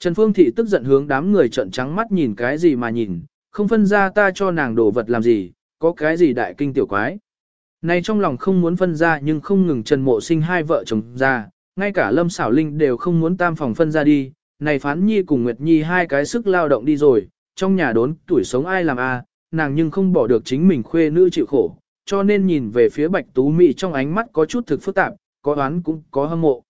Trần Phương Thị tức giận hướng đám người trợn trắng mắt nhìn cái gì mà nhìn, không phân ra ta cho nàng đồ vật làm gì, có cái gì đại kinh tiểu quái. Này trong lòng không muốn phân ra nhưng không ngừng Trần Mộ sinh hai vợ chồng ra, ngay cả Lâm Xảo Linh đều không muốn tam phòng phân ra đi, này Phán Nhi cùng Nguyệt Nhi hai cái sức lao động đi rồi, trong nhà đốn tuổi sống ai làm a, à, nàng nhưng không bỏ được chính mình khuê nữ chịu khổ, cho nên nhìn về phía Bạch Tú Mỹ trong ánh mắt có chút thực phức tạp, có oán cũng có hâm mộ.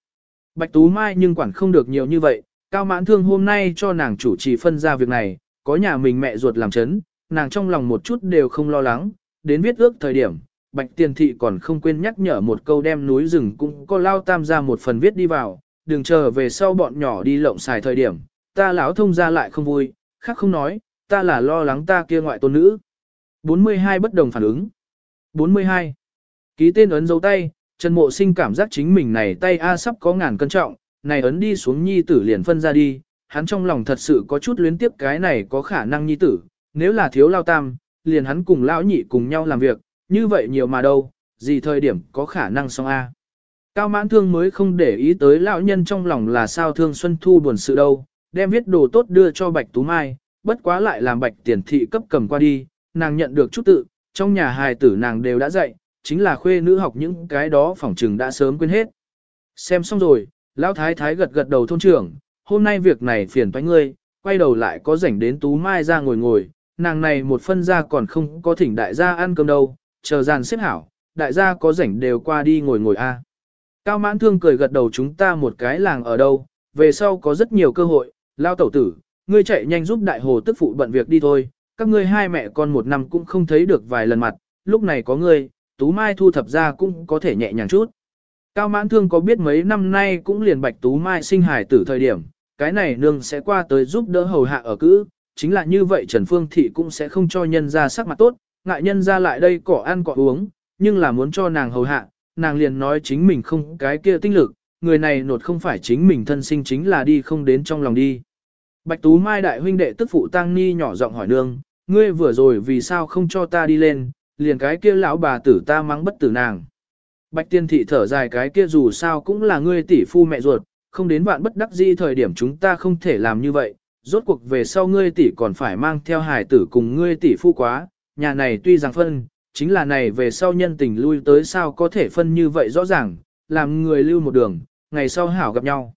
Bạch Tú Mai nhưng quản không được nhiều như vậy, Cao Mãn Thương hôm nay cho nàng chủ trì phân ra việc này, có nhà mình mẹ ruột làm chấn, nàng trong lòng một chút đều không lo lắng, đến viết ước thời điểm, Bạch Tiền Thị còn không quên nhắc nhở một câu đem núi rừng cũng có lao tam ra một phần viết đi vào, đừng chờ về sau bọn nhỏ đi lộng xài thời điểm, ta lão thông ra lại không vui, khác không nói, ta là lo lắng ta kia ngoại tôn nữ. 42 bất đồng phản ứng. 42. Ký tên ấn dấu tay, Trần Mộ Sinh cảm giác chính mình này tay A sắp có ngàn cân trọng, này ấn đi xuống nhi tử liền phân ra đi, hắn trong lòng thật sự có chút luyến tiếp cái này có khả năng nhi tử, nếu là thiếu lao tam, liền hắn cùng lão nhị cùng nhau làm việc, như vậy nhiều mà đâu, gì thời điểm có khả năng xong A. Cao mãn thương mới không để ý tới lão nhân trong lòng là sao thương Xuân Thu buồn sự đâu, đem viết đồ tốt đưa cho Bạch Tú Mai, bất quá lại làm Bạch Tiền Thị cấp cầm qua đi, nàng nhận được chút tự, trong nhà hài tử nàng đều đã dạy, chính là khuê nữ học những cái đó phỏng trừng đã sớm quên hết. Xem xong rồi, lão thái thái gật gật đầu thôn trưởng, hôm nay việc này phiền toái ngươi, quay đầu lại có rảnh đến Tú Mai ra ngồi ngồi, nàng này một phân ra còn không có thỉnh đại gia ăn cơm đâu, chờ dàn xếp hảo, đại gia có rảnh đều qua đi ngồi ngồi a. Cao mãn thương cười gật đầu chúng ta một cái làng ở đâu, về sau có rất nhiều cơ hội, lao tẩu tử, ngươi chạy nhanh giúp đại hồ tức phụ bận việc đi thôi, các ngươi hai mẹ con một năm cũng không thấy được vài lần mặt, lúc này có ngươi, Tú Mai thu thập ra cũng có thể nhẹ nhàng chút. Cao mãn thương có biết mấy năm nay cũng liền bạch Tú Mai sinh hài tử thời điểm, cái này nương sẽ qua tới giúp đỡ hầu hạ ở cữ, chính là như vậy Trần Phương Thị cũng sẽ không cho nhân ra sắc mặt tốt, ngại nhân ra lại đây cỏ ăn cỏ uống, nhưng là muốn cho nàng hầu hạ, nàng liền nói chính mình không cái kia tinh lực, người này nột không phải chính mình thân sinh chính là đi không đến trong lòng đi. Bạch Tú Mai đại huynh đệ tức phụ Tăng Ni nhỏ giọng hỏi nương, ngươi vừa rồi vì sao không cho ta đi lên, liền cái kia lão bà tử ta mắng bất tử nàng. Bạch tiên thị thở dài cái kia dù sao cũng là ngươi tỷ phu mẹ ruột, không đến bạn bất đắc di thời điểm chúng ta không thể làm như vậy, rốt cuộc về sau ngươi tỷ còn phải mang theo hài tử cùng ngươi tỷ phu quá, nhà này tuy rằng phân, chính là này về sau nhân tình lui tới sao có thể phân như vậy rõ ràng, làm người lưu một đường, ngày sau hảo gặp nhau.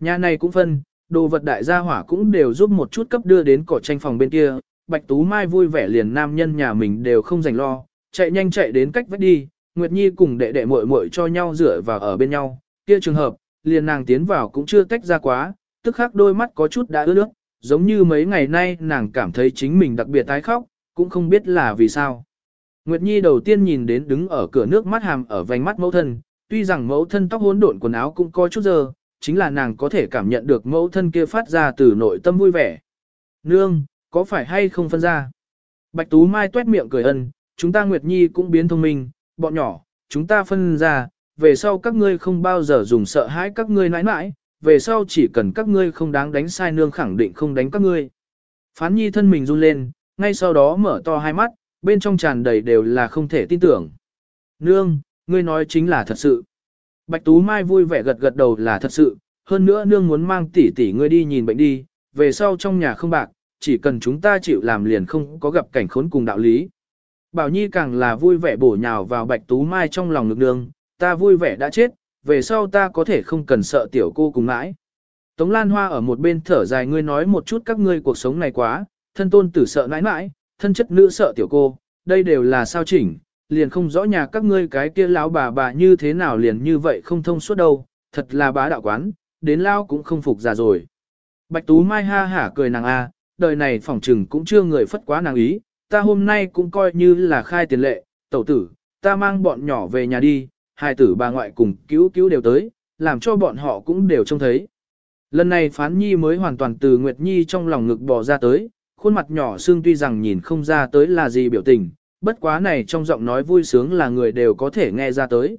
Nhà này cũng phân, đồ vật đại gia hỏa cũng đều giúp một chút cấp đưa đến cỏ tranh phòng bên kia, Bạch Tú Mai vui vẻ liền nam nhân nhà mình đều không dành lo, chạy nhanh chạy đến cách vách đi, Nguyệt Nhi cùng đệ đệ muội muội cho nhau rửa vào ở bên nhau, kia trường hợp, liền nàng tiến vào cũng chưa tách ra quá, tức khắc đôi mắt có chút đã ướt nước, giống như mấy ngày nay nàng cảm thấy chính mình đặc biệt tái khóc, cũng không biết là vì sao. Nguyệt Nhi đầu tiên nhìn đến đứng ở cửa nước mắt hàm ở vành mắt mẫu thân, tuy rằng mẫu thân tóc hỗn độn quần áo cũng có chút giờ, chính là nàng có thể cảm nhận được mẫu thân kia phát ra từ nội tâm vui vẻ. Nương, có phải hay không phân ra? Bạch Tú Mai tuét miệng cười ân, chúng ta Nguyệt Nhi cũng biến thông minh, bọn nhỏ, chúng ta phân ra, về sau các ngươi không bao giờ dùng sợ hãi các ngươi nãi nãi, về sau chỉ cần các ngươi không đáng đánh sai nương khẳng định không đánh các ngươi. Phán Nhi thân mình run lên, ngay sau đó mở to hai mắt, bên trong tràn đầy đều là không thể tin tưởng. Nương, ngươi nói chính là thật sự. Bạch Tú Mai vui vẻ gật gật đầu là thật sự, hơn nữa nương muốn mang tỷ tỷ ngươi đi nhìn bệnh đi, về sau trong nhà không bạc, chỉ cần chúng ta chịu làm liền không có gặp cảnh khốn cùng đạo lý. Bảo Nhi càng là vui vẻ bổ nhào vào Bạch Tú Mai trong lòng ngực đường. ta vui vẻ đã chết, về sau ta có thể không cần sợ tiểu cô cùng mãi. Tống Lan Hoa ở một bên thở dài ngươi nói một chút các ngươi cuộc sống này quá, thân tôn tử sợ nãi nãi, thân chất nữ sợ tiểu cô, đây đều là sao chỉnh, liền không rõ nhà các ngươi cái kia lão bà bà như thế nào liền như vậy không thông suốt đâu, thật là bá đạo quán, đến lao cũng không phục già rồi. Bạch Tú Mai ha hả cười nàng a, đời này phỏng trừng cũng chưa người phất quá nàng ý, ta hôm nay cũng coi như là khai tiền lệ, tẩu tử, ta mang bọn nhỏ về nhà đi, hai tử bà ngoại cùng cứu cứu đều tới, làm cho bọn họ cũng đều trông thấy. Lần này phán nhi mới hoàn toàn từ Nguyệt Nhi trong lòng ngực bò ra tới, khuôn mặt nhỏ xương tuy rằng nhìn không ra tới là gì biểu tình, bất quá này trong giọng nói vui sướng là người đều có thể nghe ra tới.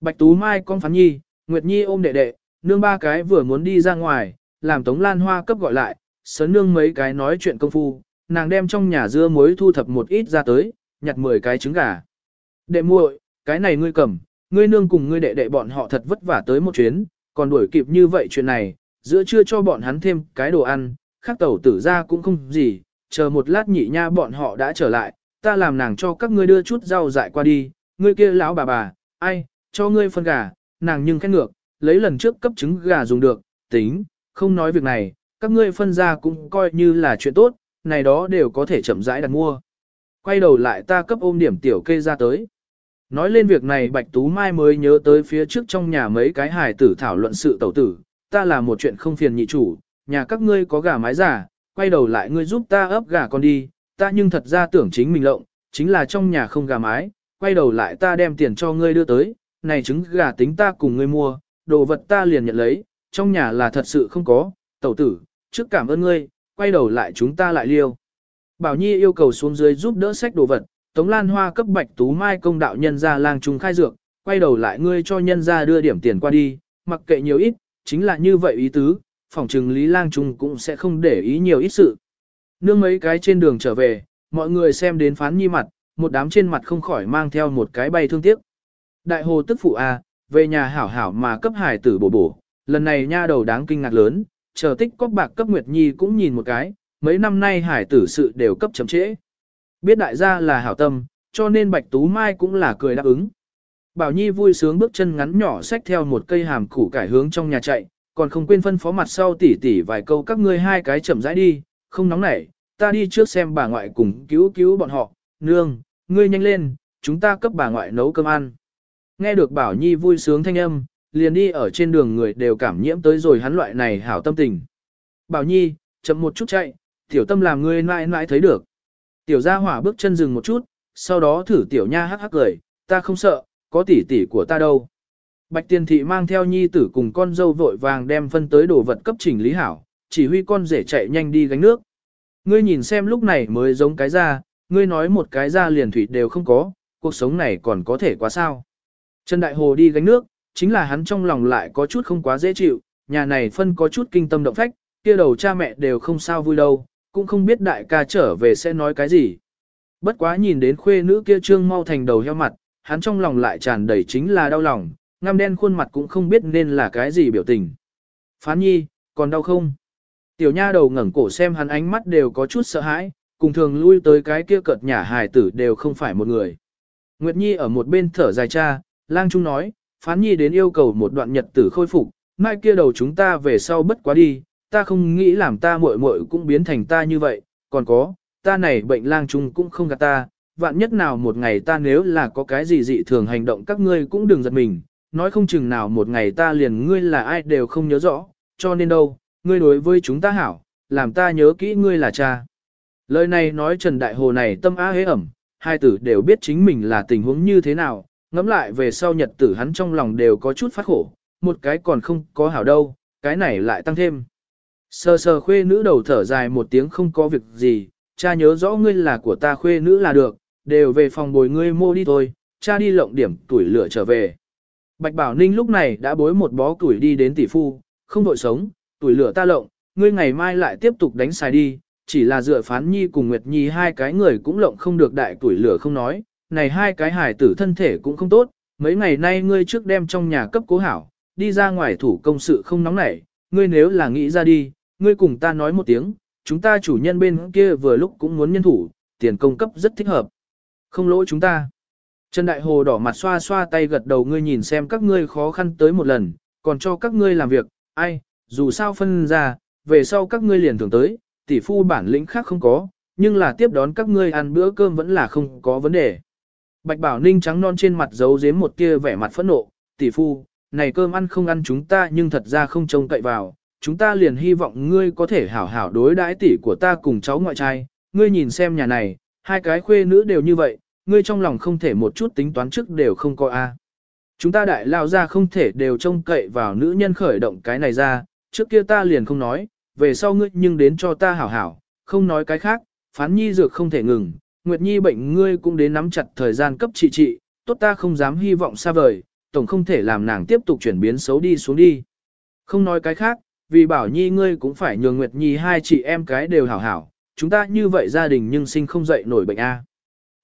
Bạch Tú Mai con phán nhi, Nguyệt Nhi ôm đệ đệ, nương ba cái vừa muốn đi ra ngoài, làm Tống Lan Hoa cấp gọi lại, sớn nương mấy cái nói chuyện công phu, nàng đem trong nhà dưa muối thu thập một ít ra tới, nhặt 10 cái trứng gà. Đệ muội, cái này ngươi cầm, ngươi nương cùng ngươi đệ đệ bọn họ thật vất vả tới một chuyến, còn đuổi kịp như vậy chuyện này, giữa trưa cho bọn hắn thêm cái đồ ăn, khác tẩu tử ra cũng không gì, chờ một lát nhị nha bọn họ đã trở lại, ta làm nàng cho các ngươi đưa chút rau dại qua đi, ngươi kia lão bà bà, ai, cho ngươi phân gà, nàng nhưng khen ngược, lấy lần trước cấp trứng gà dùng được, tính, không nói việc này, các ngươi phân ra cũng coi như là chuyện tốt, này đó đều có thể chậm rãi đặt mua. Quay đầu lại ta cấp ôm điểm tiểu kê ra tới. Nói lên việc này Bạch Tú Mai mới nhớ tới phía trước trong nhà mấy cái hài tử thảo luận sự tẩu tử, ta là một chuyện không phiền nhị chủ, nhà các ngươi có gà mái giả, quay đầu lại ngươi giúp ta ấp gà con đi, ta nhưng thật ra tưởng chính mình lộng, chính là trong nhà không gà mái, quay đầu lại ta đem tiền cho ngươi đưa tới, này trứng gà tính ta cùng ngươi mua, đồ vật ta liền nhận lấy, trong nhà là thật sự không có, tẩu tử, trước cảm ơn ngươi, quay đầu lại chúng ta lại liêu. Bảo Nhi yêu cầu xuống dưới giúp đỡ sách đồ vật, Tống Lan Hoa cấp Bạch Tú Mai công đạo nhân ra lang trung khai dược, quay đầu lại ngươi cho nhân ra đưa điểm tiền qua đi, mặc kệ nhiều ít, chính là như vậy ý tứ, phòng trừng Lý Lang Trung cũng sẽ không để ý nhiều ít sự. Nương mấy cái trên đường trở về, mọi người xem đến phán nhi mặt, một đám trên mặt không khỏi mang theo một cái bay thương tiếc. Đại hồ tức phụ A, về nhà hảo hảo mà cấp hải tử bổ bổ, lần này nha đầu đáng kinh ngạc lớn, chờ tích cóc bạc cấp Nguyệt Nhi cũng nhìn một cái, mấy năm nay hải tử sự đều cấp chậm trễ. Biết đại gia là hảo tâm, cho nên Bạch Tú Mai cũng là cười đáp ứng. Bảo Nhi vui sướng bước chân ngắn nhỏ xách theo một cây hàm củ cải hướng trong nhà chạy, còn không quên phân phó mặt sau tỉ tỉ vài câu các ngươi hai cái chậm rãi đi, không nóng nảy, ta đi trước xem bà ngoại cùng cứu cứu bọn họ, nương, ngươi nhanh lên, chúng ta cấp bà ngoại nấu cơm ăn. Nghe được Bảo Nhi vui sướng thanh âm, liền đi ở trên đường người đều cảm nhiễm tới rồi hắn loại này hảo tâm tình. Bảo Nhi, chậm một chút chạy, tiểu tâm làm ngươi mãi mãi thấy được. Tiểu gia hỏa bước chân dừng một chút, sau đó thử tiểu nha hắc hắc cười, ta không sợ, có tỷ tỷ của ta đâu. Bạch tiền thị mang theo nhi tử cùng con dâu vội vàng đem phân tới đồ vật cấp chỉnh lý hảo, chỉ huy con rể chạy nhanh đi gánh nước. Ngươi nhìn xem lúc này mới giống cái ra, ngươi nói một cái ra liền thủy đều không có, cuộc sống này còn có thể quá sao. Trần Đại Hồ đi gánh nước, chính là hắn trong lòng lại có chút không quá dễ chịu, nhà này phân có chút kinh tâm động phách, kia đầu cha mẹ đều không sao vui đâu, cũng không biết đại ca trở về sẽ nói cái gì. Bất quá nhìn đến khuê nữ kia trương mau thành đầu heo mặt, hắn trong lòng lại tràn đầy chính là đau lòng, ngăm đen khuôn mặt cũng không biết nên là cái gì biểu tình. Phán nhi, còn đau không? Tiểu nha đầu ngẩng cổ xem hắn ánh mắt đều có chút sợ hãi, cùng thường lui tới cái kia cợt nhả hài tử đều không phải một người. Nguyệt Nhi ở một bên thở dài cha, lang trung nói, phán nhi đến yêu cầu một đoạn nhật tử khôi phục, mai kia đầu chúng ta về sau bất quá đi, ta không nghĩ làm ta muội muội cũng biến thành ta như vậy, còn có, ta này bệnh lang trung cũng không gạt ta, vạn nhất nào một ngày ta nếu là có cái gì dị thường hành động các ngươi cũng đừng giật mình, nói không chừng nào một ngày ta liền ngươi là ai đều không nhớ rõ, cho nên đâu, ngươi đối với chúng ta hảo, làm ta nhớ kỹ ngươi là cha. Lời này nói Trần Đại Hồ này tâm á hế ẩm, hai tử đều biết chính mình là tình huống như thế nào, ngẫm lại về sau nhật tử hắn trong lòng đều có chút phát khổ, một cái còn không có hảo đâu, cái này lại tăng thêm. Sờ sờ khuê nữ đầu thở dài một tiếng không có việc gì, cha nhớ rõ ngươi là của ta khuê nữ là được, đều về phòng bồi ngươi mô đi thôi, cha đi lộng điểm tuổi lửa trở về. Bạch Bảo Ninh lúc này đã bối một bó tuổi đi đến tỷ phu, không vội sống, tuổi lửa ta lộng, ngươi ngày mai lại tiếp tục đánh xài đi, chỉ là dựa phán nhi cùng Nguyệt Nhi hai cái người cũng lộng không được đại tuổi lửa không nói, này hai cái hài tử thân thể cũng không tốt, mấy ngày nay ngươi trước đem trong nhà cấp cố hảo, đi ra ngoài thủ công sự không nóng nảy, ngươi nếu là nghĩ ra đi, ngươi cùng ta nói một tiếng, chúng ta chủ nhân bên kia vừa lúc cũng muốn nhân thủ, tiền công cấp rất thích hợp. Không lỗi chúng ta. Trần Đại Hồ đỏ mặt xoa xoa tay gật đầu ngươi nhìn xem các ngươi khó khăn tới một lần, còn cho các ngươi làm việc, ai, dù sao phân ra, về sau các ngươi liền thường tới, tỷ phu bản lĩnh khác không có, nhưng là tiếp đón các ngươi ăn bữa cơm vẫn là không có vấn đề. Bạch Bảo Ninh trắng non trên mặt giấu giếm một tia vẻ mặt phẫn nộ, tỷ phu, này cơm ăn không ăn chúng ta nhưng thật ra không trông cậy vào, chúng ta liền hy vọng ngươi có thể hảo hảo đối đãi tỷ của ta cùng cháu ngoại trai, ngươi nhìn xem nhà này, hai cái khuê nữ đều như vậy, ngươi trong lòng không thể một chút tính toán trước đều không có a. Chúng ta đại lao ra không thể đều trông cậy vào nữ nhân khởi động cái này ra, trước kia ta liền không nói, về sau ngươi nhưng đến cho ta hảo hảo, không nói cái khác, phán nhi dược không thể ngừng, Nguyệt Nhi bệnh ngươi cũng đến nắm chặt thời gian cấp trị trị, tốt ta không dám hy vọng xa vời, tổng không thể làm nàng tiếp tục chuyển biến xấu đi xuống đi. Không nói cái khác, vì bảo Nhi ngươi cũng phải nhường Nguyệt Nhi hai chị em cái đều hảo hảo, chúng ta như vậy gia đình nhưng sinh không dậy nổi bệnh A.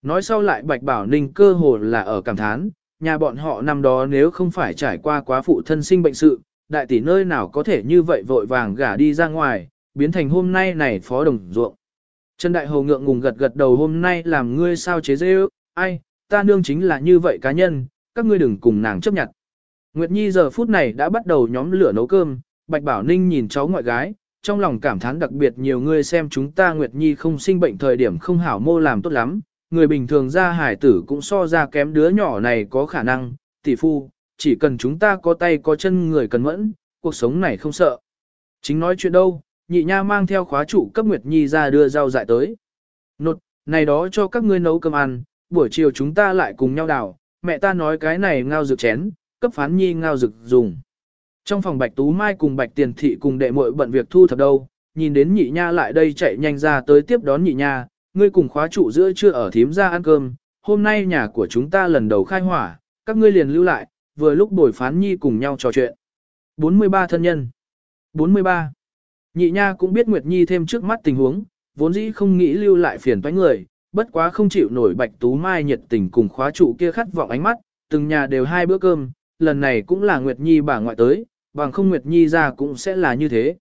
Nói sau lại Bạch Bảo Ninh cơ hồ là ở cảm thán, nhà bọn họ năm đó nếu không phải trải qua quá phụ thân sinh bệnh sự, đại tỷ nơi nào có thể như vậy vội vàng gả đi ra ngoài, biến thành hôm nay này phó đồng ruộng. Trần Đại Hầu ngượng ngùng gật gật đầu hôm nay làm ngươi sao chế dễ ước, ai, ta nương chính là như vậy cá nhân, các ngươi đừng cùng nàng chấp nhận. Nguyệt Nhi giờ phút này đã bắt đầu nhóm lửa nấu cơm, Bạch Bảo Ninh nhìn cháu ngoại gái, trong lòng cảm thán đặc biệt nhiều người xem chúng ta Nguyệt Nhi không sinh bệnh thời điểm không hảo mô làm tốt lắm, người bình thường ra hải tử cũng so ra kém đứa nhỏ này có khả năng, tỷ phu, chỉ cần chúng ta có tay có chân người cần mẫn, cuộc sống này không sợ. Chính nói chuyện đâu, nhị nha mang theo khóa trụ cấp Nguyệt Nhi ra đưa rau dại tới. Nột, này đó cho các ngươi nấu cơm ăn, buổi chiều chúng ta lại cùng nhau đào, mẹ ta nói cái này ngao dược chén, cấp phán nhi ngao dược dùng. Trong phòng Bạch Tú Mai cùng Bạch Tiền Thị cùng đệ muội bận việc thu thập đâu, nhìn đến nhị nha lại đây chạy nhanh ra tới tiếp đón nhị nha, ngươi cùng khóa trụ giữa chưa ở thím ra ăn cơm, hôm nay nhà của chúng ta lần đầu khai hỏa, các ngươi liền lưu lại, vừa lúc bồi phán nhi cùng nhau trò chuyện. 43 thân nhân 43. Nhị nha cũng biết Nguyệt Nhi thêm trước mắt tình huống, vốn dĩ không nghĩ lưu lại phiền toái người, bất quá không chịu nổi Bạch Tú Mai nhiệt tình cùng khóa trụ kia khát vọng ánh mắt, từng nhà đều hai bữa cơm, lần này cũng là Nguyệt Nhi bà ngoại tới, bằng không Nguyệt Nhi ra cũng sẽ là như thế.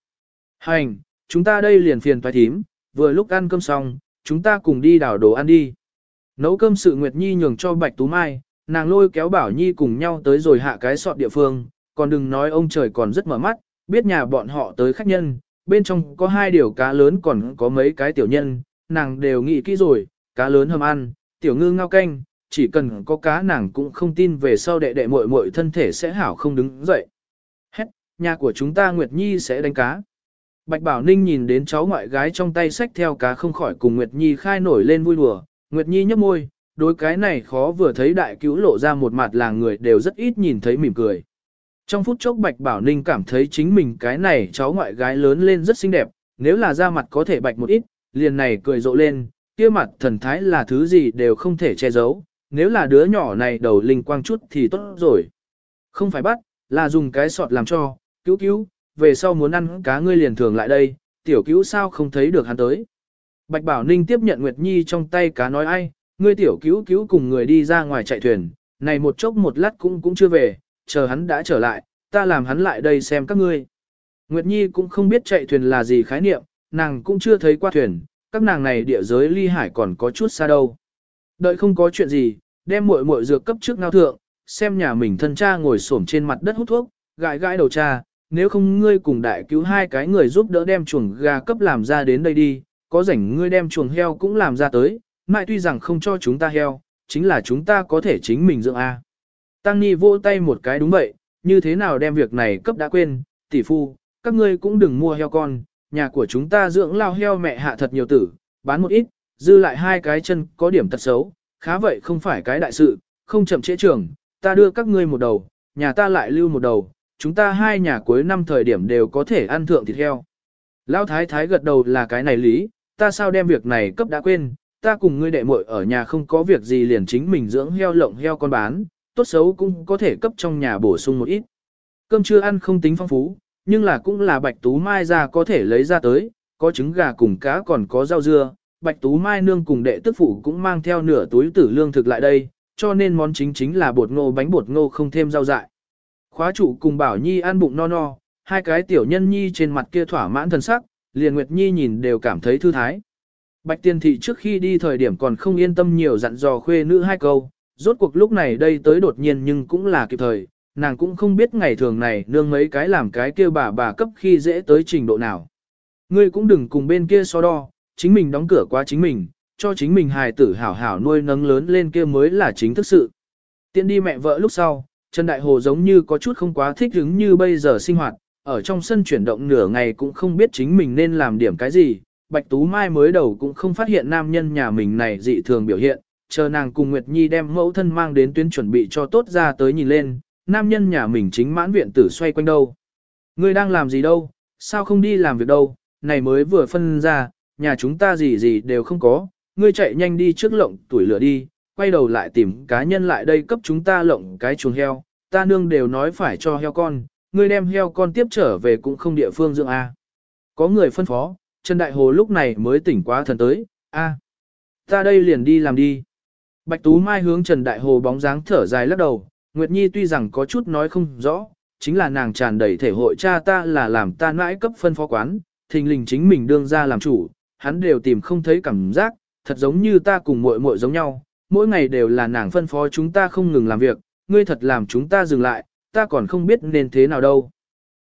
Hành, chúng ta đây liền phiền toái thím, vừa lúc ăn cơm xong, chúng ta cùng đi đảo đồ ăn đi. Nấu cơm sự Nguyệt Nhi nhường cho Bạch Tú Mai, nàng lôi kéo Bảo Nhi cùng nhau tới rồi hạ cái sọt địa phương, còn đừng nói ông trời còn rất mở mắt, biết nhà bọn họ tới khách nhân, bên trong có hai điều cá lớn còn có mấy cái tiểu nhân, nàng đều nghĩ kỹ rồi, cá lớn hầm ăn, tiểu ngư ngao canh, chỉ cần có cá nàng cũng không tin về sau đệ đệ muội muội thân thể sẽ hảo không đứng dậy. hết nhà của chúng ta Nguyệt Nhi sẽ đánh cá. Bạch Bảo Ninh nhìn đến cháu ngoại gái trong tay sách theo cá không khỏi cùng Nguyệt Nhi khai nổi lên vui đùa, Nguyệt Nhi nhấp môi, đối cái này khó vừa thấy đại cứu lộ ra một mặt là người đều rất ít nhìn thấy mỉm cười. Trong phút chốc Bạch Bảo Ninh cảm thấy chính mình cái này cháu ngoại gái lớn lên rất xinh đẹp, nếu là da mặt có thể bạch một ít, liền này cười rộ lên, kia mặt thần thái là thứ gì đều không thể che giấu, nếu là đứa nhỏ này đầu linh quang chút thì tốt rồi. Không phải bắt, là dùng cái sọt làm cho, cứu cứu, về sau muốn ăn cá ngươi liền thường lại đây, tiểu cứu sao không thấy được hắn tới. Bạch Bảo Ninh tiếp nhận Nguyệt Nhi trong tay cá nói ai, ngươi tiểu cứu cứu cùng người đi ra ngoài chạy thuyền, này một chốc một lát cũng cũng chưa về, chờ hắn đã trở lại, ta làm hắn lại đây xem các ngươi. Nguyệt Nhi cũng không biết chạy thuyền là gì khái niệm, nàng cũng chưa thấy qua thuyền, các nàng này địa giới ly hải còn có chút xa đâu. Đợi không có chuyện gì, đem muội muội dược cấp trước ngao thượng, xem nhà mình thân cha ngồi xổm trên mặt đất hút thuốc, gãi gãi đầu cha, nếu không ngươi cùng đại cứu hai cái người giúp đỡ đem chuồng gà cấp làm ra đến đây đi, có rảnh ngươi đem chuồng heo cũng làm ra tới, mại tuy rằng không cho chúng ta heo, chính là chúng ta có thể chính mình dưỡng A. Tăng Ni vỗ tay một cái đúng vậy, như thế nào đem việc này cấp đã quên, tỷ phu, các ngươi cũng đừng mua heo con, nhà của chúng ta dưỡng lao heo mẹ hạ thật nhiều tử, bán một ít, dư lại hai cái chân có điểm tật xấu, khá vậy không phải cái đại sự, không chậm trễ trường, ta đưa các ngươi một đầu, nhà ta lại lưu một đầu, chúng ta hai nhà cuối năm thời điểm đều có thể ăn thượng thịt heo. Lão thái thái gật đầu là cái này lý, ta sao đem việc này cấp đã quên, ta cùng ngươi đệ muội ở nhà không có việc gì liền chính mình dưỡng heo lộng heo con bán, tốt xấu cũng có thể cấp trong nhà bổ sung một ít. Cơm chưa ăn không tính phong phú, nhưng là cũng là bạch tú mai ra có thể lấy ra tới, có trứng gà cùng cá còn có rau dưa, bạch tú mai nương cùng đệ tức phụ cũng mang theo nửa túi tử lương thực lại đây, cho nên món chính chính là bột ngô bánh bột ngô không thêm rau dại. Khóa trụ cùng bảo nhi ăn bụng no no, hai cái tiểu nhân nhi trên mặt kia thỏa mãn thần sắc, liền nguyệt nhi nhìn đều cảm thấy thư thái. Bạch tiên thị trước khi đi thời điểm còn không yên tâm nhiều dặn dò khuê nữ hai câu, rốt cuộc lúc này đây tới đột nhiên nhưng cũng là kịp thời, nàng cũng không biết ngày thường này nương mấy cái làm cái kia bà bà cấp khi dễ tới trình độ nào. Ngươi cũng đừng cùng bên kia so đo, chính mình đóng cửa qua chính mình, cho chính mình hài tử hảo hảo nuôi nấng lớn lên kia mới là chính thức sự. Tiện đi mẹ vợ lúc sau, Trần Đại Hồ giống như có chút không quá thích hứng như bây giờ sinh hoạt, ở trong sân chuyển động nửa ngày cũng không biết chính mình nên làm điểm cái gì. Bạch Tú Mai mới đầu cũng không phát hiện nam nhân nhà mình này dị thường biểu hiện, chờ nàng cùng Nguyệt Nhi đem mẫu thân mang đến tuyến chuẩn bị cho tốt ra tới nhìn lên, nam nhân nhà mình chính mãn viện tử xoay quanh đâu. Ngươi đang làm gì đâu, sao không đi làm việc đâu, này mới vừa phân ra, nhà chúng ta gì gì đều không có, ngươi chạy nhanh đi trước lộng tuổi lửa đi, quay đầu lại tìm cá nhân lại đây cấp chúng ta lộng cái chuồng heo, ta nương đều nói phải cho heo con, ngươi đem heo con tiếp trở về cũng không địa phương dưỡng A. Có người phân phó, Trần Đại Hồ lúc này mới tỉnh quá thần tới, A. Ta đây liền đi làm đi. Bạch Tú Mai hướng Trần Đại Hồ bóng dáng thở dài lắc đầu, Nguyệt Nhi tuy rằng có chút nói không rõ, chính là nàng tràn đầy thể hội cha ta là làm ta mãi cấp phân phó quán, thình lình chính mình đương ra làm chủ, hắn đều tìm không thấy cảm giác, thật giống như ta cùng muội muội giống nhau, mỗi ngày đều là nàng phân phó chúng ta không ngừng làm việc, ngươi thật làm chúng ta dừng lại, ta còn không biết nên thế nào đâu.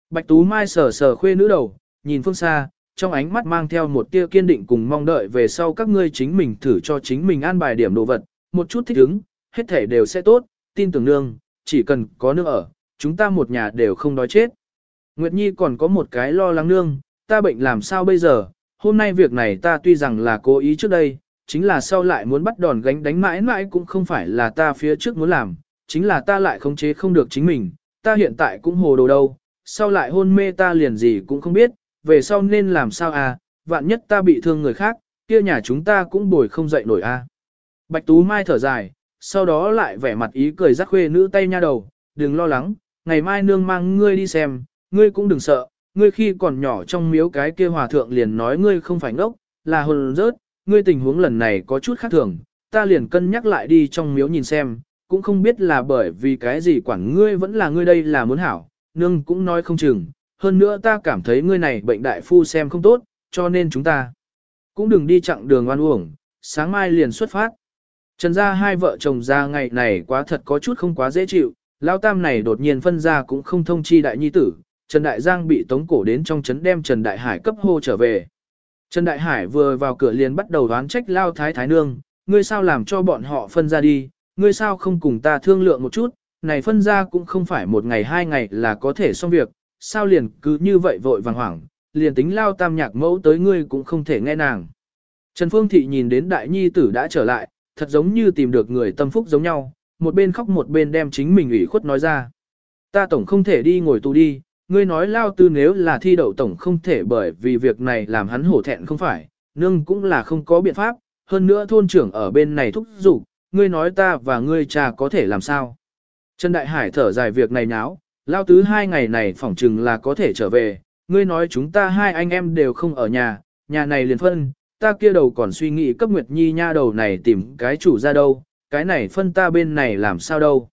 Bạch Tú Mai sờ sờ khuê nữ đầu, nhìn phương xa, trong ánh mắt mang theo một tia kiên định cùng mong đợi về sau các ngươi chính mình thử cho chính mình an bài điểm đồ vật, một chút thích ứng, hết thể đều sẽ tốt, tin tưởng nương, chỉ cần có nước ở, chúng ta một nhà đều không đói chết. Nguyệt Nhi còn có một cái lo lắng nương, ta bệnh làm sao bây giờ, hôm nay việc này ta tuy rằng là cố ý trước đây, chính là sau lại muốn bắt đòn gánh đánh mãi mãi cũng không phải là ta phía trước muốn làm, chính là ta lại khống chế không được chính mình, ta hiện tại cũng hồ đồ đâu, sau lại hôn mê ta liền gì cũng không biết, về sau nên làm sao à, vạn nhất ta bị thương người khác, kia nhà chúng ta cũng bồi không dậy nổi a. À. Bạch Tú Mai thở dài, sau đó lại vẻ mặt ý cười rắc khuê nữ tay nha đầu, đừng lo lắng, ngày mai nương mang ngươi đi xem, ngươi cũng đừng sợ, ngươi khi còn nhỏ trong miếu cái kia hòa thượng liền nói ngươi không phải ngốc, là hồn rớt, ngươi tình huống lần này có chút khác thường, ta liền cân nhắc lại đi trong miếu nhìn xem, cũng không biết là bởi vì cái gì quản ngươi vẫn là ngươi đây là muốn hảo, nương cũng nói không chừng, hơn nữa ta cảm thấy ngươi này bệnh đại phu xem không tốt, cho nên chúng ta cũng đừng đi chặng đường oan uổng, sáng mai liền xuất phát. Trần gia hai vợ chồng ra ngày này quá thật có chút không quá dễ chịu, lão tam này đột nhiên phân ra cũng không thông chi đại nhi tử, Trần Đại Giang bị tống cổ đến trong trấn đem Trần Đại Hải cấp hô trở về. Trần Đại Hải vừa vào cửa liền bắt đầu đoán trách lao thái thái nương, ngươi sao làm cho bọn họ phân ra đi, ngươi sao không cùng ta thương lượng một chút, này phân ra cũng không phải một ngày hai ngày là có thể xong việc, sao liền cứ như vậy vội vàng hoảng, liền tính lao tam nhạc mẫu tới ngươi cũng không thể nghe nàng. Trần Phương Thị nhìn đến đại nhi tử đã trở lại, thật giống như tìm được người tâm phúc giống nhau, một bên khóc một bên đem chính mình ủy khuất nói ra. Ta tổng không thể đi ngồi tù đi, ngươi nói lao tư nếu là thi đậu tổng không thể bởi vì việc này làm hắn hổ thẹn không phải, nương cũng là không có biện pháp, hơn nữa thôn trưởng ở bên này thúc giục, ngươi nói ta và ngươi cha có thể làm sao. Trần Đại Hải thở dài việc này nháo, lao tứ hai ngày này phỏng chừng là có thể trở về, ngươi nói chúng ta hai anh em đều không ở nhà, nhà này liền phân, ta kia đầu còn suy nghĩ cấp Nguyệt Nhi nha đầu này tìm cái chủ ra đâu, cái này phân ta bên này làm sao đâu.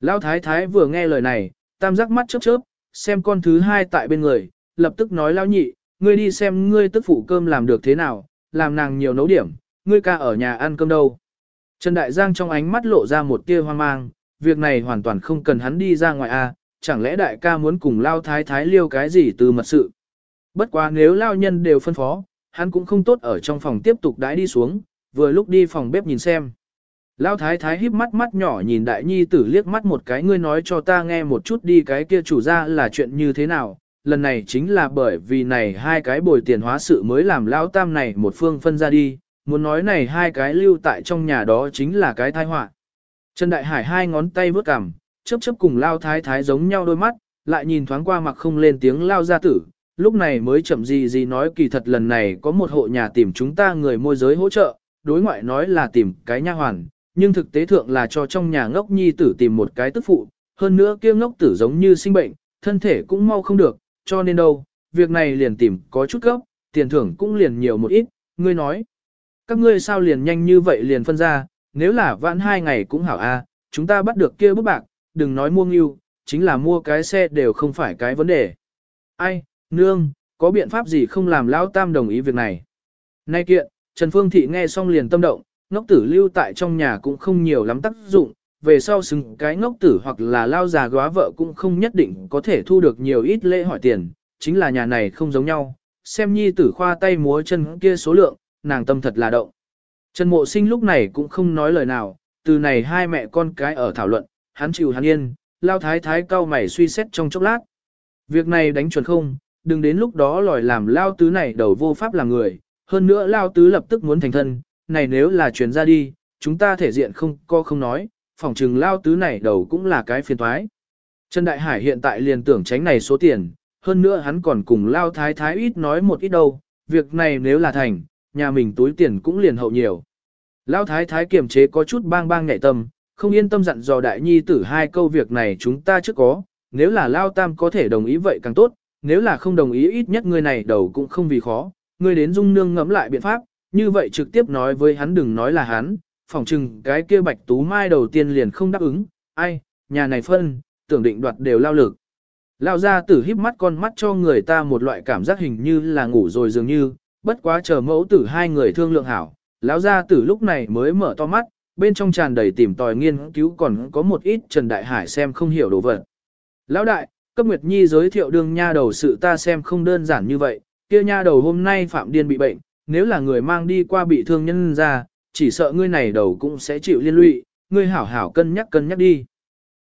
Lão thái thái vừa nghe lời này, tam giác mắt chớp chớp, xem con thứ hai tại bên người, lập tức nói lão nhị, ngươi đi xem ngươi tức phụ cơm làm được thế nào, làm nàng nhiều nấu điểm, ngươi ca ở nhà ăn cơm đâu. Trần Đại Giang trong ánh mắt lộ ra một tia hoang mang, việc này hoàn toàn không cần hắn đi ra ngoài a, à, chẳng lẽ đại ca muốn cùng lao thái thái liêu cái gì từ mật sự. Bất quá nếu lao nhân đều phân phó, hắn cũng không tốt ở trong phòng tiếp tục đãi đi xuống, vừa lúc đi phòng bếp nhìn xem. Lão thái thái híp mắt mắt nhỏ nhìn đại nhi tử liếc mắt một cái ngươi nói cho ta nghe một chút đi cái kia chủ ra là chuyện như thế nào. Lần này chính là bởi vì này hai cái bồi tiền hóa sự mới làm Lão tam này một phương phân ra đi, muốn nói này hai cái lưu tại trong nhà đó chính là cái tai họa. Trần Đại Hải hai ngón tay vớt cằm, chớp chớp cùng lao thái thái giống nhau đôi mắt, lại nhìn thoáng qua mặc không lên tiếng lao gia tử, lúc này mới chậm gì gì nói kỳ thật lần này có một hộ nhà tìm chúng ta người môi giới hỗ trợ, đối ngoại nói là tìm cái nha hoàn, nhưng thực tế thượng là cho trong nhà ngốc nhi tử tìm một cái tức phụ, hơn nữa kia ngốc tử giống như sinh bệnh, thân thể cũng mau không được, cho nên đâu, việc này liền tìm có chút gốc, tiền thưởng cũng liền nhiều một ít, ngươi nói. Các ngươi sao liền nhanh như vậy liền phân ra, nếu là vãn hai ngày cũng hảo a, chúng ta bắt được kia bức bạc, đừng nói mua ngưu, chính là mua cái xe đều không phải cái vấn đề. Ai, nương, có biện pháp gì không làm lão tam đồng ý việc này. Nay kiện, Trần Phương Thị nghe xong liền tâm động, ngốc tử lưu tại trong nhà cũng không nhiều lắm tác dụng, về sau xứng cái ngốc tử hoặc là lao già góa vợ cũng không nhất định có thể thu được nhiều ít lễ hỏi tiền, chính là nhà này không giống nhau, xem nhi tử khoa tay múa chân kia số lượng, nàng tâm thật là động. Trần Mộ Sinh lúc này cũng không nói lời nào, từ này hai mẹ con cái ở thảo luận, hắn chịu hắn yên, lao thái thái cao mày suy xét trong chốc lát. Việc này đánh chuẩn không, đừng đến lúc đó lòi làm lao tứ này đầu vô pháp làm người, hơn nữa lao tứ lập tức muốn thành thân, này nếu là chuyển ra đi, chúng ta thể diện không có không nói, phỏng chừng lao tứ này đầu cũng là cái phiền thoái. Trần Đại Hải hiện tại liền tưởng tránh này số tiền, hơn nữa hắn còn cùng lao thái thái ít nói một ít đâu, việc này nếu là thành, nhà mình túi tiền cũng liền hậu nhiều. Lao thái thái kiềm chế có chút bang bang ngại tâm, không yên tâm dặn dò đại nhi tử hai câu việc này chúng ta trước có, nếu là lao tam có thể đồng ý vậy càng tốt, nếu là không đồng ý ít nhất người này đầu cũng không vì khó, người đến dung nương ngẫm lại biện pháp, như vậy trực tiếp nói với hắn đừng nói là hắn, phỏng chừng cái kia bạch tú mai đầu tiên liền không đáp ứng, ai, nhà này phân, tưởng định đoạt đều lao lực. lao ra tử híp mắt con mắt cho người ta một loại cảm giác hình như là ngủ rồi dường như, bất quá chờ mẫu tử hai người thương lượng hảo. Lão gia tử lúc này mới mở to mắt, bên trong tràn đầy tìm tòi nghiên cứu còn có một ít Trần Đại Hải xem không hiểu đồ vật. Lão đại, cấp Nguyệt Nhi giới thiệu đương nha đầu sự ta xem không đơn giản như vậy, kia nha đầu hôm nay Phạm Điên bị bệnh, nếu là người mang đi qua bị thương nhân ra, chỉ sợ ngươi này đầu cũng sẽ chịu liên lụy, ngươi hảo hảo cân nhắc cân nhắc đi.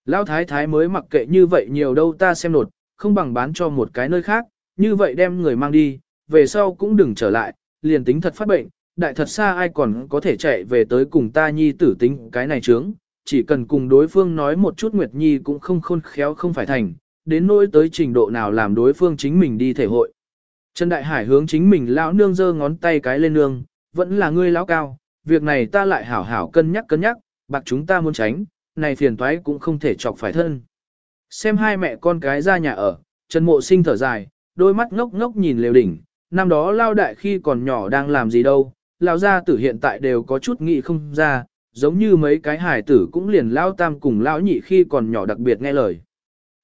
Lão thái thái mới mặc kệ như vậy nhiều đâu ta xem nột, không bằng bán cho một cái nơi khác, như vậy đem người mang đi, về sau cũng đừng trở lại, liền tính thật phát bệnh, đại thật xa ai còn có thể chạy về tới cùng ta nhi tử tính cái này chướng, chỉ cần cùng đối phương nói một chút Nguyệt Nhi cũng không khôn khéo không phải thành, đến nỗi tới trình độ nào làm đối phương chính mình đi thể hội. Trần Đại Hải hướng chính mình lão nương giơ ngón tay cái lên nương, vẫn là ngươi lão cao, việc này ta lại hảo hảo cân nhắc cân nhắc, bạc chúng ta muốn tránh, này phiền toái cũng không thể chọc phải thân. Xem hai mẹ con cái ra nhà ở, Trần Mộ Sinh thở dài, đôi mắt ngốc ngốc nhìn lều đỉnh, năm đó lao đại khi còn nhỏ đang làm gì đâu, lão gia tử hiện tại đều có chút nghĩ không ra, giống như mấy cái hải tử cũng liền lao tam cùng lão nhị khi còn nhỏ đặc biệt nghe lời.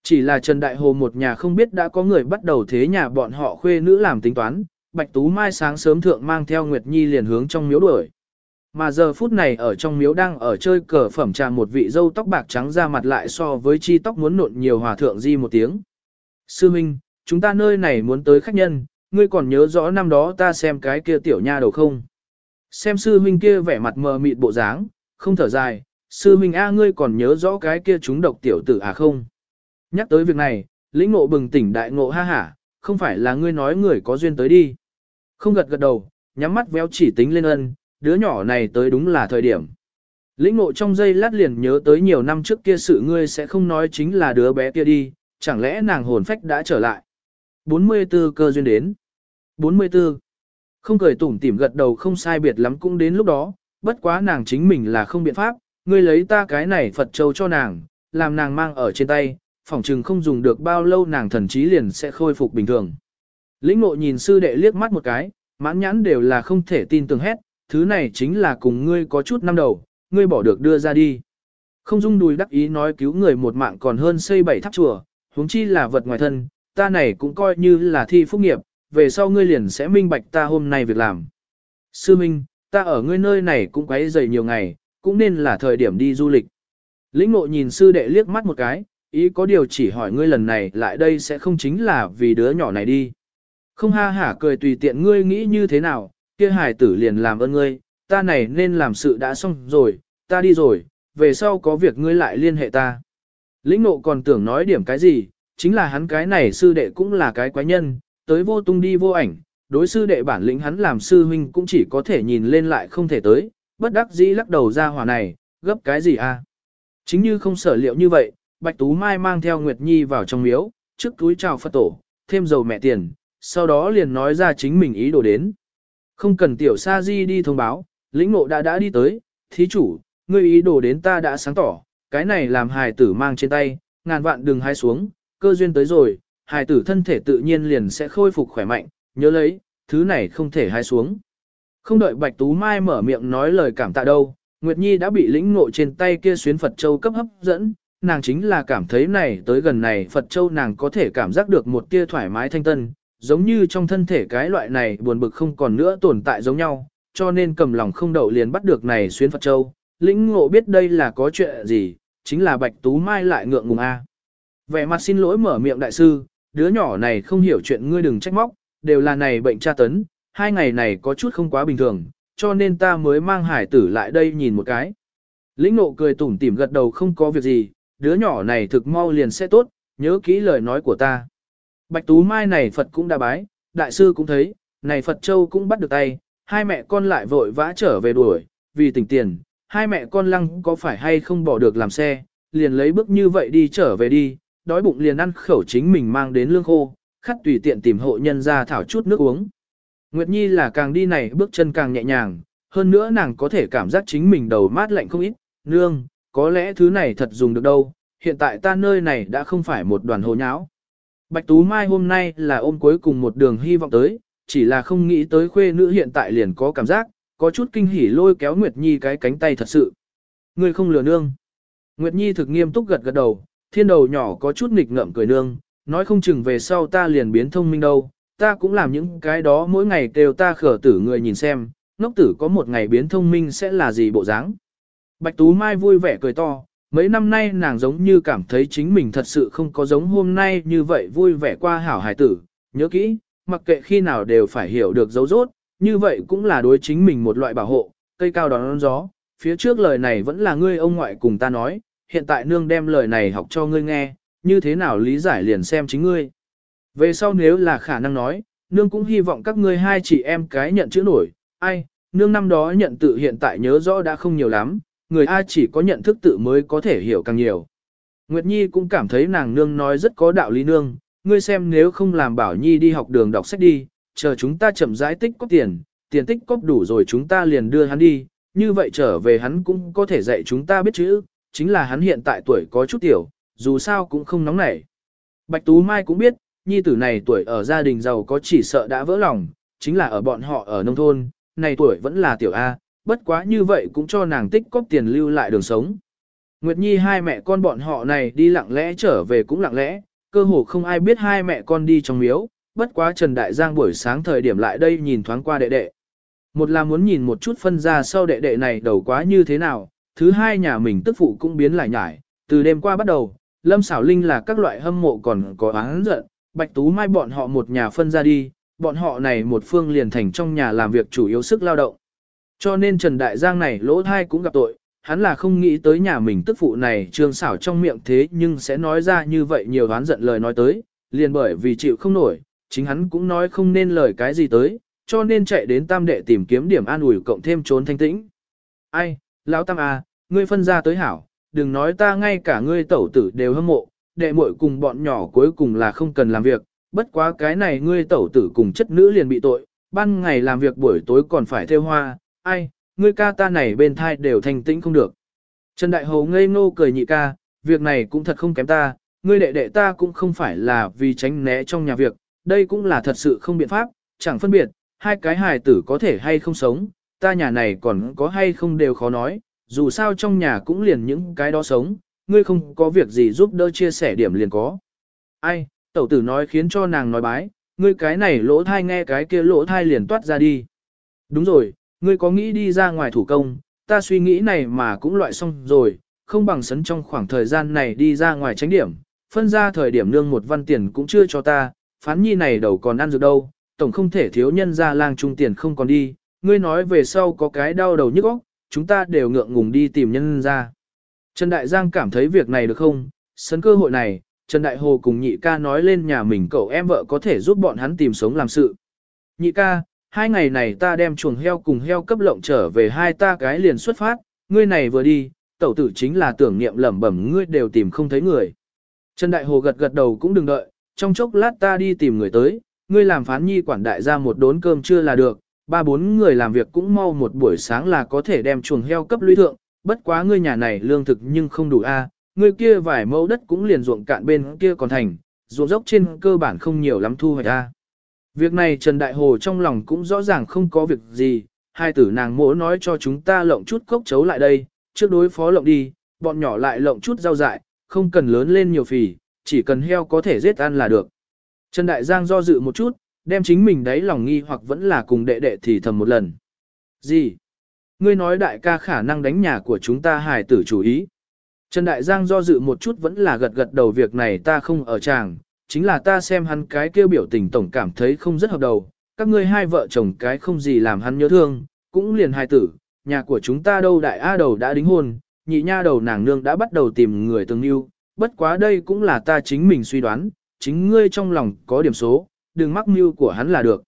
Chỉ là Trần Đại Hồ một nhà không biết đã có người bắt đầu thế nhà bọn họ khuê nữ làm tính toán, Bạch Tú Mai sáng sớm thượng mang theo Nguyệt Nhi liền hướng trong miếu đuổi. Mà giờ phút này ở trong miếu đang ở chơi cờ phẩm trà một vị dâu tóc bạc trắng ra mặt lại so với chi tóc muốn nộn nhiều hòa thượng di một tiếng. Sư Minh, chúng ta nơi này muốn tới khách nhân, ngươi còn nhớ rõ năm đó ta xem cái kia tiểu nha đầu không? Xem sư Minh kia vẻ mặt mờ mịt bộ dáng, không thở dài, sư Minh A ngươi còn nhớ rõ cái kia chúng độc tiểu tử à không? Nhắc tới việc này, lĩnh ngộ bừng tỉnh đại ngộ ha hả, không phải là ngươi nói người có duyên tới đi. Không gật gật đầu, nhắm mắt véo chỉ tính lên ân, đứa nhỏ này tới đúng là thời điểm. Lĩnh ngộ trong giây lát liền nhớ tới nhiều năm trước kia sự ngươi sẽ không nói chính là đứa bé kia đi, chẳng lẽ nàng hồn phách đã trở lại. 44 cơ duyên đến. 44. Không cười tủm tỉm gật đầu không sai biệt lắm cũng đến lúc đó, bất quá nàng chính mình là không biện pháp, ngươi lấy ta cái này Phật châu cho nàng, làm nàng mang ở trên tay, phỏng chừng không dùng được bao lâu nàng thần trí liền sẽ khôi phục bình thường. Lĩnh ngộ nhìn sư đệ liếc mắt một cái, mãn nhãn đều là không thể tin tưởng hết, thứ này chính là cùng ngươi có chút năm đầu, ngươi bỏ được đưa ra đi. Không dung đùi đắc ý nói cứu người một mạng còn hơn xây bảy tháp chùa, huống chi là vật ngoài thân, ta này cũng coi như là thi phúc nghiệp, về sau ngươi liền sẽ minh bạch ta hôm nay việc làm. Sư Minh, ta ở ngươi nơi này cũng quấy dày nhiều ngày, cũng nên là thời điểm đi du lịch. Lĩnh ngộ nhìn sư đệ liếc mắt một cái, ý có điều chỉ hỏi ngươi lần này lại đây sẽ không chính là vì đứa nhỏ này đi. Không ha hả cười tùy tiện ngươi nghĩ như thế nào, kia hài tử liền làm ơn ngươi, ta này nên làm sự đã xong rồi, ta đi rồi, về sau có việc ngươi lại liên hệ ta. Lĩnh nộ còn tưởng nói điểm cái gì, chính là hắn cái này sư đệ cũng là cái quái nhân, tới vô tung đi vô ảnh, đối sư đệ bản lĩnh hắn làm sư huynh cũng chỉ có thể nhìn lên lại không thể tới, bất đắc dĩ lắc đầu ra hỏa này, gấp cái gì à. Chính như không sở liệu như vậy, Bạch Tú Mai mang theo Nguyệt Nhi vào trong miếu, trước túi chào Phật tổ, thêm dầu mẹ tiền, sau đó liền nói ra chính mình ý đồ đến. Không cần tiểu sa di đi thông báo, lĩnh ngộ đã đã đi tới, thí chủ, ngươi ý đồ đến ta đã sáng tỏ, cái này làm hài tử mang trên tay, ngàn vạn đừng hai xuống, cơ duyên tới rồi, hài tử thân thể tự nhiên liền sẽ khôi phục khỏe mạnh, nhớ lấy, thứ này không thể hai xuống. Không đợi Bạch Tú Mai mở miệng nói lời cảm tạ đâu, Nguyệt Nhi đã bị lĩnh ngộ trên tay kia xuyến Phật Châu cấp hấp dẫn, nàng chính là cảm thấy này tới gần này Phật Châu nàng có thể cảm giác được một tia thoải mái thanh tân, giống như trong thân thể cái loại này buồn bực không còn nữa tồn tại giống nhau, cho nên cầm lòng không đậu liền bắt được này xuyên Phật Châu. Lĩnh ngộ biết đây là có chuyện gì, chính là Bạch Tú Mai lại ngượng ngùng a. Vẻ mặt xin lỗi mở miệng đại sư, đứa nhỏ này không hiểu chuyện ngươi đừng trách móc, đều là này bệnh tra tấn, hai ngày này có chút không quá bình thường, cho nên ta mới mang hải tử lại đây nhìn một cái. Lĩnh nộ cười tủm tỉm gật đầu không có việc gì, đứa nhỏ này thực mau liền sẽ tốt, nhớ kỹ lời nói của ta. Bạch Tú Mai này Phật cũng đã bái, đại sư cũng thấy, này Phật Châu cũng bắt được tay, hai mẹ con lại vội vã trở về đuổi, vì tỉnh tiền, hai mẹ con lăng có phải hay không bỏ được làm xe, liền lấy bước như vậy đi trở về đi, đói bụng liền ăn khẩu chính mình mang đến lương khô, khắt tùy tiện tìm hộ nhân ra thảo chút nước uống. Nguyệt Nhi là càng đi này bước chân càng nhẹ nhàng, hơn nữa nàng có thể cảm giác chính mình đầu mát lạnh không ít, nương, có lẽ thứ này thật dùng được đâu, hiện tại ta nơi này đã không phải một đoàn hồ nháo. Bạch Tú Mai hôm nay là ôm cuối cùng một đường hy vọng tới, chỉ là không nghĩ tới khuê nữ hiện tại liền có cảm giác, có chút kinh hỉ lôi kéo Nguyệt Nhi cái cánh tay thật sự. Người không lừa nương. Nguyệt Nhi thực nghiêm túc gật gật đầu, thiên đầu nhỏ có chút nghịch ngợm cười nương, nói không chừng về sau ta liền biến thông minh đâu, ta cũng làm những cái đó mỗi ngày kêu ta khở tử người nhìn xem, ngốc tử có một ngày biến thông minh sẽ là gì bộ dáng. Bạch Tú Mai vui vẻ cười to, mấy năm nay nàng giống như cảm thấy chính mình thật sự không có giống hôm nay như vậy vui vẻ qua hảo hài tử, nhớ kỹ, mặc kệ khi nào đều phải hiểu được dấu rốt, như vậy cũng là đối chính mình một loại bảo hộ, cây cao đón gió, phía trước lời này vẫn là ngươi ông ngoại cùng ta nói, hiện tại nương đem lời này học cho ngươi nghe, như thế nào lý giải liền xem chính ngươi. Về sau nếu là khả năng nói, nương cũng hy vọng các ngươi hai chị em cái nhận chữ nổi, ai, nương năm đó nhận tự hiện tại nhớ rõ đã không nhiều lắm, người A chỉ có nhận thức tự mới có thể hiểu càng nhiều. Nguyệt Nhi cũng cảm thấy nàng nương nói rất có đạo lý nương, ngươi xem nếu không làm bảo Nhi đi học đường đọc sách đi, chờ chúng ta chậm rãi tích có tiền, tiền tích cóp đủ rồi chúng ta liền đưa hắn đi, như vậy trở về hắn cũng có thể dạy chúng ta biết chữ, chính là hắn hiện tại tuổi có chút tiểu, dù sao cũng không nóng nảy. Bạch Tú Mai cũng biết, nhi tử này tuổi ở gia đình giàu có chỉ sợ đã vỡ lòng, chính là ở bọn họ ở nông thôn, này tuổi vẫn là tiểu A, bất quá như vậy cũng cho nàng tích cóp tiền lưu lại đường sống. Nguyệt Nhi hai mẹ con bọn họ này đi lặng lẽ trở về cũng lặng lẽ, cơ hồ không ai biết hai mẹ con đi trong miếu, bất quá Trần Đại Giang buổi sáng thời điểm lại đây nhìn thoáng qua đệ đệ. Một là muốn nhìn một chút phân ra sau đệ đệ này đầu quá như thế nào, thứ hai nhà mình tức phụ cũng biến lại nhải, từ đêm qua bắt đầu, Lâm Sảo Linh là các loại hâm mộ còn có án giận, Bạch Tú Mai bọn họ một nhà phân ra đi, bọn họ này một phương liền thành trong nhà làm việc chủ yếu sức lao động. Cho nên Trần Đại Giang này lỗ thai cũng gặp tội, hắn là không nghĩ tới nhà mình tức phụ này trương xảo trong miệng thế nhưng sẽ nói ra như vậy nhiều đoán giận lời nói tới, liền bởi vì chịu không nổi, chính hắn cũng nói không nên lời cái gì tới, cho nên chạy đến tam đệ tìm kiếm điểm an ủi cộng thêm trốn thanh tĩnh. Ai, lão tam à, ngươi phân ra tới hảo, đừng nói ta ngay cả ngươi tẩu tử đều hâm mộ, đệ muội cùng bọn nhỏ cuối cùng là không cần làm việc, bất quá cái này ngươi tẩu tử cùng chất nữ liền bị tội, ban ngày làm việc buổi tối còn phải theo hoa, ai, ngươi ca ta này bên thai đều thành tĩnh không được. Trần Đại Hầu ngây ngô cười nhị ca, việc này cũng thật không kém ta, ngươi đệ đệ ta cũng không phải là vì tránh né trong nhà việc, đây cũng là thật sự không biện pháp, chẳng phân biệt, hai cái hài tử có thể hay không sống, ta nhà này còn có hay không đều khó nói, dù sao trong nhà cũng liền những cái đó sống, ngươi không có việc gì giúp đỡ chia sẻ điểm liền có. Ai, tẩu tử nói khiến cho nàng nói bái, ngươi cái này lỗ thai nghe cái kia lỗ thai liền toát ra đi. Đúng rồi, ngươi có nghĩ đi ra ngoài thủ công, ta suy nghĩ này mà cũng loại xong rồi, không bằng sấn trong khoảng thời gian này đi ra ngoài tránh điểm, phân ra thời điểm nương một văn tiền cũng chưa cho ta, phán nhi này đầu còn ăn được đâu, tổng không thể thiếu nhân ra lang trung tiền không còn đi, ngươi nói về sau có cái đau đầu nhức óc, chúng ta đều ngượng ngùng đi tìm nhân ra. Trần Đại Giang cảm thấy việc này được không, Sấn cơ hội này, Trần Đại Hồ cùng nhị ca nói lên nhà mình cậu em vợ có thể giúp bọn hắn tìm sống làm sự. Nhị ca, hai ngày này ta đem chuồng heo cùng heo cấp lộng trở về hai ta cái liền xuất phát, ngươi này vừa đi, tẩu tử chính là tưởng niệm lẩm bẩm ngươi đều tìm không thấy người. Trần Đại Hồ gật gật đầu cũng đừng đợi, trong chốc lát ta đi tìm người tới, ngươi làm phán nhi quản đại ra một đốn cơm chưa là được, ba bốn người làm việc cũng mau một buổi sáng là có thể đem chuồng heo cấp lũy thượng, bất quá ngươi nhà này lương thực nhưng không đủ a, ngươi kia vài mẫu đất cũng liền ruộng cạn bên kia còn thành, ruộng dốc trên cơ bản không nhiều lắm thu hoạch a. Việc này Trần Đại Hồ trong lòng cũng rõ ràng không có việc gì, hai tử nàng mỗ nói cho chúng ta lộng chút cốc chấu lại đây, trước đối phó lộng đi, bọn nhỏ lại lộng chút rau dại, không cần lớn lên nhiều phì, chỉ cần heo có thể giết ăn là được. Trần Đại Giang do dự một chút, đem chính mình đấy lòng nghi hoặc vẫn là cùng đệ đệ thì thầm một lần. Gì? Ngươi nói đại ca khả năng đánh nhà của chúng ta hài tử chủ ý. Trần Đại Giang do dự một chút vẫn là gật gật đầu việc này ta không ở tràng, chính là ta xem hắn cái kêu biểu tình tổng cảm thấy không rất hợp đầu, các ngươi hai vợ chồng cái không gì làm hắn nhớ thương, cũng liền hài tử, nhà của chúng ta đâu đại A đầu đã đính hôn, nhị nha đầu nàng nương đã bắt đầu tìm người tương yêu, bất quá đây cũng là ta chính mình suy đoán, chính ngươi trong lòng có điểm số, đừng mắc mưu của hắn là được.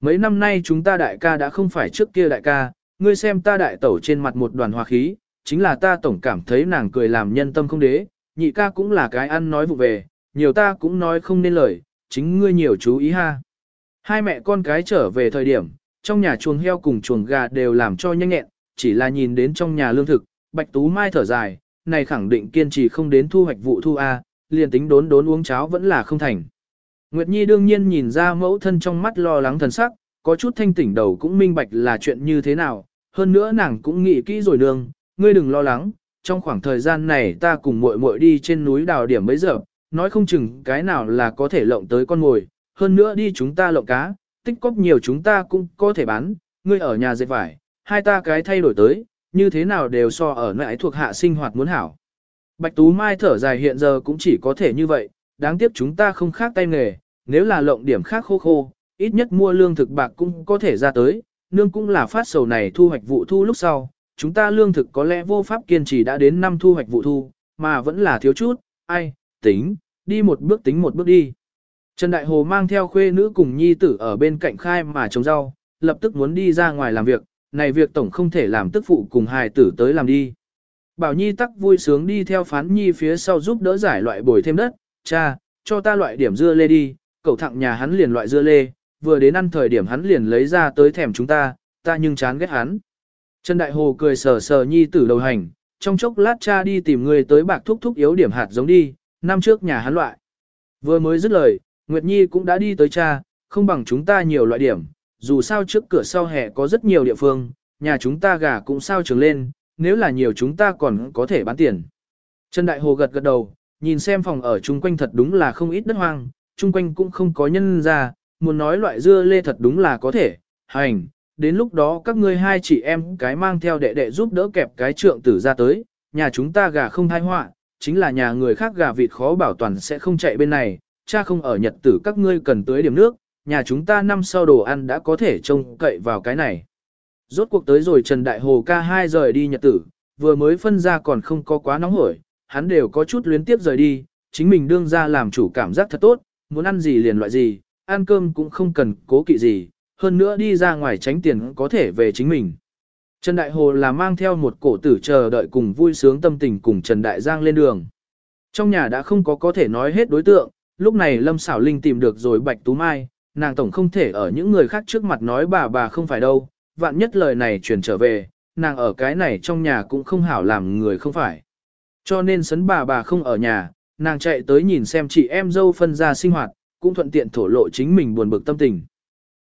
Mấy năm nay chúng ta đại ca đã không phải trước kia đại ca, ngươi xem ta đại tẩu trên mặt một đoàn hòa khí, chính là ta tổng cảm thấy nàng cười làm nhân tâm không đế, nhị ca cũng là cái ăn nói vụ về, nhiều ta cũng nói không nên lời, chính ngươi nhiều chú ý ha. Hai mẹ con cái trở về thời điểm, trong nhà chuồng heo cùng chuồng gà đều làm cho nhanh nhẹn, chỉ là nhìn đến trong nhà lương thực, Bạch Tú Mai thở dài, này khẳng định kiên trì không đến thu hoạch vụ thu A, liền tính đốn đốn uống cháo vẫn là không thành. Nguyệt Nhi đương nhiên nhìn ra mẫu thân trong mắt lo lắng thần sắc, có chút thanh tỉnh đầu cũng minh bạch là chuyện như thế nào, hơn nữa nàng cũng nghĩ kỹ rồi nương, ngươi đừng lo lắng, trong khoảng thời gian này ta cùng muội muội đi trên núi đào điểm mấy giờ, nói không chừng cái nào là có thể lộng tới con ngồi, hơn nữa đi chúng ta lộng cá, tích cóp nhiều chúng ta cũng có thể bán, ngươi ở nhà dệt vải, hai ta cái thay đổi tới, như thế nào đều so ở nơi thuộc hạ sinh hoạt muốn hảo. Bạch Tú Mai thở dài hiện giờ cũng chỉ có thể như vậy, đáng tiếc chúng ta không khác tay nghề, nếu là lộng điểm khác khô khô, ít nhất mua lương thực bạc cũng có thể ra tới, nương cũng là phát sầu này thu hoạch vụ thu lúc sau, chúng ta lương thực có lẽ vô pháp kiên trì đã đến năm thu hoạch vụ thu, mà vẫn là thiếu chút, ai, tính, đi một bước tính một bước đi. Trần Đại Hồ mang theo khuê nữ cùng nhi tử ở bên cạnh khai mà trồng rau, lập tức muốn đi ra ngoài làm việc, này việc tổng không thể làm tức phụ cùng hài tử tới làm đi. Bảo Nhi tắc vui sướng đi theo phán Nhi phía sau giúp đỡ giải loại bồi thêm đất, cha, cho ta loại điểm dưa lê đi, cậu thẳng nhà hắn liền loại dưa lê, vừa đến ăn thời điểm hắn liền lấy ra tới thèm chúng ta, ta nhưng chán ghét hắn. Trần Đại Hồ cười sờ sờ Nhi tử đầu hành, trong chốc lát cha đi tìm người tới bạc thúc thúc yếu điểm hạt giống đi, năm trước nhà hắn loại. Vừa mới dứt lời, Nguyệt Nhi cũng đã đi tới cha, không bằng chúng ta nhiều loại điểm, dù sao trước cửa sau hè có rất nhiều địa phương, nhà chúng ta gà cũng sao trường lên, nếu là nhiều chúng ta còn có thể bán tiền. Trần Đại Hồ gật gật đầu, nhìn xem phòng ở chung quanh thật đúng là không ít đất hoang, chung quanh cũng không có nhân ra, muốn nói loại dưa lê thật đúng là có thể, hành, đến lúc đó các ngươi hai chị em cái mang theo đệ đệ giúp đỡ kẹp cái trượng tử ra tới, nhà chúng ta gà không thai họa, chính là nhà người khác gà vịt khó bảo toàn sẽ không chạy bên này, cha không ở nhật tử các ngươi cần tới điểm nước, nhà chúng ta năm sau đồ ăn đã có thể trông cậy vào cái này. Rốt cuộc tới rồi Trần Đại Hồ ca hai rời đi nhật tử, vừa mới phân ra còn không có quá nóng hổi, hắn đều có chút luyến tiếp rời đi, chính mình đương ra làm chủ cảm giác thật tốt, muốn ăn gì liền loại gì, ăn cơm cũng không cần cố kỵ gì, hơn nữa đi ra ngoài tránh tiền có thể về chính mình. Trần Đại Hồ là mang theo một cổ tử chờ đợi cùng vui sướng tâm tình cùng Trần Đại Giang lên đường. Trong nhà đã không có có thể nói hết đối tượng, lúc này Lâm Xảo Linh tìm được rồi Bạch Tú Mai, nàng tổng không thể ở những người khác trước mặt nói bà bà không phải đâu, vạn nhất lời này truyền trở về, nàng ở cái này trong nhà cũng không hảo làm người không phải. Cho nên sấn bà bà không ở nhà, nàng chạy tới nhìn xem chị em dâu phân ra sinh hoạt, cũng thuận tiện thổ lộ chính mình buồn bực tâm tình.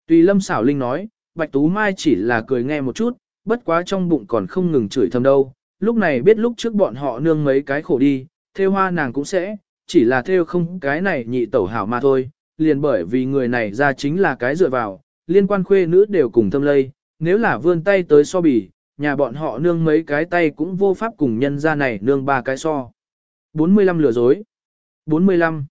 Tùy Lâm Xảo Linh nói, Bạch Tú Mai chỉ là cười nghe một chút, bất quá trong bụng còn không ngừng chửi thầm đâu, lúc này biết lúc trước bọn họ nương mấy cái khổ đi, theo hoa nàng cũng sẽ, chỉ là theo không cái này nhị tẩu hảo mà thôi, liền bởi vì người này ra chính là cái dựa vào, liên quan khuê nữ đều cùng thâm lây, nếu là vươn tay tới so bì, nhà bọn họ nương mấy cái tay cũng vô pháp cùng nhân ra này nương ba cái so. 45 lừa dối 45.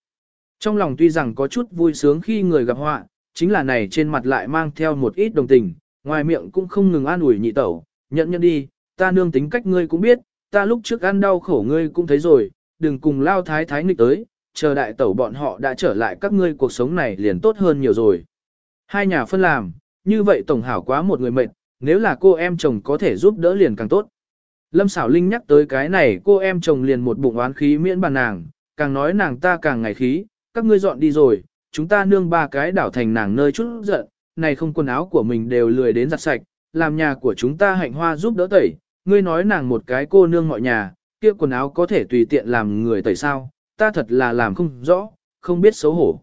Trong lòng tuy rằng có chút vui sướng khi người gặp họa, chính là này trên mặt lại mang theo một ít đồng tình, ngoài miệng cũng không ngừng an ủi nhị tẩu, nhận nhận đi, ta nương tính cách ngươi cũng biết, ta lúc trước ăn đau khổ ngươi cũng thấy rồi, đừng cùng lao thái thái nghịch tới, chờ đại tẩu bọn họ đã trở lại các ngươi cuộc sống này liền tốt hơn nhiều rồi. Hai nhà phân làm, như vậy tổng hảo quá một người mệt, nếu là cô em chồng có thể giúp đỡ liền càng tốt. Lâm xảo linh nhắc tới cái này cô em chồng liền một bụng oán khí miễn bàn nàng, càng nói nàng ta càng ngày khí, các ngươi dọn đi rồi, chúng ta nương ba cái đảo thành nàng nơi chút giận, này không quần áo của mình đều lười đến giặt sạch, làm nhà của chúng ta hạnh hoa giúp đỡ tẩy, ngươi nói nàng một cái cô nương mọi nhà, kia quần áo có thể tùy tiện làm người tẩy sao, ta thật là làm không rõ, không biết xấu hổ.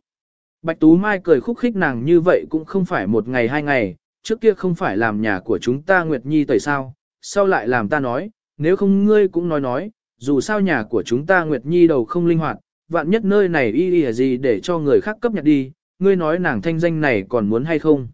Bạch Tú Mai cười khúc khích nàng như vậy cũng không phải một ngày hai ngày, trước kia không phải làm nhà của chúng ta Nguyệt Nhi tẩy sao, sau lại làm ta nói, nếu không ngươi cũng nói nói, dù sao nhà của chúng ta Nguyệt Nhi đầu không linh hoạt, vạn nhất nơi này y y gì để cho người khác cấp nhặt đi, ngươi nói nàng thanh danh này còn muốn hay không.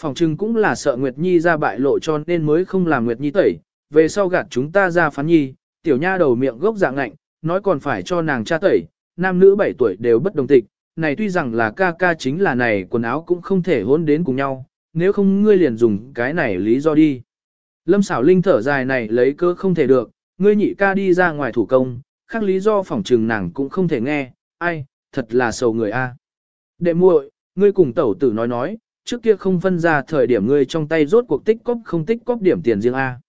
Phòng trưng cũng là sợ Nguyệt Nhi ra bại lộ cho nên mới không làm Nguyệt Nhi tẩy, về sau gạt chúng ta ra phán nhi, tiểu nha đầu miệng gốc dạng ngạnh, nói còn phải cho nàng cha tẩy, nam nữ 7 tuổi đều bất đồng tịch, này tuy rằng là ca ca chính là này quần áo cũng không thể hôn đến cùng nhau, nếu không ngươi liền dùng cái này lý do đi. Lâm xảo linh thở dài này lấy cơ không thể được, ngươi nhị ca đi ra ngoài thủ công, khác lý do phỏng trừng nàng cũng không thể nghe, ai, thật là sầu người a. Đệ muội, ngươi cùng tẩu tử nói nói, trước kia không phân ra thời điểm ngươi trong tay rốt cuộc tích cóp không tích cóp điểm tiền riêng a.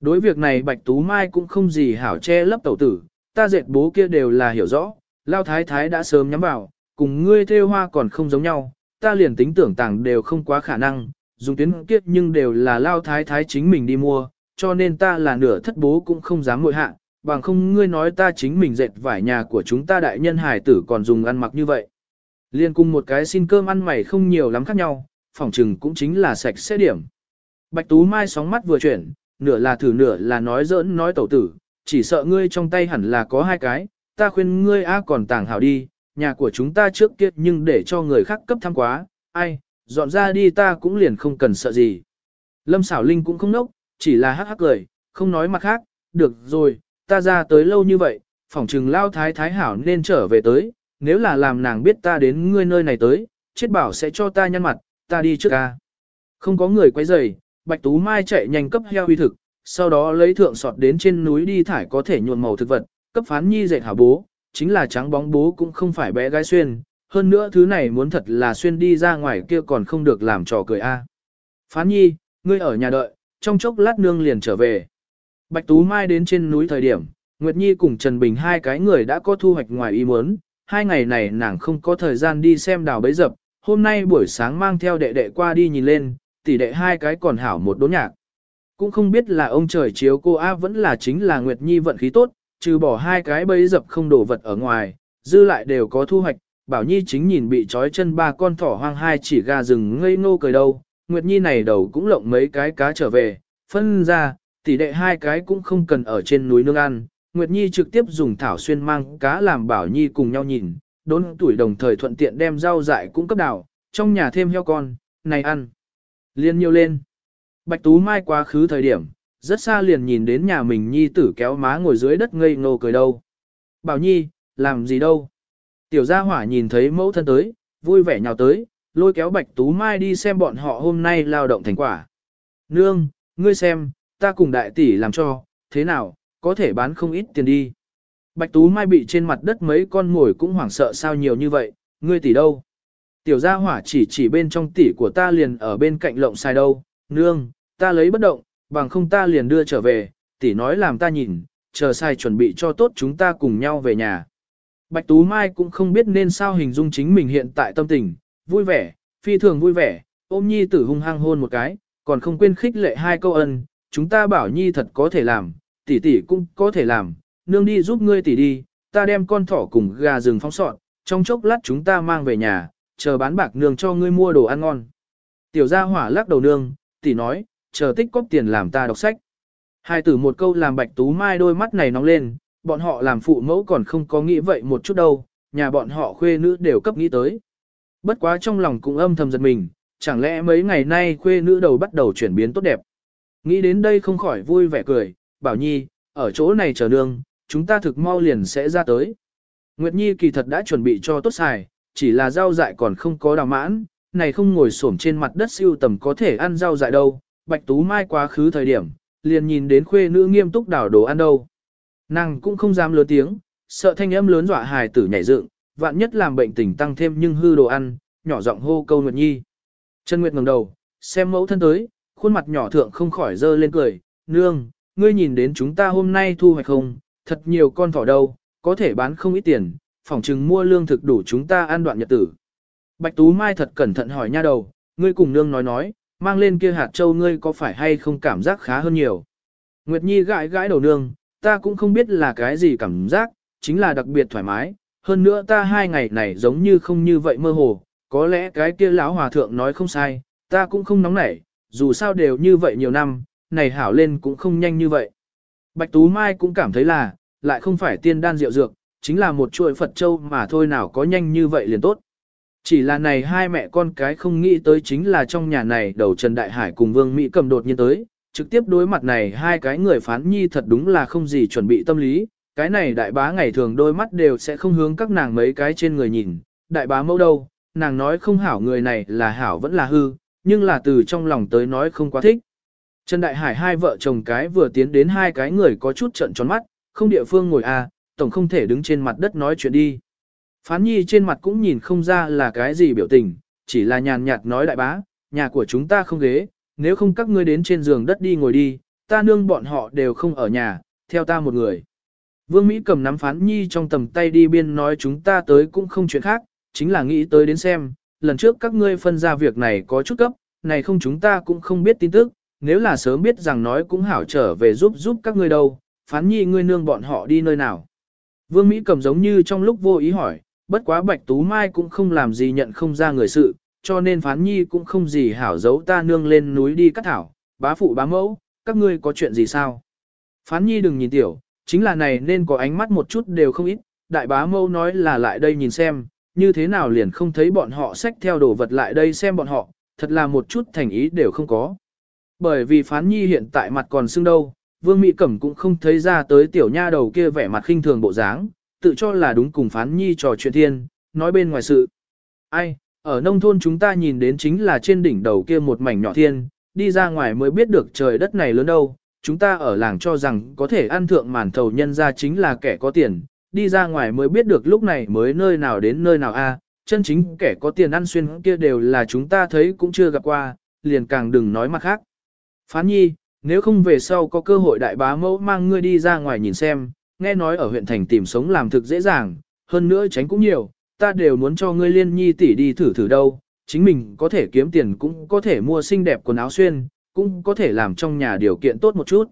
Đối việc này Bạch Tú Mai cũng không gì hảo che lấp tẩu tử, ta dệt bố kia đều là hiểu rõ, lao thái thái đã sớm nhắm vào, cùng ngươi theo hoa còn không giống nhau, ta liền tính tưởng tàng đều không quá khả năng, dùng tuyến kiếp nhưng đều là lao thái thái chính mình đi mua, cho nên ta là nửa thất bố cũng không dám ngội hạ, bằng không ngươi nói ta chính mình dệt vải nhà của chúng ta đại nhân hải tử còn dùng ăn mặc như vậy. Liên cùng một cái xin cơm ăn mày không nhiều lắm khác nhau, phỏng trừng cũng chính là sạch sẽ điểm. Bạch Tú Mai sóng mắt vừa chuyển, nửa là thử nửa là nói giỡn nói tẩu tử, chỉ sợ ngươi trong tay hẳn là có hai cái, ta khuyên ngươi a còn tàng hảo đi, nhà của chúng ta trước kia nhưng để cho người khác cấp thăm quá, ai, dọn ra đi ta cũng liền không cần sợ gì. Lâm xảo linh cũng không nốc, chỉ là hắc hắc cười, không nói mặt khác, được rồi, ta ra tới lâu như vậy, phỏng trừng lao thái thái hảo nên trở về tới, nếu là làm nàng biết ta đến ngươi nơi này tới, chết bảo sẽ cho ta nhăn mặt, ta đi trước ca. Không có người quay rầy, Bạch Tú Mai chạy nhanh cấp heo huy thực, sau đó lấy thượng sọt đến trên núi đi thải có thể nhuộm màu thực vật, cấp phán nhi dệt hảo bố, chính là trắng bóng bố cũng không phải bé gái xuyên, hơn nữa thứ này muốn thật là xuyên đi ra ngoài kia còn không được làm trò cười a. Phán nhi, ngươi ở nhà đợi, trong chốc lát nương liền trở về. Bạch Tú Mai đến trên núi thời điểm, Nguyệt Nhi cùng Trần Bình hai cái người đã có thu hoạch ngoài ý muốn, hai ngày này nàng không có thời gian đi xem đào bấy dập, hôm nay buổi sáng mang theo đệ đệ qua đi nhìn lên, tỷ đệ hai cái còn hảo một đốn nhạc. Cũng không biết là ông trời chiếu cô A vẫn là chính là Nguyệt Nhi vận khí tốt, trừ bỏ hai cái bấy dập không đổ vật ở ngoài, dư lại đều có thu hoạch, Bảo Nhi chính nhìn bị trói chân ba con thỏ hoang hai chỉ gà rừng ngây ngô cười đâu, Nguyệt Nhi này đầu cũng lộng mấy cái cá trở về, phân ra, tỷ đệ hai cái cũng không cần ở trên núi nương ăn. Nguyệt Nhi trực tiếp dùng thảo xuyên mang cá làm Bảo Nhi cùng nhau nhìn, đốn tuổi đồng thời thuận tiện đem rau dại cũng cấp đảo, trong nhà thêm heo con, này ăn. Liên nhiều lên. Bạch Tú Mai quá khứ thời điểm, rất xa liền nhìn đến nhà mình Nhi tử kéo má ngồi dưới đất ngây ngô cười đâu. Bảo Nhi, làm gì đâu? Tiểu gia hỏa nhìn thấy mẫu thân tới, vui vẻ nhào tới, lôi kéo Bạch Tú Mai đi xem bọn họ hôm nay lao động thành quả. Nương, ngươi xem, ta cùng đại tỷ làm cho, thế nào, có thể bán không ít tiền đi. Bạch Tú Mai bị trên mặt đất mấy con ngồi cũng hoảng sợ sao nhiều như vậy, ngươi tỷ đâu? Tiểu gia hỏa chỉ chỉ bên trong tỷ của ta liền ở bên cạnh lộng sai đâu, nương, ta lấy bất động, bằng không ta liền đưa trở về, tỷ nói làm ta nhìn, chờ sai chuẩn bị cho tốt chúng ta cùng nhau về nhà. Bạch Tú Mai cũng không biết nên sao hình dung chính mình hiện tại tâm tình, vui vẻ, phi thường vui vẻ, ôm nhi tử hung hăng hôn một cái, còn không quên khích lệ hai câu ân, chúng ta bảo nhi thật có thể làm, tỷ tỷ cũng có thể làm, nương đi giúp ngươi tỷ đi, ta đem con thỏ cùng gà rừng phóng sọt, trong chốc lát chúng ta mang về nhà, chờ bán bạc nương cho ngươi mua đồ ăn ngon. Tiểu gia hỏa lắc đầu nương, tỷ nói, chờ tích cóp tiền làm ta đọc sách. Hai tử một câu làm bạch tú mai đôi mắt này nóng lên, bọn họ làm phụ mẫu còn không có nghĩ vậy một chút đâu, nhà bọn họ khuê nữ đều cấp nghĩ tới. Bất quá trong lòng cũng âm thầm giật mình, chẳng lẽ mấy ngày nay khuê nữ đầu bắt đầu chuyển biến tốt đẹp. Nghĩ đến đây không khỏi vui vẻ cười, bảo nhi, ở chỗ này chờ nương, chúng ta thực mau liền sẽ ra tới. Nguyệt Nhi kỳ thật đã chuẩn bị cho tốt xài, chỉ là rau dại còn không có đào mãn, này không ngồi xổm trên mặt đất siêu tầm có thể ăn rau dại đâu. Bạch Tú Mai quá khứ thời điểm, liền nhìn đến khuê nữ nghiêm túc đảo đồ ăn đâu. Nàng cũng không dám lớn tiếng, sợ thanh âm lớn dọa hài tử nhảy dựng, vạn nhất làm bệnh tình tăng thêm nhưng hư đồ ăn, nhỏ giọng hô câu Nguyệt Nhi. Trần Nguyệt ngẩng đầu, xem mẫu thân tới, khuôn mặt nhỏ thượng không khỏi dơ lên cười, nương, ngươi nhìn đến chúng ta hôm nay thu hoạch không, thật nhiều con thỏ đâu, có thể bán không ít tiền, phỏng chừng mua lương thực đủ chúng ta ăn đoạn nhật tử. Bạch Tú Mai thật cẩn thận hỏi nha đầu, ngươi cùng nương nói nói, mang lên kia hạt châu ngươi có phải hay không cảm giác khá hơn nhiều. Nguyệt Nhi gãi gãi đầu nương, ta cũng không biết là cái gì cảm giác, chính là đặc biệt thoải mái, hơn nữa ta hai ngày này giống như không như vậy mơ hồ, có lẽ cái kia lão hòa thượng nói không sai, ta cũng không nóng nảy, dù sao đều như vậy nhiều năm, này hảo lên cũng không nhanh như vậy. Bạch Tú Mai cũng cảm thấy là, lại không phải tiên đan rượu dược, chính là một chuỗi Phật Châu mà thôi nào có nhanh như vậy liền tốt. Chỉ là này hai mẹ con cái không nghĩ tới chính là trong nhà này đầu Trần Đại Hải cùng Vương Mỹ cầm đột nhiên tới, trực tiếp đối mặt này hai cái người phán nhi thật đúng là không gì chuẩn bị tâm lý, cái này đại bá ngày thường đôi mắt đều sẽ không hướng các nàng mấy cái trên người nhìn, đại bá mẫu đâu, nàng nói không hảo người này là hảo vẫn là hư, nhưng là từ trong lòng tới nói không quá thích. Trần Đại Hải hai vợ chồng cái vừa tiến đến hai cái người có chút trận tròn mắt, không địa phương ngồi à, tổng không thể đứng trên mặt đất nói chuyện đi. Phán nhi trên mặt cũng nhìn không ra là cái gì biểu tình, chỉ là nhàn nhạt nói đại bá, nhà của chúng ta không ghế, nếu không các ngươi đến trên giường đất đi ngồi đi, ta nương bọn họ đều không ở nhà, theo ta một người. Vương Mỹ cầm nắm phán nhi trong tầm tay đi biên nói chúng ta tới cũng không chuyện khác, chính là nghĩ tới đến xem, lần trước các ngươi phân ra việc này có chút cấp, này không chúng ta cũng không biết tin tức, nếu là sớm biết rằng nói cũng hảo trở về giúp giúp các ngươi đâu, phán nhi ngươi nương bọn họ đi nơi nào. Vương Mỹ cầm giống như trong lúc vô ý hỏi, bất quá Bạch Tú Mai cũng không làm gì nhận không ra người sự, cho nên phán nhi cũng không gì hảo giấu ta nương lên núi đi cắt thảo, bá phụ bá mẫu, các ngươi có chuyện gì sao? Phán nhi đừng nhìn tiểu, chính là này nên có ánh mắt một chút đều không ít, đại bá Mẫu nói là lại đây nhìn xem, như thế nào liền không thấy bọn họ xách theo đồ vật lại đây xem bọn họ, thật là một chút thành ý đều không có. Bởi vì phán nhi hiện tại mặt còn sưng đâu, vương mỹ cẩm cũng không thấy ra tới tiểu nha đầu kia vẻ mặt khinh thường bộ dáng, tự cho là đúng cùng phán nhi trò chuyện thiên, nói bên ngoài sự. Ai, ở nông thôn chúng ta nhìn đến chính là trên đỉnh đầu kia một mảnh nhỏ thiên, đi ra ngoài mới biết được trời đất này lớn đâu, chúng ta ở làng cho rằng có thể ăn thượng màn thầu nhân ra chính là kẻ có tiền, đi ra ngoài mới biết được lúc này mới nơi nào đến nơi nào a chân chính kẻ có tiền ăn xuyên kia đều là chúng ta thấy cũng chưa gặp qua, liền càng đừng nói mặt khác. Phán nhi, nếu không về sau có cơ hội đại bá mẫu mang ngươi đi ra ngoài nhìn xem, nghe nói ở huyện thành tìm sống làm thực dễ dàng, hơn nữa tránh cũng nhiều, ta đều muốn cho ngươi liên nhi tỷ đi thử thử đâu, chính mình có thể kiếm tiền cũng có thể mua xinh đẹp quần áo xuyên, cũng có thể làm trong nhà điều kiện tốt một chút.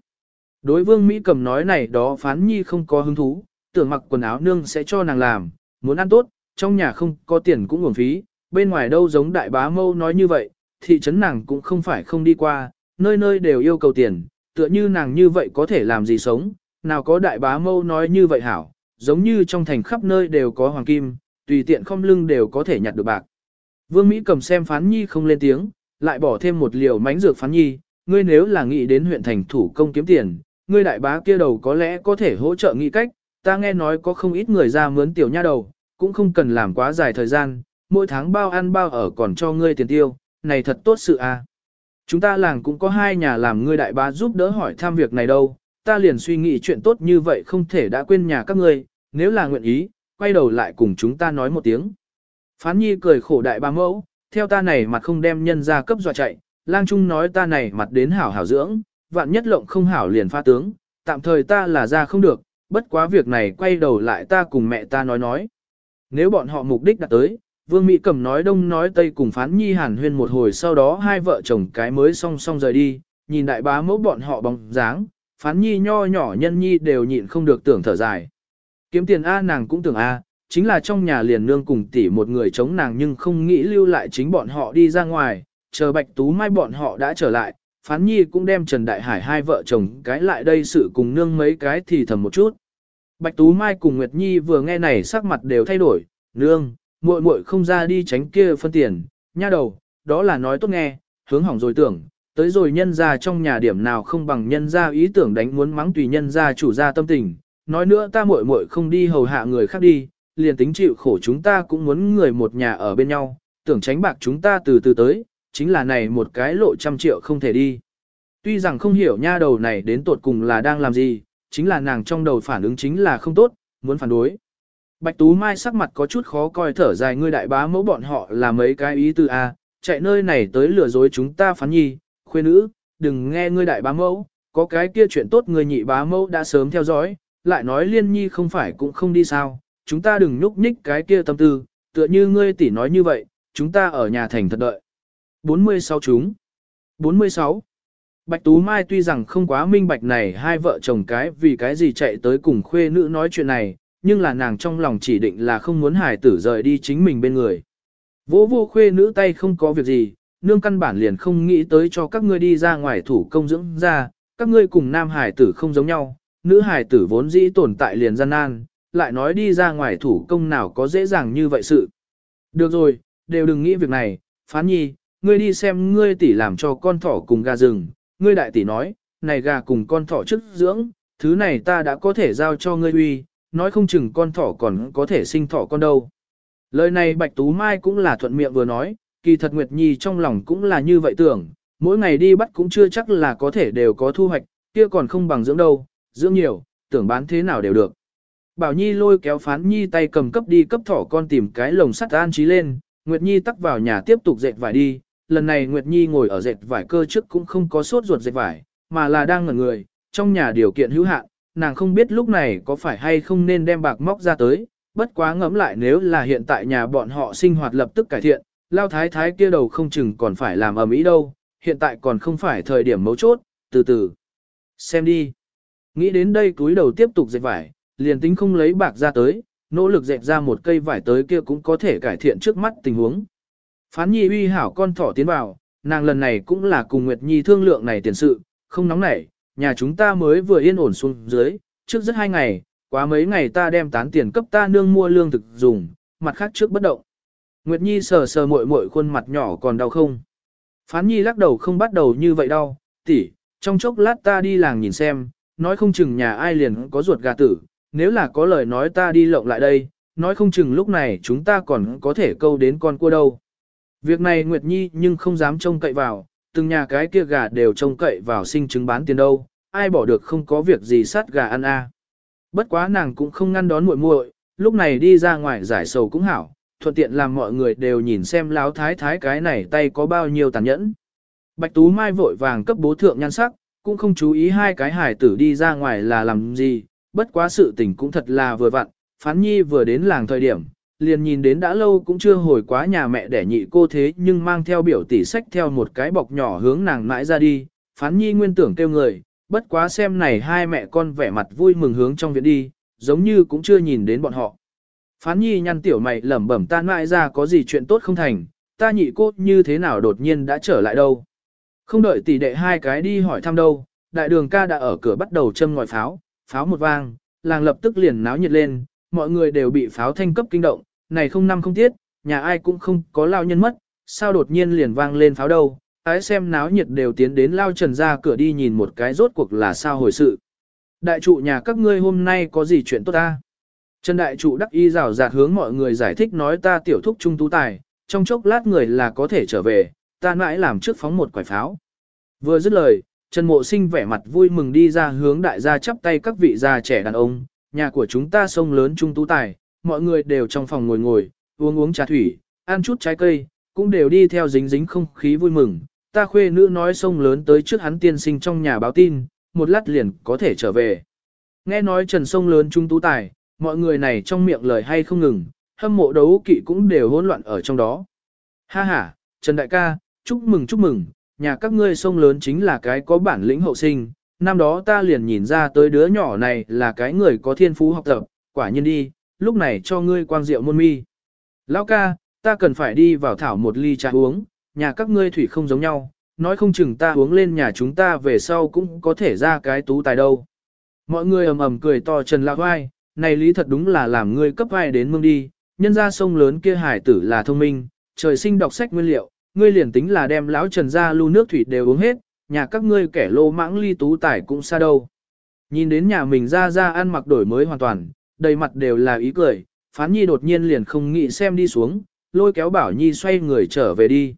Đối vương Mỹ cầm nói này đó phán nhi không có hứng thú, tưởng mặc quần áo nương sẽ cho nàng làm, muốn ăn tốt, trong nhà không có tiền cũng uổng phí, bên ngoài đâu giống đại bá mâu nói như vậy, thị trấn nàng cũng không phải không đi qua, nơi nơi đều yêu cầu tiền, tựa như nàng như vậy có thể làm gì sống, nào có đại bá mâu nói như vậy hảo, giống như trong thành khắp nơi đều có hoàng kim, tùy tiện không lưng đều có thể nhặt được bạc. Vương Mỹ cầm xem phán nhi không lên tiếng, lại bỏ thêm một liều mánh dược phán nhi, ngươi nếu là nghĩ đến huyện thành thủ công kiếm tiền, ngươi đại bá kia đầu có lẽ có thể hỗ trợ nghĩ cách, ta nghe nói có không ít người ra mướn tiểu nha đầu, cũng không cần làm quá dài thời gian, mỗi tháng bao ăn bao ở còn cho ngươi tiền tiêu, này thật tốt sự à. Chúng ta làng cũng có hai nhà làm ngươi đại bá giúp đỡ hỏi thăm việc này đâu, ta liền suy nghĩ chuyện tốt như vậy không thể đã quên nhà các ngươi, nếu là nguyện ý, quay đầu lại cùng chúng ta nói một tiếng. Phán nhi cười khổ đại ba mẫu, theo ta này mặt không đem nhân ra cấp dọa chạy, lang trung nói ta này mặt đến hảo hảo dưỡng, vạn nhất lộng không hảo liền pha tướng, tạm thời ta là ra không được, bất quá việc này quay đầu lại ta cùng mẹ ta nói nói. Nếu bọn họ mục đích đã tới, Vương Mỹ Cẩm nói đông nói tây cùng phán nhi hàn huyên một hồi sau đó hai vợ chồng cái mới song song rời đi, nhìn đại bá mẫu bọn họ bóng dáng, phán nhi nho nhỏ nhân nhi đều nhịn không được tưởng thở dài. Kiếm tiền A nàng cũng tưởng A, chính là trong nhà liền nương cùng tỷ một người chống nàng nhưng không nghĩ lưu lại chính bọn họ đi ra ngoài, chờ bạch tú mai bọn họ đã trở lại, phán nhi cũng đem Trần Đại Hải hai vợ chồng cái lại đây sự cùng nương mấy cái thì thầm một chút. Bạch Tú Mai cùng Nguyệt Nhi vừa nghe này sắc mặt đều thay đổi, nương, muội muội không ra đi tránh kia phân tiền, nha đầu, đó là nói tốt nghe, hướng hỏng rồi tưởng, tới rồi nhân ra trong nhà điểm nào không bằng nhân ra ý tưởng đánh muốn mắng tùy nhân ra chủ ra tâm tình, nói nữa ta muội muội không đi hầu hạ người khác đi, liền tính chịu khổ chúng ta cũng muốn người một nhà ở bên nhau, tưởng tránh bạc chúng ta từ từ tới, chính là này một cái lộ trăm triệu không thể đi. Tuy rằng không hiểu nha đầu này đến tột cùng là đang làm gì, chính là nàng trong đầu phản ứng chính là không tốt, muốn phản đối. Bạch Tú Mai sắc mặt có chút khó coi thở dài ngươi đại bá mẫu bọn họ là mấy cái ý tư A, chạy nơi này tới lừa dối chúng ta phán nhi, khuê nữ, đừng nghe ngươi đại bá mẫu, có cái kia chuyện tốt người nhị bá mẫu đã sớm theo dõi, lại nói liên nhi không phải cũng không đi sao, chúng ta đừng nhúc nhích cái kia tâm tư, tựa như ngươi tỷ nói như vậy, chúng ta ở nhà thành thật đợi. 46 chúng. 46 Bạch Tú Mai tuy rằng không quá minh bạch này hai vợ chồng cái vì cái gì chạy tới cùng khuê nữ nói chuyện này, nhưng là nàng trong lòng chỉ định là không muốn hải tử rời đi chính mình bên người. Vô vô khuê nữ tay không có việc gì, nương căn bản liền không nghĩ tới cho các ngươi đi ra ngoài thủ công dưỡng ra, các ngươi cùng nam hải tử không giống nhau, nữ hải tử vốn dĩ tồn tại liền gian nan, lại nói đi ra ngoài thủ công nào có dễ dàng như vậy sự. Được rồi, đều đừng nghĩ việc này, phán nhi, ngươi đi xem ngươi tỷ làm cho con thỏ cùng gà rừng, ngươi đại tỷ nói, này gà cùng con thỏ trước dưỡng, thứ này ta đã có thể giao cho ngươi uy, nói không chừng con thỏ còn có thể sinh thỏ con đâu. Lời này Bạch Tú Mai cũng là thuận miệng vừa nói, kỳ thật Nguyệt Nhi trong lòng cũng là như vậy tưởng, mỗi ngày đi bắt cũng chưa chắc là có thể đều có thu hoạch, kia còn không bằng dưỡng đâu, dưỡng nhiều, tưởng bán thế nào đều được. Bảo Nhi lôi kéo phán Nhi tay cầm cấp đi cấp thỏ con tìm cái lồng sắt an trí lên, Nguyệt Nhi tắc vào nhà tiếp tục dệt vải đi, lần này Nguyệt Nhi ngồi ở dệt vải cơ trước cũng không có sốt ruột dệt vải, mà là đang ngẩn người, trong nhà điều kiện hữu hạn, nàng không biết lúc này có phải hay không nên đem bạc móc ra tới, bất quá ngẫm lại nếu là hiện tại nhà bọn họ sinh hoạt lập tức cải thiện, lao thái thái kia đầu không chừng còn phải làm ầm ĩ đâu, hiện tại còn không phải thời điểm mấu chốt, từ từ. Xem đi. Nghĩ đến đây túi đầu tiếp tục dệt vải, liền tính không lấy bạc ra tới, nỗ lực dệt ra một cây vải tới kia cũng có thể cải thiện trước mắt tình huống. Phán nhi uy hảo con thỏ tiến vào, nàng lần này cũng là cùng Nguyệt Nhi thương lượng này tiền sự, không nóng nảy, nhà chúng ta mới vừa yên ổn xuống dưới, trước rất hai ngày, quá mấy ngày ta đem tán tiền cấp ta nương mua lương thực dùng, mặt khác trước bất động. Nguyệt Nhi sờ sờ muội muội khuôn mặt nhỏ còn đau không? Phán Nhi lắc đầu không bắt đầu như vậy đau, tỷ, trong chốc lát ta đi làng nhìn xem, nói không chừng nhà ai liền có ruột gà tử, nếu là có lời nói ta đi lộng lại đây, nói không chừng lúc này chúng ta còn có thể câu đến con cua đâu. Việc này Nguyệt Nhi nhưng không dám trông cậy vào, từng nhà cái kia gà đều trông cậy vào sinh trứng bán tiền đâu, ai bỏ được không có việc gì sát gà ăn a. Bất quá nàng cũng không ngăn đón muội muội, lúc này đi ra ngoài giải sầu cũng hảo, thuận tiện làm mọi người đều nhìn xem láo thái thái cái này tay có bao nhiêu tàn nhẫn. Bạch Tú Mai vội vàng cấp bố thượng nhan sắc, cũng không chú ý hai cái hải tử đi ra ngoài là làm gì, bất quá sự tình cũng thật là vừa vặn, phán nhi vừa đến làng thời điểm, liền nhìn đến đã lâu cũng chưa hồi quá nhà mẹ để nhị cô thế nhưng mang theo biểu tỷ sách theo một cái bọc nhỏ hướng nàng mãi ra đi, phán nhi nguyên tưởng kêu người, bất quá xem này hai mẹ con vẻ mặt vui mừng hướng trong viện đi, giống như cũng chưa nhìn đến bọn họ. Phán nhi nhăn tiểu mày lẩm bẩm ta mãi ra có gì chuyện tốt không thành, ta nhị cô như thế nào đột nhiên đã trở lại đâu. Không đợi tỷ đệ hai cái đi hỏi thăm đâu, đại đường ca đã ở cửa bắt đầu châm ngòi pháo, pháo một vang, làng lập tức liền náo nhiệt lên, mọi người đều bị pháo thanh cấp kinh động, này không năm không tiết, nhà ai cũng không có lao nhân mất, sao đột nhiên liền vang lên pháo đâu, ái xem náo nhiệt đều tiến đến lao trần ra cửa đi nhìn một cái rốt cuộc là sao hồi sự. Đại trụ nhà các ngươi hôm nay có gì chuyện tốt ta? Trần đại trụ đắc y rào rạt hướng mọi người giải thích nói ta tiểu thúc trung tú tài, trong chốc lát người là có thể trở về, ta mãi làm trước phóng một quải pháo. Vừa dứt lời, Trần Mộ Sinh vẻ mặt vui mừng đi ra hướng đại gia chắp tay các vị già trẻ đàn ông, nhà của chúng ta sông lớn trung tú tài, mọi người đều trong phòng ngồi ngồi, uống uống trà thủy, ăn chút trái cây, cũng đều đi theo dính dính không khí vui mừng. Ta khuê nữ nói sông lớn tới trước hắn tiên sinh trong nhà báo tin, một lát liền có thể trở về. Nghe nói Trần sông lớn trung tú tài, mọi người này trong miệng lời hay không ngừng, hâm mộ đấu kỵ cũng đều hỗn loạn ở trong đó. Ha ha, Trần đại ca, chúc mừng chúc mừng, nhà các ngươi sông lớn chính là cái có bản lĩnh hậu sinh, năm đó ta liền nhìn ra tới đứa nhỏ này là cái người có thiên phú học tập, quả nhiên đi, lúc này cho ngươi quang rượu môn mi. Lão ca, ta cần phải đi vào thảo một ly trà uống, nhà các ngươi thủy không giống nhau, nói không chừng ta uống lên nhà chúng ta về sau cũng có thể ra cái tú tài đâu. Mọi người ầm ầm cười to trần lạc vai, này lý thật đúng là làm ngươi cấp vai đến mương đi, nhân ra sông lớn kia hải tử là thông minh, trời sinh đọc sách nguyên liệu, ngươi liền tính là đem lão trần ra lưu nước thủy đều uống hết, nhà các ngươi kẻ lô mãng ly tú tài cũng xa đâu. Nhìn đến nhà mình ra ra ăn mặc đổi mới hoàn toàn, đầy mặt đều là ý cười, phán nhi đột nhiên liền không nghĩ xem đi xuống, lôi kéo bảo nhi xoay người trở về đi.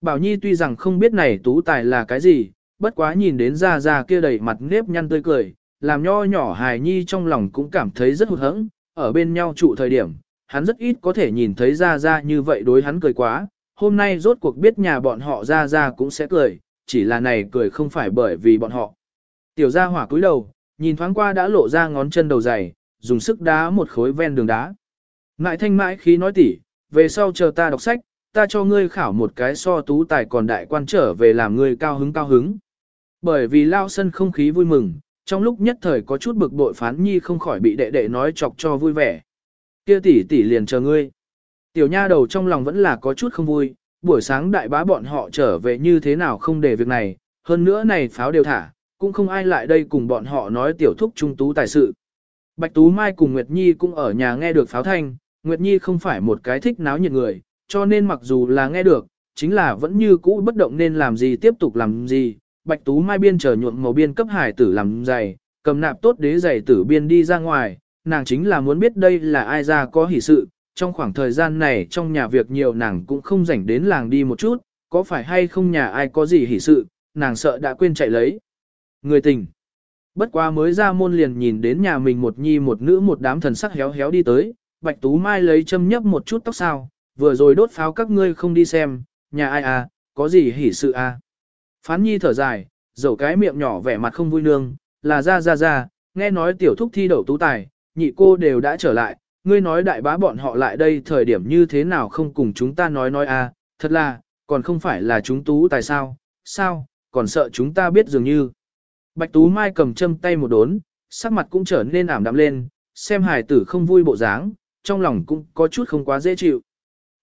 Bảo nhi tuy rằng không biết này tú tài là cái gì, bất quá nhìn đến ra ra kia đầy mặt nếp nhăn tươi cười, làm nho nhỏ hài nhi trong lòng cũng cảm thấy rất hụt hẫng, ở bên nhau trụ thời điểm, hắn rất ít có thể nhìn thấy ra ra như vậy đối hắn cười quá, hôm nay rốt cuộc biết nhà bọn họ ra ra cũng sẽ cười, chỉ là này cười không phải bởi vì bọn họ. Tiểu gia hỏa cúi đầu, nhìn thoáng qua đã lộ ra ngón chân đầu dày, dùng sức đá một khối ven đường đá. Ngại thanh mãi khí nói tỉ, về sau chờ ta đọc sách, ta cho ngươi khảo một cái so tú tài còn đại quan trở về làm ngươi cao hứng cao hứng. Bởi vì lao sân không khí vui mừng, trong lúc nhất thời có chút bực bội phán nhi không khỏi bị đệ đệ nói chọc cho vui vẻ. Kia tỷ tỷ liền chờ ngươi. Tiểu nha đầu trong lòng vẫn là có chút không vui, buổi sáng đại bá bọn họ trở về như thế nào không để việc này, hơn nữa này pháo đều thả, cũng không ai lại đây cùng bọn họ nói tiểu thúc trung tú tài sự. Bạch Tú Mai cùng Nguyệt Nhi cũng ở nhà nghe được pháo thanh, Nguyệt Nhi không phải một cái thích náo nhiệt người, cho nên mặc dù là nghe được, chính là vẫn như cũ bất động nên làm gì tiếp tục làm gì. Bạch Tú Mai biên chờ nhuộm màu biên cấp hải tử làm giày, cầm nạp tốt đế giày tử biên đi ra ngoài, nàng chính là muốn biết đây là ai ra có hỷ sự, trong khoảng thời gian này trong nhà việc nhiều nàng cũng không rảnh đến làng đi một chút, có phải hay không nhà ai có gì hỉ sự, nàng sợ đã quên chạy lấy. Người tình. Bất quá mới ra môn liền nhìn đến nhà mình một nhi một nữ một đám thần sắc héo héo đi tới, Bạch Tú Mai lấy châm nhấp một chút tóc sao, vừa rồi đốt pháo các ngươi không đi xem, nhà ai à, có gì hỉ sự à. Phán nhi thở dài, dầu cái miệng nhỏ vẻ mặt không vui nương, là ra ra ra, nghe nói tiểu thúc thi đậu tú tài, nhị cô đều đã trở lại, ngươi nói đại bá bọn họ lại đây thời điểm như thế nào không cùng chúng ta nói nói à, thật là, còn không phải là chúng tú tại sao, sao, còn sợ chúng ta biết dường như. Bạch Tú Mai cầm châm tay một đốn, sắc mặt cũng trở nên ảm đạm lên, xem hài tử không vui bộ dáng, trong lòng cũng có chút không quá dễ chịu.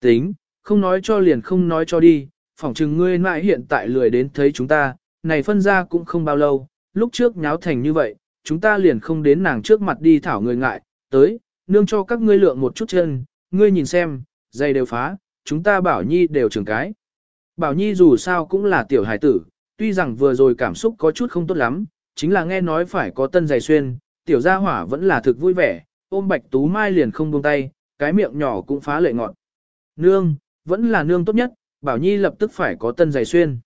Tính, không nói cho liền không nói cho đi, phỏng chừng ngươi mãi hiện tại lười đến thấy chúng ta, này phân ra cũng không bao lâu, lúc trước nháo thành như vậy, chúng ta liền không đến nàng trước mặt đi thảo người ngại, tới, nương cho các ngươi lượng một chút chân, ngươi nhìn xem, dây đều phá, chúng ta bảo nhi đều trường cái. Bảo nhi dù sao cũng là tiểu hải tử, tuy rằng vừa rồi cảm xúc có chút không tốt lắm, chính là nghe nói phải có tân giày xuyên, tiểu gia hỏa vẫn là thực vui vẻ, ôm bạch tú mai liền không buông tay, cái miệng nhỏ cũng phá lệ ngọn. Nương, vẫn là nương tốt nhất, bảo nhi lập tức phải có tân giày xuyên.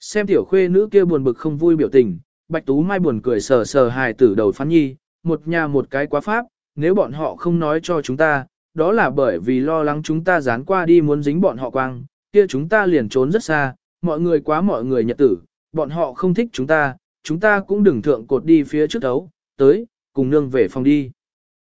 Xem tiểu khuê nữ kia buồn bực không vui biểu tình, bạch tú mai buồn cười sờ sờ hài tử đầu phán nhi, một nhà một cái quá pháp, nếu bọn họ không nói cho chúng ta, đó là bởi vì lo lắng chúng ta dán qua đi muốn dính bọn họ quang, kia chúng ta liền trốn rất xa, mọi người quá mọi người nhật tử, bọn họ không thích chúng ta, chúng ta cũng đừng thượng cột đi phía trước đấu, tới, cùng nương về phòng đi.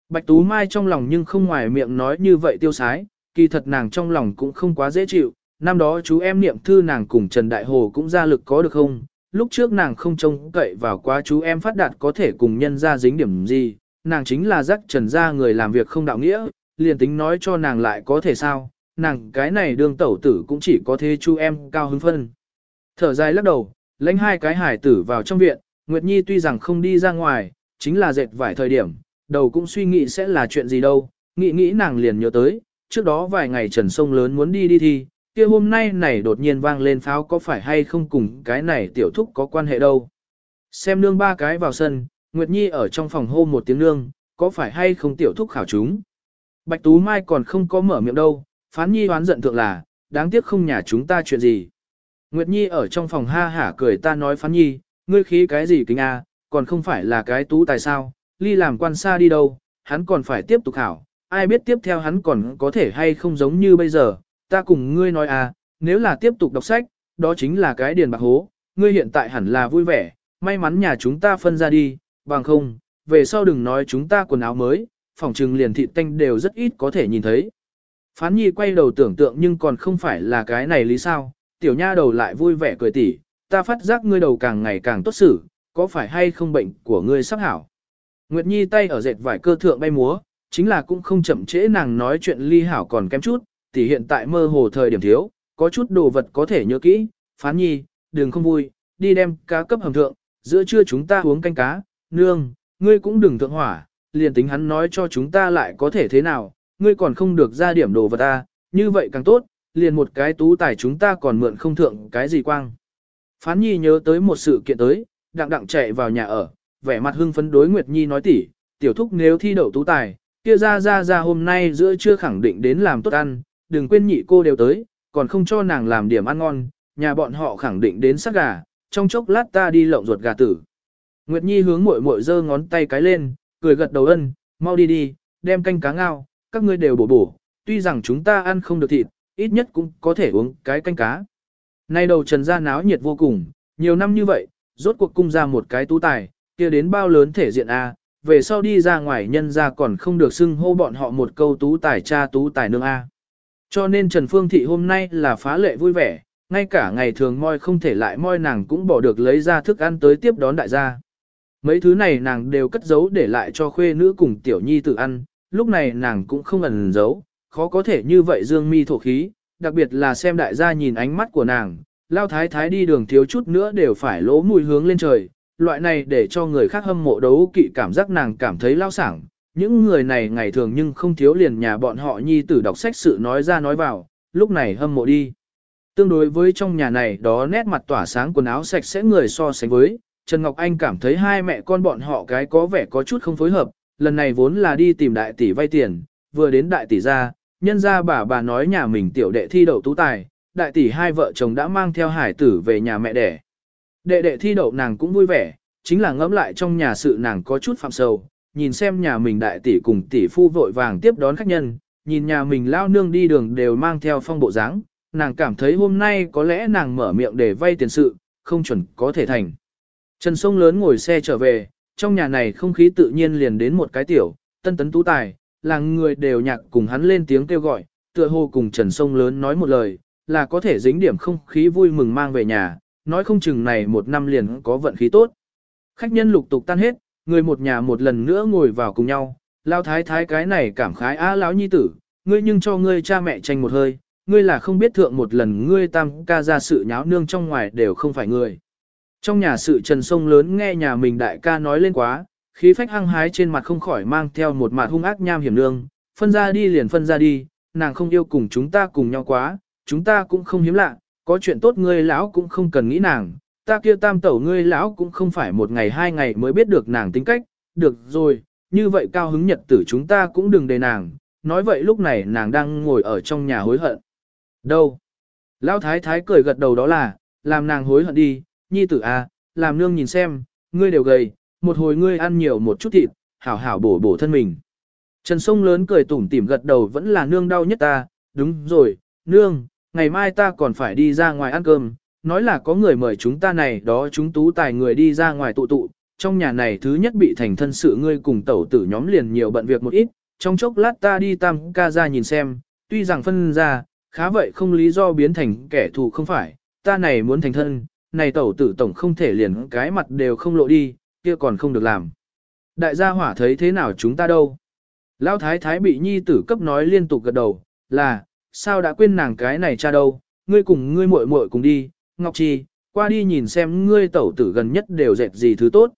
Bạch Tú Mai trong lòng nhưng không ngoài miệng nói như vậy tiêu sái, kỳ thật nàng trong lòng cũng không quá dễ chịu, năm đó chú em niệm thư nàng cùng Trần Đại Hồ cũng ra lực có được không, lúc trước nàng không trông cậy vào quá chú em phát đạt có thể cùng nhân ra dính điểm gì, nàng chính là rắc Trần ra người làm việc không đạo nghĩa, liền tính nói cho nàng lại có thể sao, nàng cái này đương tẩu tử cũng chỉ có thế chu em cao hứng phân. Thở dài lắc đầu, lãnh hai cái hải tử vào trong viện, Nguyệt Nhi tuy rằng không đi ra ngoài, chính là dệt vải thời điểm, đầu cũng suy nghĩ sẽ là chuyện gì đâu, nghĩ nghĩ nàng liền nhớ tới, trước đó vài ngày trần sông lớn muốn đi đi thi, kia hôm nay này đột nhiên vang lên pháo có phải hay không cùng cái này tiểu thúc có quan hệ đâu. Xem nương ba cái vào sân, Nguyệt Nhi ở trong phòng hô một tiếng nương, có phải hay không tiểu thúc khảo chúng. Bạch Tú Mai còn không có mở miệng đâu, phán nhi hoán giận thượng là, đáng tiếc không nhà chúng ta chuyện gì. Nguyệt Nhi ở trong phòng ha hả cười ta nói phán nhi, ngươi khí cái gì kính a, còn không phải là cái tú tài sao, ly làm quan xa đi đâu, hắn còn phải tiếp tục khảo, ai biết tiếp theo hắn còn có thể hay không giống như bây giờ, ta cùng ngươi nói à, nếu là tiếp tục đọc sách, đó chính là cái điền bạc hố, ngươi hiện tại hẳn là vui vẻ, may mắn nhà chúng ta phân ra đi, bằng không, về sau đừng nói chúng ta quần áo mới, phòng trừng liền thị tanh đều rất ít có thể nhìn thấy. Phán nhi quay đầu tưởng tượng nhưng còn không phải là cái này lý sao, tiểu nha đầu lại vui vẻ cười tỉ, ta phát giác ngươi đầu càng ngày càng tốt xử, có phải hay không bệnh của ngươi sắp hảo. Nguyệt Nhi tay ở dệt vải cơ thượng bay múa, chính là cũng không chậm trễ nàng nói chuyện ly hảo còn kém chút, tỉ hiện tại mơ hồ thời điểm thiếu, có chút đồ vật có thể nhớ kỹ, phán nhi, đừng không vui, đi đem cá cấp hầm thượng, giữa trưa chúng ta uống canh cá, nương, ngươi cũng đừng thượng hỏa, liền tính hắn nói cho chúng ta lại có thể thế nào, ngươi còn không được ra điểm đồ vật ta, như vậy càng tốt, liền một cái tú tài chúng ta còn mượn không thượng cái gì quang. Phán nhi nhớ tới một sự kiện tới, đặng đặng chạy vào nhà ở, vẻ mặt hưng phấn đối Nguyệt Nhi nói tỉ, tiểu thúc nếu thi đậu tú tài, kia ra ra ra hôm nay giữa trưa khẳng định đến làm tốt ăn, đừng quên nhị cô đều tới, còn không cho nàng làm điểm ăn ngon, nhà bọn họ khẳng định đến sát gà, trong chốc lát ta đi lộng ruột gà tử. Nguyệt Nhi hướng muội muội giơ ngón tay cái lên, cười gật đầu ân, mau đi đi, đem canh cá ngao, các ngươi đều bổ bổ, tuy rằng chúng ta ăn không được thịt, ít nhất cũng có thể uống cái canh cá. Nay đầu trần ra náo nhiệt vô cùng, nhiều năm như vậy, rốt cuộc cung ra một cái tú tài, kia đến bao lớn thể diện A, về sau đi ra ngoài nhân ra còn không được xưng hô bọn họ một câu tú tài cha tú tài nương A. Cho nên Trần Phương Thị hôm nay là phá lệ vui vẻ, ngay cả ngày thường moi không thể lại moi nàng cũng bỏ được lấy ra thức ăn tới tiếp đón đại gia. Mấy thứ này nàng đều cất giấu để lại cho khuê nữ cùng tiểu nhi tự ăn, lúc này nàng cũng không ẩn giấu, khó có thể như vậy dương mi thổ khí, đặc biệt là xem đại gia nhìn ánh mắt của nàng, lao thái thái đi đường thiếu chút nữa đều phải lỗ mùi hướng lên trời, loại này để cho người khác hâm mộ đấu kỵ cảm giác nàng cảm thấy lao sảng. Những người này ngày thường nhưng không thiếu liền nhà bọn họ nhi tử đọc sách sự nói ra nói vào, lúc này hâm mộ đi. Tương đối với trong nhà này đó nét mặt tỏa sáng quần áo sạch sẽ người so sánh với, Trần Ngọc Anh cảm thấy hai mẹ con bọn họ cái có vẻ có chút không phối hợp, lần này vốn là đi tìm đại tỷ vay tiền, vừa đến đại tỷ ra, nhân ra bà bà nói nhà mình tiểu đệ thi đậu tú tài, đại tỷ hai vợ chồng đã mang theo hải tử về nhà mẹ đẻ. Đệ đệ thi đậu nàng cũng vui vẻ, chính là ngẫm lại trong nhà sự nàng có chút phạm sầu, nhìn xem nhà mình đại tỷ cùng tỷ phu vội vàng tiếp đón khách nhân, nhìn nhà mình lao nương đi đường đều mang theo phong bộ dáng, nàng cảm thấy hôm nay có lẽ nàng mở miệng để vay tiền sự, không chuẩn có thể thành. Trần Sông lớn ngồi xe trở về, trong nhà này không khí tự nhiên liền đến một cái tiểu, tân tấn tú tài, làng người đều nhạc cùng hắn lên tiếng kêu gọi, tựa hồ cùng Trần Sông lớn nói một lời, là có thể dính điểm không khí vui mừng mang về nhà, nói không chừng này một năm liền có vận khí tốt. Khách nhân lục tục tan hết, người một nhà một lần nữa ngồi vào cùng nhau, lao thái thái cái này cảm khái á lão nhi tử, ngươi nhưng cho ngươi cha mẹ tranh một hơi, ngươi là không biết thượng một lần ngươi tam ca ra sự nháo nương trong ngoài đều không phải ngươi. Trong nhà sự trần sông lớn nghe nhà mình đại ca nói lên quá, khí phách hăng hái trên mặt không khỏi mang theo một mặt hung ác nham hiểm nương, phân ra đi liền phân ra đi, nàng không yêu cùng chúng ta cùng nhau quá, chúng ta cũng không hiếm lạ, có chuyện tốt ngươi lão cũng không cần nghĩ nàng, ta kia tam tẩu ngươi lão cũng không phải một ngày hai ngày mới biết được nàng tính cách, được rồi, như vậy cao hứng nhật tử chúng ta cũng đừng đề nàng, nói vậy lúc này nàng đang ngồi ở trong nhà hối hận. Đâu? Lão thái thái cười gật đầu đó là, làm nàng hối hận đi, nhi tử à, làm nương nhìn xem, ngươi đều gầy, một hồi ngươi ăn nhiều một chút thịt, hảo hảo bổ bổ thân mình. Trần Sông lớn cười tủm tỉm gật đầu vẫn là nương đau nhất ta, đúng rồi, nương, ngày mai ta còn phải đi ra ngoài ăn cơm, nói là có người mời chúng ta này đó chúng tú tài người đi ra ngoài tụ tụ, trong nhà này thứ nhất bị thành thân sự ngươi cùng tẩu tử nhóm liền nhiều bận việc một ít, trong chốc lát ta đi tam ca ra nhìn xem, tuy rằng phân ra, khá vậy không lý do biến thành kẻ thù không phải, ta này muốn thành thân, này tẩu tử tổng không thể liền cái mặt đều không lộ đi, kia còn không được làm. Đại gia hỏa thấy thế nào chúng ta đâu? Lão thái thái bị nhi tử cấp nói liên tục gật đầu, là, sao đã quên nàng cái này cha đâu, ngươi cùng ngươi muội muội cùng đi, Ngọc Chi, qua đi nhìn xem ngươi tẩu tử gần nhất đều dệt gì thứ tốt.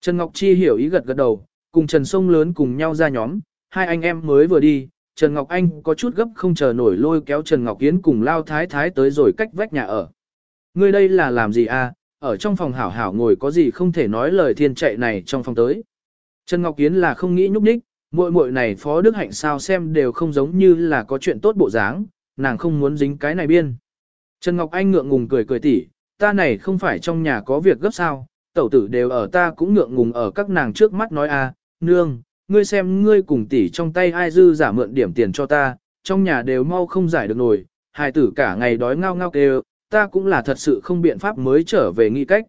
Trần Ngọc Chi hiểu ý gật gật đầu, cùng Trần Sông lớn cùng nhau ra nhóm, hai anh em mới vừa đi, Trần Ngọc Anh có chút gấp không chờ nổi lôi kéo Trần Ngọc Yến cùng lao thái thái tới rồi cách vách nhà ở. Ngươi đây là làm gì à, ở trong phòng hảo hảo ngồi có gì không thể nói lời thiên chạy này trong phòng tới. Trần Ngọc Yến là không nghĩ nhúc nhích, muội muội này phó đức hạnh sao xem đều không giống như là có chuyện tốt bộ dáng, nàng không muốn dính cái này biên. Trần Ngọc Anh ngượng ngùng cười cười tỉ, ta này không phải trong nhà có việc gấp sao, tẩu tử đều ở ta cũng ngượng ngùng ở các nàng trước mắt nói a, à, nương, ngươi xem ngươi cùng tỷ trong tay ai dư giả mượn điểm tiền cho ta, trong nhà đều mau không giải được nổi, hài tử cả ngày đói ngao ngao kêu, ta cũng là thật sự không biện pháp mới trở về nghi cách.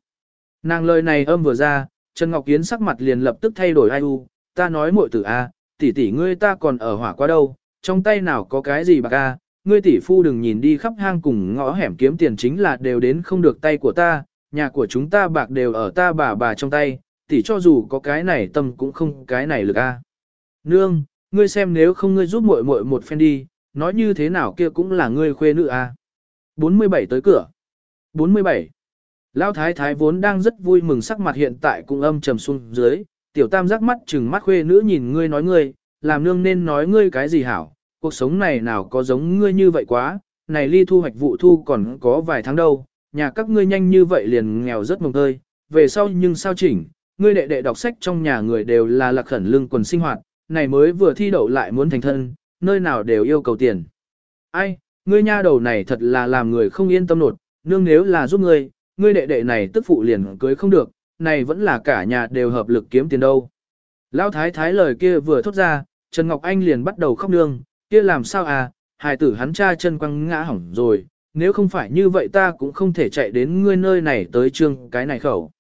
Nàng lời này âm vừa ra, Trần Ngọc yến sắc mặt liền lập tức thay đổi ai u, ta nói muội tử a, tỷ tỷ ngươi ta còn ở hỏa qua đâu, trong tay nào có cái gì bạc a, ngươi tỷ phu đừng nhìn đi khắp hang cùng ngõ hẻm kiếm tiền chính là đều đến không được tay của ta, nhà của chúng ta bạc đều ở ta bà bà trong tay, tỷ cho dù có cái này tâm cũng không cái này lực a. Nương, ngươi xem nếu không ngươi giúp muội muội một phen đi, nói như thế nào kia cũng là ngươi khuê nữ a. 47 tới cửa. 47. Lão thái thái vốn đang rất vui mừng sắc mặt hiện tại cũng âm trầm xuống dưới, tiểu tam giác mắt chừng mắt khuê nữ nhìn ngươi nói ngươi, làm nương nên nói ngươi cái gì hảo, cuộc sống này nào có giống ngươi như vậy quá, này ly thu hoạch vụ thu còn có vài tháng đâu, nhà các ngươi nhanh như vậy liền nghèo rất mồng tơi, về sau nhưng sao chỉnh, ngươi đệ đệ đọc sách trong nhà người đều là lạc khẩn lương quần sinh hoạt, này mới vừa thi đậu lại muốn thành thân, nơi nào đều yêu cầu tiền. Ai, ngươi nha đầu này thật là làm người không yên tâm nột, nương nếu là giúp ngươi, ngươi đệ đệ này tức phụ liền cưới không được, này vẫn là cả nhà đều hợp lực kiếm tiền đâu. Lão thái thái lời kia vừa thốt ra, Trần Ngọc Anh liền bắt đầu khóc nương, kia làm sao à, hài tử hắn cha chân quăng ngã hỏng rồi, nếu không phải như vậy ta cũng không thể chạy đến ngươi nơi này tới trương cái này khẩu.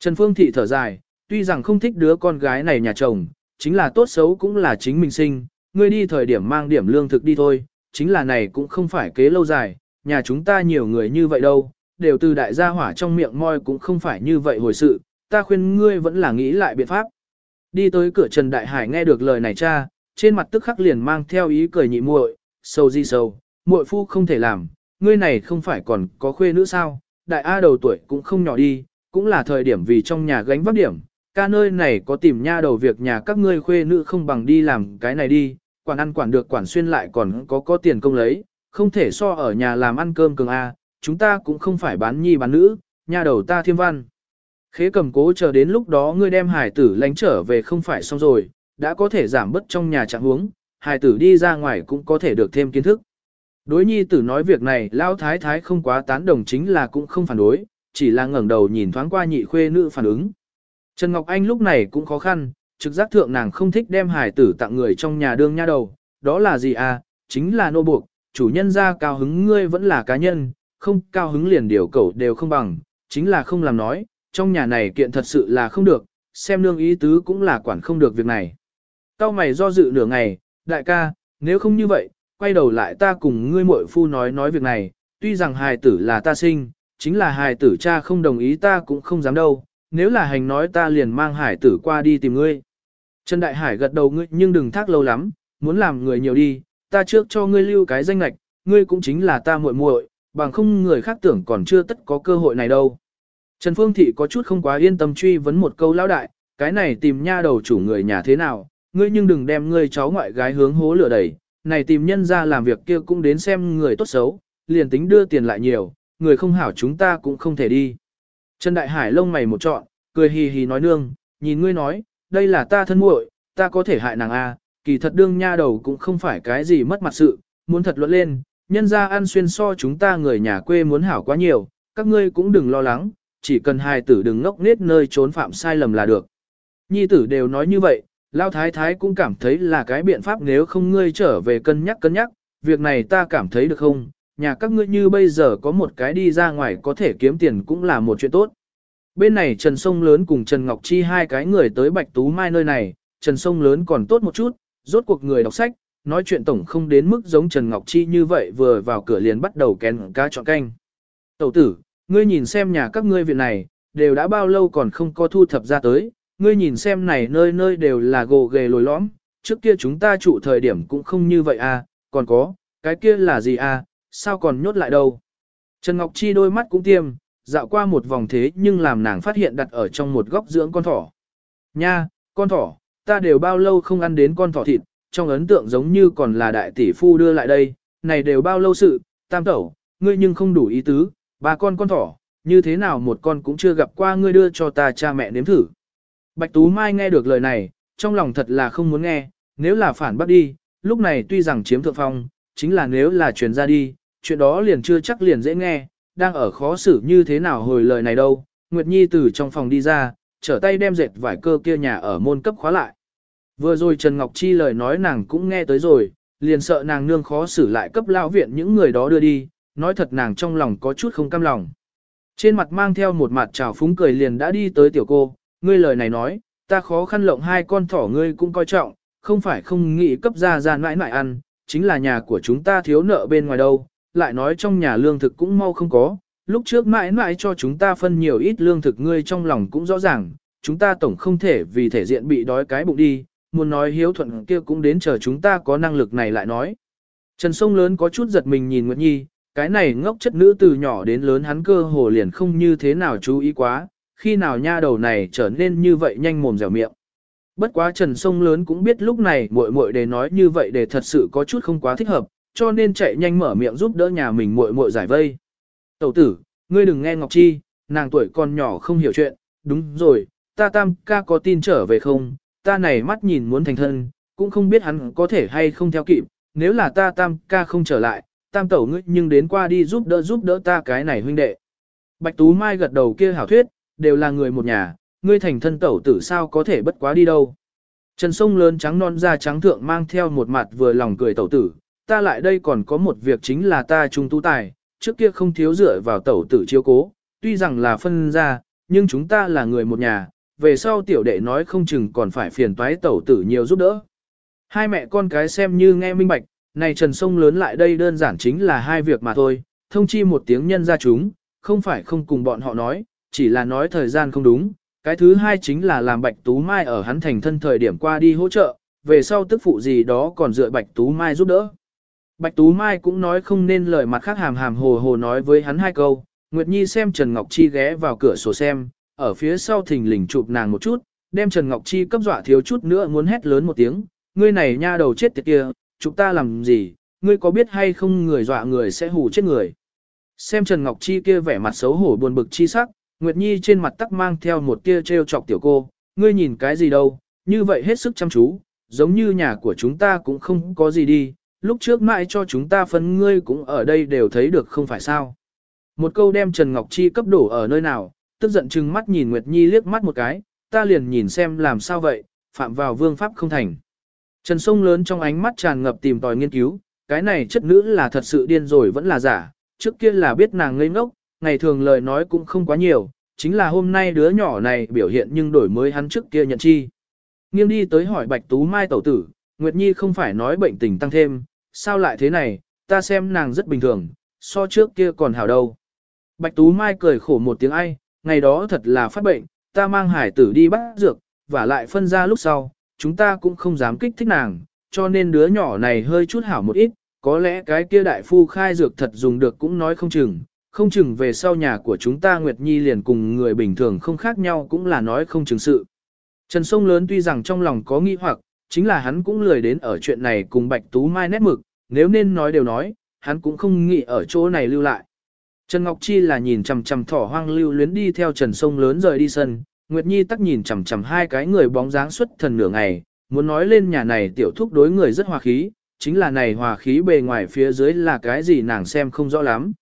Trần Phương Thị thở dài, tuy rằng không thích đứa con gái này nhà chồng, chính là tốt xấu cũng là chính mình sinh, ngươi đi thời điểm mang điểm lương thực đi thôi, chính là này cũng không phải kế lâu dài, nhà chúng ta nhiều người như vậy đâu, đều từ đại gia hỏa trong miệng moi cũng không phải như vậy hồi sự, ta khuyên ngươi vẫn là nghĩ lại biện pháp. Đi tới cửa Trần Đại Hải nghe được lời này cha, trên mặt tức khắc liền mang theo ý cười nhị muội, sâu di sâu, muội phu không thể làm, ngươi này không phải còn có khuê nữ sao, đại A đầu tuổi cũng không nhỏ đi, cũng là thời điểm vì trong nhà gánh vác điểm, ca nơi này có tìm nha đầu việc nhà các ngươi khuê nữ không bằng đi làm cái này đi, quản ăn quản được quản xuyên lại còn có có tiền công lấy, không thể so ở nhà làm ăn cơm cường A, chúng ta cũng không phải bán nhi bán nữ, nhà đầu ta thiêm văn. Khế cầm cố chờ đến lúc đó ngươi đem hải tử lánh trở về không phải xong rồi, đã có thể giảm bớt trong nhà trạng huống, hải tử đi ra ngoài cũng có thể được thêm kiến thức. Đối nhi tử nói việc này, lão thái thái không quá tán đồng chính là cũng không phản đối, chỉ là ngẩng đầu nhìn thoáng qua nhị khuê nữ phản ứng. Trần Ngọc Anh lúc này cũng khó khăn, trực giác thượng nàng không thích đem hải tử tặng người trong nhà đương nha đầu, đó là gì à, chính là nô buộc, chủ nhân ra cao hứng ngươi vẫn là cá nhân, không cao hứng liền điều cầu đều không bằng, chính là không làm nói, trong nhà này kiện thật sự là không được, xem nương ý tứ cũng là quản không được việc này. Cao mày do dự nửa ngày, đại ca, nếu không như vậy, quay đầu lại ta cùng ngươi muội phu nói nói việc này, tuy rằng hài tử là ta sinh, chính là hài tử cha không đồng ý ta cũng không dám đâu, nếu là hành nói ta liền mang hải tử qua đi tìm ngươi. Trần Đại Hải gật đầu ngươi nhưng đừng thác lâu lắm, muốn làm người nhiều đi, ta trước cho ngươi lưu cái danh lạch, ngươi cũng chính là ta muội muội, bằng không người khác tưởng còn chưa tất có cơ hội này đâu. Trần Phương Thị có chút không quá yên tâm truy vấn một câu lão đại, cái này tìm nha đầu chủ người nhà thế nào, ngươi nhưng đừng đem ngươi cháu ngoại gái hướng hố lửa đẩy, này tìm nhân ra làm việc kia cũng đến xem người tốt xấu, liền tính đưa tiền lại nhiều, người không hảo chúng ta cũng không thể đi. Trần Đại Hải lông mày một trọn, cười hì hì nói nương, nhìn ngươi nói, đây là ta thân muội, ta có thể hại nàng a, kỳ thật đương nha đầu cũng không phải cái gì mất mặt sự, muốn thật luận lên, nhân ra ăn xuyên so chúng ta người nhà quê muốn hảo quá nhiều, các ngươi cũng đừng lo lắng, chỉ cần hài tử đừng ngốc nết nơi trốn phạm sai lầm là được. Nhi tử đều nói như vậy, Lao Thái Thái cũng cảm thấy là cái biện pháp nếu không ngươi trở về cân nhắc cân nhắc, việc này ta cảm thấy được không, nhà các ngươi như bây giờ có một cái đi ra ngoài có thể kiếm tiền cũng là một chuyện tốt. Bên này Trần Sông Lớn cùng Trần Ngọc Chi hai cái người tới Bạch Tú Mai nơi này, Trần Sông Lớn còn tốt một chút, rốt cuộc người đọc sách, nói chuyện tổng không đến mức giống Trần Ngọc Chi như vậy vừa vào cửa liền bắt đầu kén cá chọn canh. Tẩu tử, ngươi nhìn xem nhà các ngươi viện này, đều đã bao lâu còn không có thu thập ra tới, ngươi nhìn xem này nơi nơi đều là gồ ghề lồi lõm, trước kia chúng ta trụ thời điểm cũng không như vậy à, còn có, cái kia là gì à, sao còn nhốt lại đâu. Trần Ngọc Chi đôi mắt cũng tiêm, dạo qua một vòng thế nhưng làm nàng phát hiện đặt ở trong một góc dưỡng con thỏ. Nha, con thỏ, ta đều bao lâu không ăn đến con thỏ thịt, trong ấn tượng giống như còn là đại tỷ phu đưa lại đây, này đều bao lâu sự, tam tẩu, ngươi nhưng không đủ ý tứ, ba con con thỏ, như thế nào một con cũng chưa gặp qua ngươi đưa cho ta cha mẹ nếm thử. Bạch Tú Mai nghe được lời này, trong lòng thật là không muốn nghe, nếu là phản bác đi, lúc này tuy rằng chiếm thượng phong, chính là nếu là truyền ra đi, chuyện đó liền chưa chắc liền dễ nghe, đang ở khó xử như thế nào hồi lời này đâu. Nguyệt Nhi từ trong phòng đi ra, trở tay đem dệt vải cơ kia nhà ở môn cấp khóa lại. Vừa rồi Trần Ngọc Chi lời nói nàng cũng nghe tới rồi, liền sợ nàng nương khó xử lại cấp lao viện những người đó đưa đi, nói thật nàng trong lòng có chút không cam lòng. Trên mặt mang theo một mặt trào phúng cười liền đã đi tới tiểu cô, ngươi lời này nói, ta khó khăn lộng hai con thỏ ngươi cũng coi trọng, không phải không nghĩ cấp ra ra mãi mãi ăn, chính là nhà của chúng ta thiếu nợ bên ngoài đâu, lại nói trong nhà lương thực cũng mau không có, lúc trước mãi mãi cho chúng ta phân nhiều ít lương thực ngươi trong lòng cũng rõ ràng, chúng ta tổng không thể vì thể diện bị đói cái bụng đi, muốn nói hiếu thuận kia cũng đến chờ chúng ta có năng lực này lại nói. Trần Sông lớn có chút giật mình nhìn Nguyệt Nhi, cái này ngốc chất nữ từ nhỏ đến lớn hắn cơ hồ liền không như thế nào chú ý quá, khi nào nha đầu này trở nên như vậy nhanh mồm dẻo miệng. Bất quá Trần Sông lớn cũng biết lúc này muội muội để nói như vậy để thật sự có chút không quá thích hợp, cho nên chạy nhanh mở miệng giúp đỡ nhà mình muội muội giải vây. Tẩu tử, ngươi đừng nghe Ngọc Chi, nàng tuổi còn nhỏ không hiểu chuyện, đúng rồi, ta tam ca có tin trở về không, ta này mắt nhìn muốn thành thân, cũng không biết hắn có thể hay không theo kịp, nếu là ta tam ca không trở lại, tam tẩu ngươi nhưng đến qua đi giúp đỡ giúp đỡ ta cái này huynh đệ. Bạch Tú Mai gật đầu kia hảo thuyết, đều là người một nhà, ngươi thành thân tẩu tử sao có thể bất quá đi đâu. Trần sông lớn trắng non da trắng thượng mang theo một mặt vừa lòng cười tẩu tử, ta lại đây còn có một việc chính là ta trung tu tài, trước kia không thiếu dựa vào tẩu tử chiếu cố, tuy rằng là phân ra, nhưng chúng ta là người một nhà, về sau tiểu đệ nói không chừng còn phải phiền toái tẩu tử nhiều giúp đỡ. Hai mẹ con cái xem như nghe minh bạch, này Trần Sông lớn lại đây đơn giản chính là hai việc mà thôi, thông chi một tiếng nhân ra chúng, không phải không cùng bọn họ nói, chỉ là nói thời gian không đúng. Cái thứ hai chính là làm Bạch Tú Mai ở hắn thành thân thời điểm qua đi hỗ trợ, về sau tức phụ gì đó còn dựa Bạch Tú Mai giúp đỡ. Bạch Tú Mai cũng nói không nên lời mặt khác hàm hàm hồ hồ nói với hắn hai câu, Nguyệt Nhi xem Trần Ngọc Chi ghé vào cửa sổ xem, ở phía sau thình lình chụp nàng một chút, đem Trần Ngọc Chi cấp dọa thiếu chút nữa muốn hét lớn một tiếng, ngươi này nha đầu chết tiệt kia, chúng ta làm gì, ngươi có biết hay không người dọa người sẽ hù chết người. Xem Trần Ngọc Chi kia vẻ mặt xấu hổ buồn bực chi sắc, Nguyệt Nhi trên mặt tắc mang theo một tia trêu chọc tiểu cô, ngươi nhìn cái gì đâu, như vậy hết sức chăm chú, giống như nhà của chúng ta cũng không có gì đi, lúc trước mãi cho chúng ta phân ngươi cũng ở đây đều thấy được không phải sao. Một câu đem Trần Ngọc Chi cấp đổ ở nơi nào, tức giận chừng mắt nhìn Nguyệt Nhi liếc mắt một cái, ta liền nhìn xem làm sao vậy, phạm vào vương pháp không thành. Trần Sông lớn trong ánh mắt tràn ngập tìm tòi nghiên cứu, cái này chất nữ là thật sự điên rồi vẫn là giả, trước kia là biết nàng ngây ngốc, ngày thường lời nói cũng không quá nhiều, chính là hôm nay đứa nhỏ này biểu hiện nhưng đổi mới hắn trước kia nhận chi. Nghiêng đi tới hỏi Bạch Tú Mai tẩu tử, Nguyệt Nhi không phải nói bệnh tình tăng thêm, sao lại thế này, ta xem nàng rất bình thường, so trước kia còn hảo đâu. Bạch Tú Mai cười khổ một tiếng ai, ngày đó thật là phát bệnh, ta mang hải tử đi bắt dược, và lại phân ra lúc sau, chúng ta cũng không dám kích thích nàng, cho nên đứa nhỏ này hơi chút hảo một ít, có lẽ cái kia đại phu khai dược thật dùng được cũng nói không chừng, không chừng về sau nhà của chúng ta Nguyệt Nhi liền cùng người bình thường không khác nhau cũng là nói không chừng sự. Trần Sông Lớn tuy rằng trong lòng có nghi hoặc, chính là hắn cũng lười đến ở chuyện này cùng Bạch Tú Mai nét mực, nếu nên nói đều nói, hắn cũng không nghĩ ở chỗ này lưu lại. Trần Ngọc Chi là nhìn chằm chằm thỏ hoang lưu luyến đi theo Trần Sông Lớn rời đi sân, Nguyệt Nhi tắc nhìn chằm chằm hai cái người bóng dáng xuất thần nửa ngày, muốn nói lên nhà này tiểu thúc đối người rất hòa khí, chính là này hòa khí bề ngoài phía dưới là cái gì nàng xem không rõ lắm.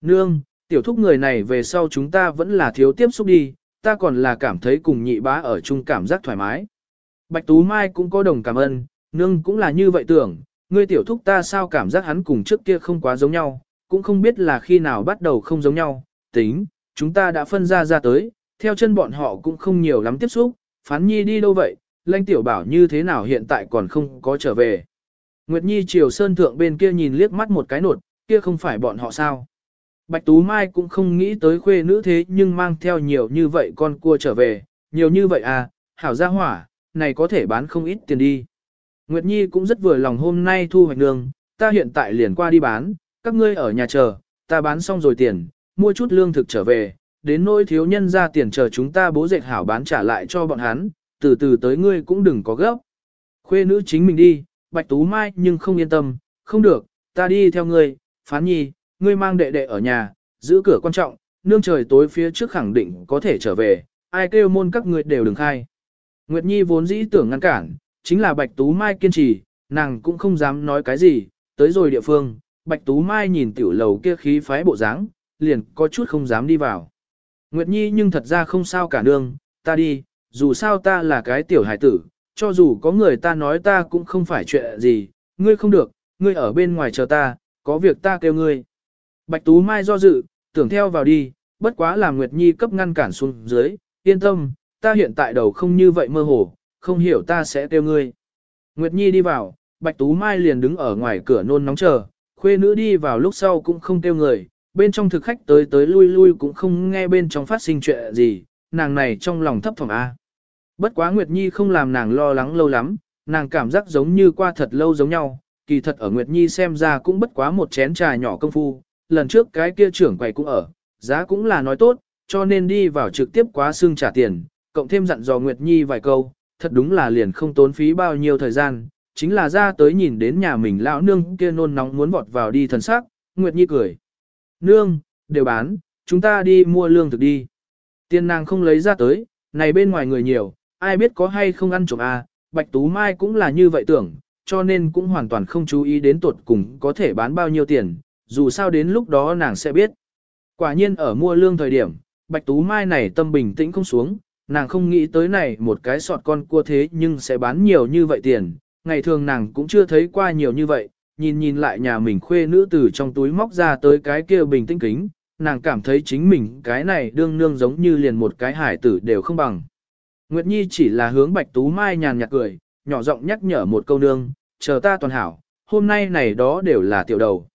Nương, tiểu thúc người này về sau chúng ta vẫn là thiếu tiếp xúc đi, ta còn là cảm thấy cùng nhị bá ở chung cảm giác thoải mái. Bạch Tú Mai cũng có đồng cảm ơn, nương cũng là như vậy tưởng, ngươi tiểu thúc ta sao cảm giác hắn cùng trước kia không quá giống nhau, cũng không biết là khi nào bắt đầu không giống nhau, tính, chúng ta đã phân ra ra tới, theo chân bọn họ cũng không nhiều lắm tiếp xúc, phán nhi đi đâu vậy, lanh tiểu bảo như thế nào hiện tại còn không có trở về. Nguyệt Nhi chiều sơn thượng bên kia nhìn liếc mắt một cái nột, kia không phải bọn họ sao. Bạch Tú Mai cũng không nghĩ tới khuê nữ thế nhưng mang theo nhiều như vậy con cua trở về, nhiều như vậy à, hảo gia hỏa, này có thể bán không ít tiền đi. Nguyệt Nhi cũng rất vừa lòng hôm nay thu hoạch đường, ta hiện tại liền qua đi bán, các ngươi ở nhà chờ, ta bán xong rồi tiền, mua chút lương thực trở về, đến nỗi thiếu nhân ra tiền chờ chúng ta bố dệt hảo bán trả lại cho bọn hắn, từ từ tới ngươi cũng đừng có gấp. Khuê nữ chính mình đi, Bạch Tú Mai nhưng không yên tâm, không được, ta đi theo ngươi, phán nhi, ngươi mang đệ đệ ở nhà, giữ cửa quan trọng, nương trời tối phía trước khẳng định có thể trở về, ai kêu môn các ngươi đều đừng khai. Nguyệt Nhi vốn dĩ tưởng ngăn cản, chính là Bạch Tú Mai kiên trì, nàng cũng không dám nói cái gì, tới rồi địa phương, Bạch Tú Mai nhìn tiểu lầu kia khí phái bộ dáng, liền có chút không dám đi vào. Nguyệt Nhi nhưng thật ra không sao cả nương, ta đi, dù sao ta là cái tiểu hải tử, cho dù có người ta nói ta cũng không phải chuyện gì, ngươi không được, ngươi ở bên ngoài chờ ta, có việc ta kêu ngươi. Bạch Tú Mai do dự, tưởng theo vào đi, bất quá là Nguyệt Nhi cấp ngăn cản xuống dưới, yên tâm, ta hiện tại đầu không như vậy mơ hồ, không hiểu ta sẽ kêu ngươi. Nguyệt Nhi đi vào, Bạch Tú Mai liền đứng ở ngoài cửa nôn nóng chờ, khuê nữ đi vào lúc sau cũng không kêu người, bên trong thực khách tới tới lui lui cũng không nghe bên trong phát sinh chuyện gì, nàng này trong lòng thấp thỏm A. Bất quá Nguyệt Nhi không làm nàng lo lắng lâu lắm, nàng cảm giác giống như qua thật lâu giống nhau, kỳ thật ở Nguyệt Nhi xem ra cũng bất quá một chén trà nhỏ công phu, lần trước cái kia trưởng quầy cũng ở, giá cũng là nói tốt, cho nên đi vào trực tiếp quá xương trả tiền, cộng thêm dặn dò Nguyệt Nhi vài câu, thật đúng là liền không tốn phí bao nhiêu thời gian, chính là ra tới nhìn đến nhà mình lão nương kia nôn nóng muốn vọt vào đi thần sắc, Nguyệt Nhi cười. Nương, đều bán, chúng ta đi mua lương thực đi. Tiền nàng không lấy ra tới, này bên ngoài người nhiều, ai biết có hay không ăn trộm à, Bạch Tú Mai cũng là như vậy tưởng, cho nên cũng hoàn toàn không chú ý đến tuột cùng có thể bán bao nhiêu tiền, dù sao đến lúc đó nàng sẽ biết. Quả nhiên ở mua lương thời điểm, Bạch Tú Mai này tâm bình tĩnh không xuống, nàng không nghĩ tới này một cái sọt con cua thế nhưng sẽ bán nhiều như vậy tiền, ngày thường nàng cũng chưa thấy qua nhiều như vậy, nhìn nhìn lại nhà mình khuê nữ từ trong túi móc ra tới cái kia bình tĩnh kính, nàng cảm thấy chính mình cái này đương nương giống như liền một cái hải tử đều không bằng. Nguyệt Nhi chỉ là hướng Bạch Tú Mai nhàn nhạt cười, nhỏ giọng nhắc nhở một câu nương, chờ ta toàn hảo, hôm nay này đó đều là tiểu đầu.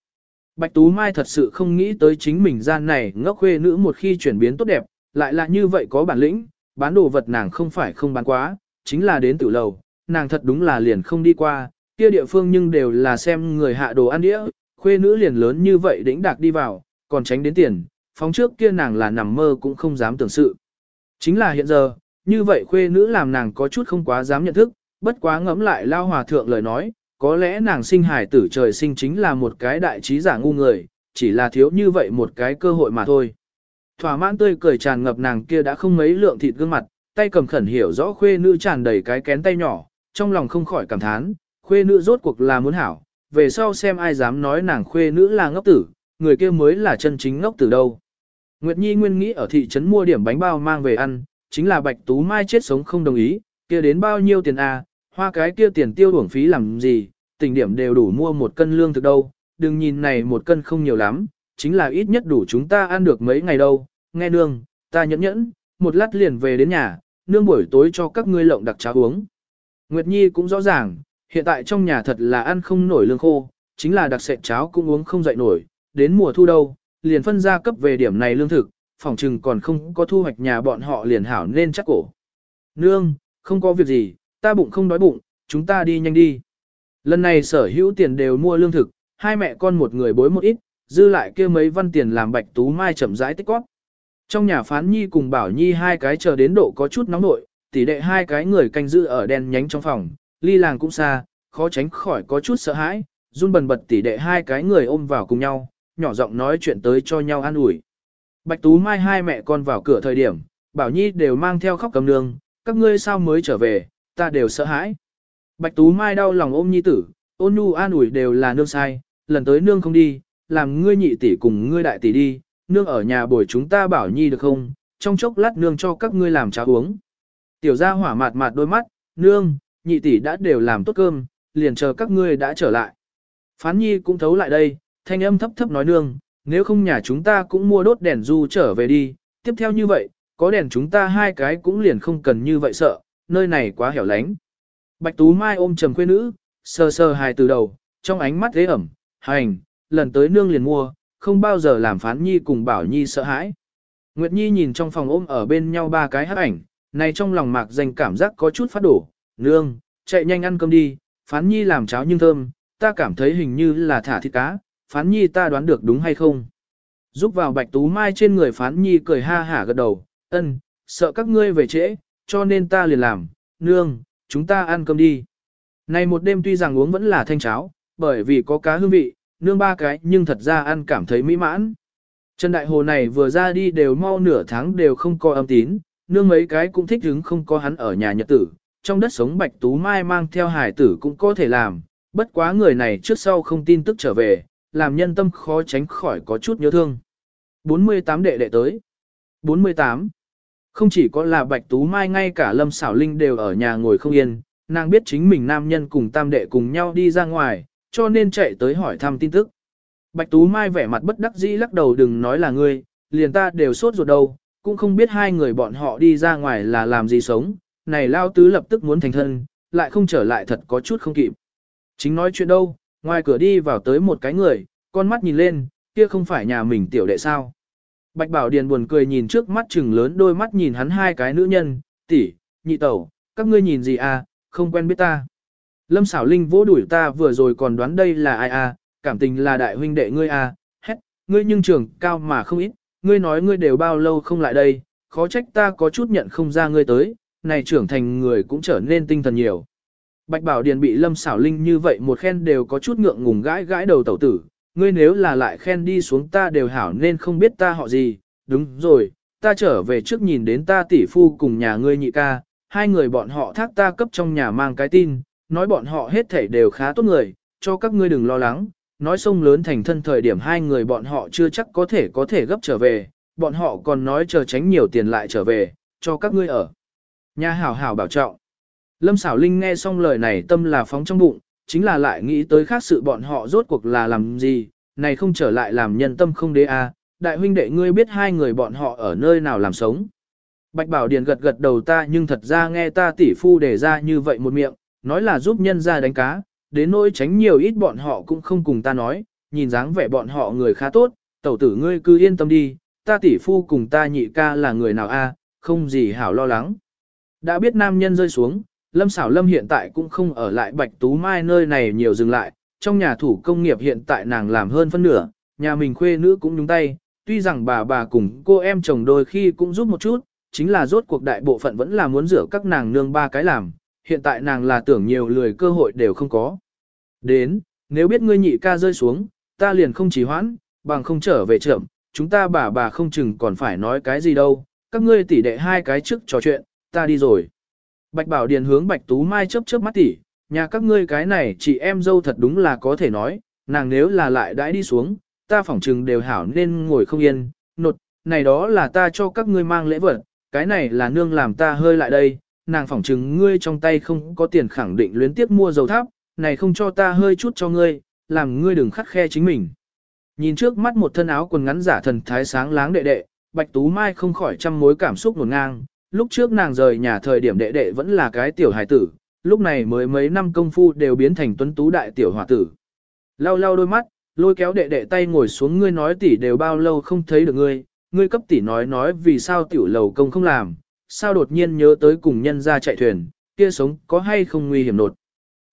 Bạch Tú Mai thật sự không nghĩ tới chính mình gian này ngốc khuê nữ một khi chuyển biến tốt đẹp, lại là như vậy có bản lĩnh, bán đồ vật nàng không phải không bán quá, chính là đến tử lầu, nàng thật đúng là liền không đi qua, kia địa phương nhưng đều là xem người hạ đồ ăn đĩa, khuê nữ liền lớn như vậy đĩnh đạc đi vào, còn tránh đến tiền, phóng trước kia nàng là nằm mơ cũng không dám tưởng sự. Chính là hiện giờ, như vậy khuê nữ làm nàng có chút không quá dám nhận thức, bất quá ngẫm lại lao hòa thượng lời nói, có lẽ nàng sinh hải tử trời sinh chính là một cái đại trí giả ngu người, chỉ là thiếu như vậy một cái cơ hội mà thôi. Thỏa mãn tươi cười tràn ngập nàng kia đã không mấy lượng thịt gương mặt, tay cầm khẩn hiểu rõ khuê nữ tràn đầy cái kén tay nhỏ, trong lòng không khỏi cảm thán, khuê nữ rốt cuộc là muốn hảo, về sau xem ai dám nói nàng khuê nữ là ngốc tử, người kia mới là chân chính ngốc tử đâu. Nguyệt Nhi nguyên nghĩ ở thị trấn mua điểm bánh bao mang về ăn, chính là Bạch Tú Mai chết sống không đồng ý, kia đến bao nhiêu tiền à, hoa cái kia tiền tiêu uổng phí làm gì, tình điểm đều đủ mua một cân lương thực đâu, đừng nhìn này một cân không nhiều lắm, chính là ít nhất đủ chúng ta ăn được mấy ngày đâu, nghe nương, ta nhẫn nhẫn, một lát liền về đến nhà, nương buổi tối cho các ngươi lộng đặc cháo uống. Nguyệt Nhi cũng rõ ràng, hiện tại trong nhà thật là ăn không nổi lương khô, chính là đặc sệt cháo cũng uống không dậy nổi, đến mùa thu đâu, liền phân ra cấp về điểm này lương thực, phòng trừng còn không có thu hoạch nhà bọn họ liền hảo nên chắc cổ. Nương, không có việc gì, ta bụng không đói bụng, chúng ta đi nhanh đi. Lần này sở hữu tiền đều mua lương thực, hai mẹ con một người bối một ít, dư lại kia mấy văn tiền làm bạch tú mai chậm rãi tích góp. Trong nhà phán nhi cùng bảo nhi hai cái chờ đến độ có chút nóng nội, tỷ đệ hai cái người canh giữ ở đen nhánh trong phòng, ly làng cũng xa, khó tránh khỏi có chút sợ hãi, run bần bật tỷ đệ hai cái người ôm vào cùng nhau, nhỏ giọng nói chuyện tới cho nhau an ủi. Bạch Tú Mai hai mẹ con vào cửa thời điểm, Bảo Nhi đều mang theo khóc cầm nương, các ngươi sao mới trở về, ta đều sợ hãi. Bạch Tú Mai đau lòng ôm Nhi tử, ôn nhu an ủi đều là nương sai, lần tới nương không đi, làm ngươi nhị tỷ cùng ngươi đại tỷ đi, nương ở nhà bồi chúng ta Bảo Nhi được không, trong chốc lát nương cho các ngươi làm cháo uống. Tiểu gia hỏa mạt mạt đôi mắt, nương, nhị tỷ đã đều làm tốt cơm, liền chờ các ngươi đã trở lại. Phán Nhi cũng thấu lại đây, thanh âm thấp thấp nói nương, nếu không nhà chúng ta cũng mua đốt đèn du trở về đi, tiếp theo như vậy, có đèn chúng ta hai cái cũng liền không cần như vậy sợ, nơi này quá hẻo lánh. Bạch Tú Mai ôm trầm quê nữ, sờ sờ hài từ đầu, trong ánh mắt thế ẩm, hành, lần tới nương liền mua, không bao giờ làm phán nhi cùng bảo nhi sợ hãi. Nguyệt Nhi nhìn trong phòng ôm ở bên nhau ba cái hát ảnh, này trong lòng mạc danh cảm giác có chút phát đổ, nương, chạy nhanh ăn cơm đi, phán nhi làm cháo nhưng thơm, ta cảm thấy hình như là thả thịt cá, phán nhi ta đoán được đúng hay không. Giúp vào bạch tú mai trên người phán nhi cười ha hả gật đầu, ân, sợ các ngươi về trễ, cho nên ta liền làm, nương, chúng ta ăn cơm đi. Này một đêm tuy rằng uống vẫn là thanh cháo, bởi vì có cá hương vị, nương ba cái nhưng thật ra ăn cảm thấy mỹ mãn. Trần Đại Hồ này vừa ra đi đều mau nửa tháng đều không có âm tín, nương mấy cái cũng thích hứng không có hắn ở nhà nhật tử, trong đất sống Bạch Tú Mai mang theo hải tử cũng có thể làm, bất quá người này trước sau không tin tức trở về, làm nhân tâm khó tránh khỏi có chút nhớ thương. 48 đệ đệ tới. 48. Không chỉ có là Bạch Tú Mai ngay cả Lâm Xảo Linh đều ở nhà ngồi không yên, nàng biết chính mình nam nhân cùng tam đệ cùng nhau đi ra ngoài, cho nên chạy tới hỏi thăm tin tức. Bạch Tú Mai vẻ mặt bất đắc dĩ lắc đầu đừng nói là ngươi, liền ta đều sốt ruột đầu, cũng không biết hai người bọn họ đi ra ngoài là làm gì sống, này lao tứ lập tức muốn thành thân, lại không trở lại thật có chút không kịp. Chính nói chuyện đâu, ngoài cửa đi vào tới một cái người, con mắt nhìn lên, kia không phải nhà mình tiểu đệ sao. Bạch Bảo Điền buồn cười nhìn trước mắt chừng lớn đôi mắt nhìn hắn hai cái nữ nhân, tỷ, nhị tẩu, các ngươi nhìn gì à, không quen biết ta. Lâm xảo linh vỗ đuổi ta vừa rồi còn đoán đây là ai à, cảm tình là đại huynh đệ ngươi à, hét, ngươi nhưng trưởng cao mà không ít, ngươi nói ngươi đều bao lâu không lại đây, khó trách ta có chút nhận không ra ngươi tới, này trưởng thành người cũng trở nên tinh thần nhiều. Bạch Bảo Điền bị Lâm xảo linh như vậy một khen đều có chút ngượng ngùng gãi gãi đầu tẩu tử, ngươi nếu là lại khen đi xuống ta đều hảo nên không biết ta họ gì, đúng rồi, ta trở về trước nhìn đến ta tỷ phu cùng nhà ngươi nhị ca, hai người bọn họ thác ta cấp trong nhà mang cái tin, nói bọn họ hết thảy đều khá tốt người, cho các ngươi đừng lo lắng, nói sông lớn thành thân thời điểm hai người bọn họ chưa chắc có thể có thể gấp trở về, bọn họ còn nói chờ tránh nhiều tiền lại trở về, cho các ngươi ở. Nhà hảo hảo bảo trọng. Lâm xảo linh nghe xong lời này tâm là phóng trong bụng, chính là lại nghĩ tới khác sự bọn họ rốt cuộc là làm gì, này không trở lại làm nhân tâm không đế a à. đại huynh đệ ngươi biết hai người bọn họ ở nơi nào làm sống. Bạch Bảo Điền gật gật đầu ta nhưng thật ra nghe ta tỷ phu để ra như vậy một miệng, nói là giúp nhân ra đánh cá, đến nỗi tránh nhiều ít bọn họ cũng không cùng ta nói, nhìn dáng vẻ bọn họ người khá tốt, tẩu tử ngươi cứ yên tâm đi, ta tỷ phu cùng ta nhị ca là người nào a, không gì hảo lo lắng. Đã biết nam nhân rơi xuống, Lâm xảo Lâm hiện tại cũng không ở lại Bạch Tú Mai nơi này nhiều dừng lại, trong nhà thủ công nghiệp hiện tại nàng làm hơn phân nửa, nhà mình khuê nữ cũng nhúng tay, tuy rằng bà bà cùng cô em chồng đôi khi cũng giúp một chút, chính là rốt cuộc đại bộ phận vẫn là muốn rửa các nàng nương ba cái làm, hiện tại nàng là tưởng nhiều lười cơ hội đều không có. Đến, nếu biết ngươi nhị ca rơi xuống, ta liền không chỉ hoãn, bằng không trở về trưởng, chúng ta bà bà không chừng còn phải nói cái gì đâu, các ngươi tỉ đệ hai cái trước trò chuyện, ta đi rồi. Bạch Bảo Điền hướng Bạch Tú Mai chớp chớp mắt tỉ, nhà các ngươi cái này chị em dâu thật đúng là có thể nói, nàng nếu là lại đãi đi xuống, ta phỏng chừng đều hảo nên ngồi không yên, nột, này đó là ta cho các ngươi mang lễ vật, cái này là nương làm ta hơi lại đây, nàng phỏng chừng ngươi trong tay không có tiền khẳng định luyến tiếp mua dầu tháp, này không cho ta hơi chút cho ngươi, làm ngươi đừng khắc khe chính mình. Nhìn trước mắt một thân áo quần ngắn giả thần thái sáng láng đệ đệ, Bạch Tú Mai không khỏi trăm mối cảm xúc ngổn ngang, lúc trước nàng rời nhà thời điểm đệ đệ vẫn là cái tiểu hài tử, lúc này mới mấy năm công phu đều biến thành tuấn tú đại tiểu hòa tử. Lau lau đôi mắt, lôi kéo đệ đệ tay ngồi xuống ngươi nói tỷ đều bao lâu không thấy được ngươi, ngươi cấp tỷ nói nói vì sao tiểu lầu công không làm, sao đột nhiên nhớ tới cùng nhân ra chạy thuyền, kia sống có hay không nguy hiểm nột.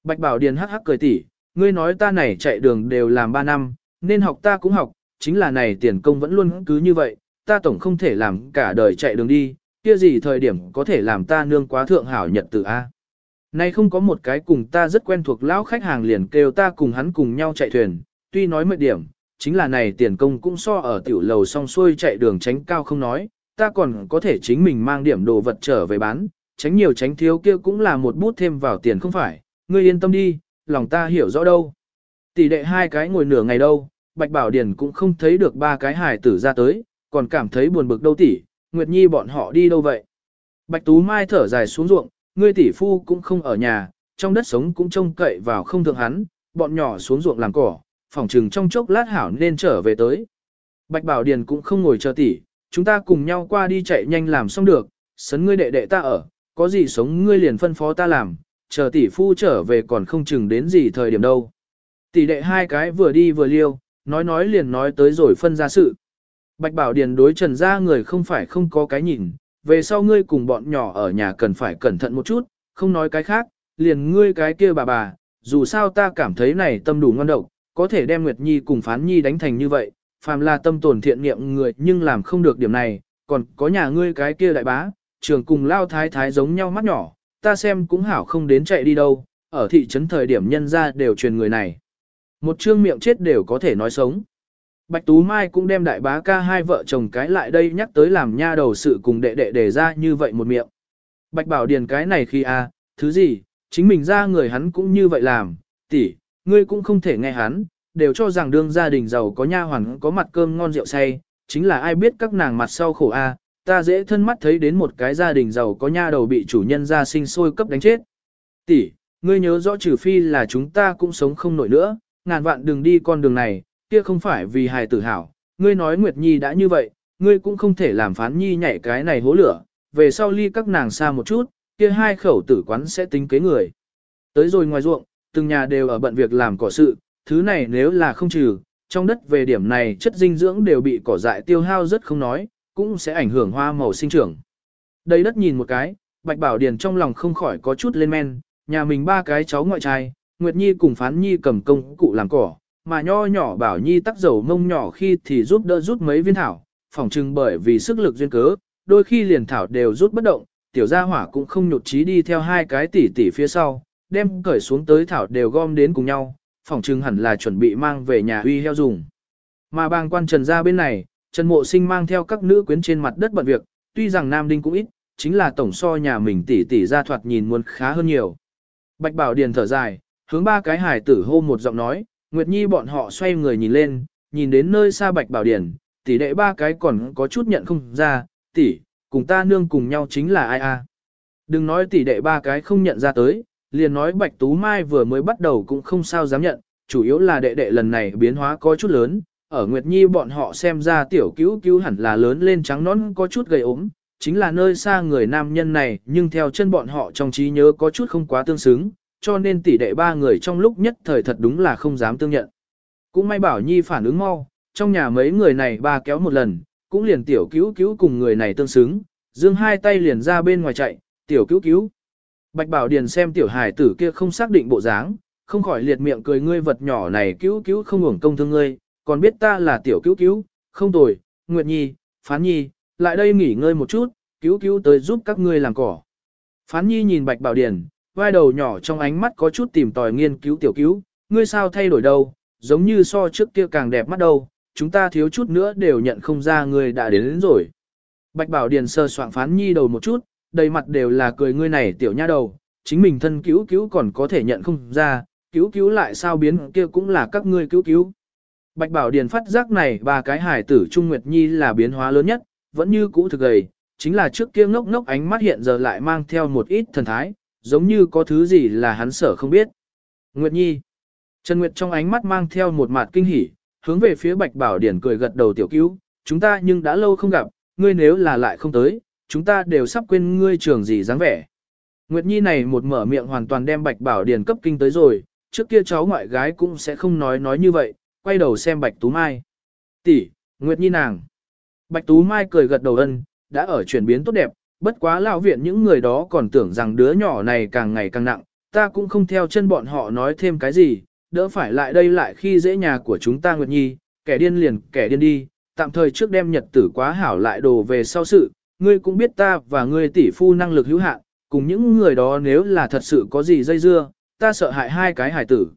Bạch Bảo Điền hắc hắc cười tỉ, ngươi nói ta này chạy đường đều làm 3 năm, nên học ta cũng học, chính là này tiền công vẫn luôn cứ như vậy, ta tổng không thể làm cả đời chạy đường đi, kia gì thời điểm có thể làm ta nương quá thượng hảo nhật tử A. Nay không có một cái cùng ta rất quen thuộc lão khách hàng liền kêu ta cùng hắn cùng nhau chạy thuyền, tuy nói mệt điểm, chính là này tiền công cũng so ở tiểu lầu song xuôi chạy đường tránh cao không nói, ta còn có thể chính mình mang điểm đồ vật trở về bán, tránh nhiều tránh thiếu kia cũng là một bút thêm vào tiền không phải, ngươi yên tâm đi, lòng ta hiểu rõ đâu. Tỷ đệ hai cái ngồi nửa ngày đâu, Bạch Bảo Điền cũng không thấy được ba cái hài tử ra tới, còn cảm thấy buồn bực đâu tỷ, Nguyệt Nhi bọn họ đi đâu vậy. Bạch Tú Mai thở dài xuống ruộng, ngươi tỷ phu cũng không ở nhà, trong đất sống cũng trông cậy vào không thượng hắn, bọn nhỏ xuống ruộng làm cỏ, phòng trừng trong chốc lát hảo nên trở về tới. Bạch Bảo Điền cũng không ngồi chờ tỷ, chúng ta cùng nhau qua đi chạy nhanh làm xong được, sấn ngươi đệ đệ ta ở, có gì sống ngươi liền phân phó ta làm, chờ tỷ phu trở về còn không chừng đến gì thời điểm đâu. Tỷ đệ hai cái vừa đi vừa liêu, nói nói liền nói tới rồi phân ra sự. Bạch Bảo Điền đối trần ra người không phải không có cái nhìn, về sau ngươi cùng bọn nhỏ ở nhà cần phải cẩn thận một chút, không nói cái khác, liền ngươi cái kia bà bà, dù sao ta cảm thấy này tâm đủ ngon độc, có thể đem Nguyệt Nhi cùng Phán Nhi đánh thành như vậy, phàm là tâm tổn thiện niệm người nhưng làm không được điểm này, còn có nhà ngươi cái kia đại bá, trường cùng lao thái thái giống nhau mắt nhỏ, ta xem cũng hảo không đến chạy đi đâu, ở thị trấn thời điểm nhân ra đều truyền người này. Một chương miệng chết đều có thể nói sống. Bạch Tú Mai cũng đem đại bá ca hai vợ chồng cái lại đây nhắc tới làm nha đầu sự cùng đệ đệ đề ra như vậy một miệng. Bạch Bảo Điền cái này khi a, à, thứ gì, chính mình ra người hắn cũng như vậy làm, tỷ, ngươi cũng không thể nghe hắn, đều cho rằng đương gia đình giàu có nha hoàn có mặt cơm ngon rượu say, chính là ai biết các nàng mặt sau khổ a, ta dễ thân mắt thấy đến một cái gia đình giàu có nha đầu bị chủ nhân gia sinh sôi cấp đánh chết. Tỷ, ngươi nhớ rõ trừ phi là chúng ta cũng sống không nổi nữa, ngàn vạn đừng đi con đường này, kia không phải vì hài tử hảo, ngươi nói Nguyệt Nhi đã như vậy, ngươi cũng không thể làm phán Nhi nhảy cái này hố lửa, về sau ly các nàng xa một chút, kia hai khẩu tử quán sẽ tính kế người. Tới rồi ngoài ruộng, từng nhà đều ở bận việc làm cỏ sự, thứ này nếu là không trừ, trong đất về điểm này chất dinh dưỡng đều bị cỏ dại tiêu hao rất không nói, cũng sẽ ảnh hưởng hoa màu sinh trưởng. Đây đất nhìn một cái, Bạch Bảo Điền trong lòng không khỏi có chút lên men, nhà mình ba cái cháu ngoại trai, Nguyệt Nhi cùng Phán Nhi cầm công cụ làm cỏ, mà nho nhỏ Bảo Nhi tắc dầu mông nhỏ khi thì giúp đỡ rút mấy viên thảo, phỏng chừng bởi vì sức lực duyên cớ, đôi khi liền thảo đều rút bất động, tiểu gia hỏa cũng không nhột trí đi theo hai cái tỷ tỷ phía sau, đem cởi xuống tới thảo đều gom đến cùng nhau, phỏng chừng hẳn là chuẩn bị mang về nhà uy heo dùng. Mà bang quan trần ra bên này, Trần Mộ Sinh mang theo các nữ quyến trên mặt đất bận việc, tuy rằng nam đinh cũng ít, chính là tổng so nhà mình tỷ tỷ ra thoạt nhìn muốn khá hơn nhiều. Bạch Bảo Điền thở dài, hướng ba cái hải tử hô một giọng nói, Nguyệt Nhi bọn họ xoay người nhìn lên, nhìn đến nơi xa Bạch Bảo Điền, tỷ đệ ba cái còn có chút nhận không ra, tỷ, cùng ta nương cùng nhau chính là ai a? Đừng nói tỷ đệ ba cái không nhận ra tới, liền nói Bạch Tú Mai vừa mới bắt đầu cũng không sao dám nhận, chủ yếu là đệ đệ lần này biến hóa có chút lớn, ở Nguyệt Nhi bọn họ xem ra tiểu cứu cứu hẳn là lớn lên trắng nón có chút gầy ốm, chính là nơi xa người nam nhân này nhưng theo chân bọn họ trong trí nhớ có chút không quá tương xứng, cho nên tỷ đệ ba người trong lúc nhất thời thật đúng là không dám tương nhận. Cũng may bảo Nhi phản ứng mau, trong nhà mấy người này ba kéo một lần, cũng liền tiểu cứu cứu cùng người này tương xứng, dương hai tay liền ra bên ngoài chạy, tiểu cứu cứu. Bạch Bảo Điền xem tiểu hài tử kia không xác định bộ dáng, không khỏi liệt miệng cười ngươi vật nhỏ này cứu cứu không uổng công thương ngươi, còn biết ta là tiểu cứu cứu, không tồi, Nguyệt Nhi, Phán Nhi, lại đây nghỉ ngơi một chút, cứu cứu tới giúp các ngươi làm cỏ. Phán Nhi nhìn Bạch Bảo Điền, vai đầu nhỏ trong ánh mắt có chút tìm tòi nghiên cứu tiểu cứu, ngươi sao thay đổi đâu, giống như so trước kia càng đẹp mắt đâu, chúng ta thiếu chút nữa đều nhận không ra ngươi đã đến, đến rồi. Bạch Bảo Điền sơ soạn Phán Nhi đầu một chút, đầy mặt đều là cười ngươi này tiểu nha đầu, chính mình thân cứu cứu còn có thể nhận không ra, cứu cứu lại sao biến kia cũng là các ngươi cứu cứu. Bạch Bảo Điền phát giác này ba cái hải tử Trung Nguyệt Nhi là biến hóa lớn nhất, vẫn như cũ thực gầy, chính là trước kia ngốc ngốc ánh mắt hiện giờ lại mang theo một ít thần thái, giống như có thứ gì là hắn sở không biết. Nguyệt Nhi Trần Nguyệt trong ánh mắt mang theo một mặt kinh hỉ, hướng về phía Bạch Bảo Điền cười gật đầu tiểu cứu, chúng ta nhưng đã lâu không gặp, ngươi nếu là lại không tới, chúng ta đều sắp quên ngươi trường gì dáng vẻ. Nguyệt Nhi này một mở miệng hoàn toàn đem Bạch Bảo Điền cấp kinh tới rồi, trước kia cháu ngoại gái cũng sẽ không nói nói như vậy, quay đầu xem Bạch Tú Mai. Tỷ, Nguyệt Nhi nàng. Bạch Tú Mai cười gật đầu ân, đã ở chuyển biến tốt đẹp, bất quá lão viện những người đó còn tưởng rằng đứa nhỏ này càng ngày càng nặng, ta cũng không theo chân bọn họ nói thêm cái gì, đỡ phải lại đây lại khi dễ nhà của chúng ta Nguyệt Nhi, kẻ điên liền kẻ điên đi, tạm thời trước đem nhật tử quá hảo lại đồ về sau sự, ngươi cũng biết ta và ngươi tỷ phu năng lực hữu hạn, cùng những người đó nếu là thật sự có gì dây dưa, ta sợ hại hai cái hải tử.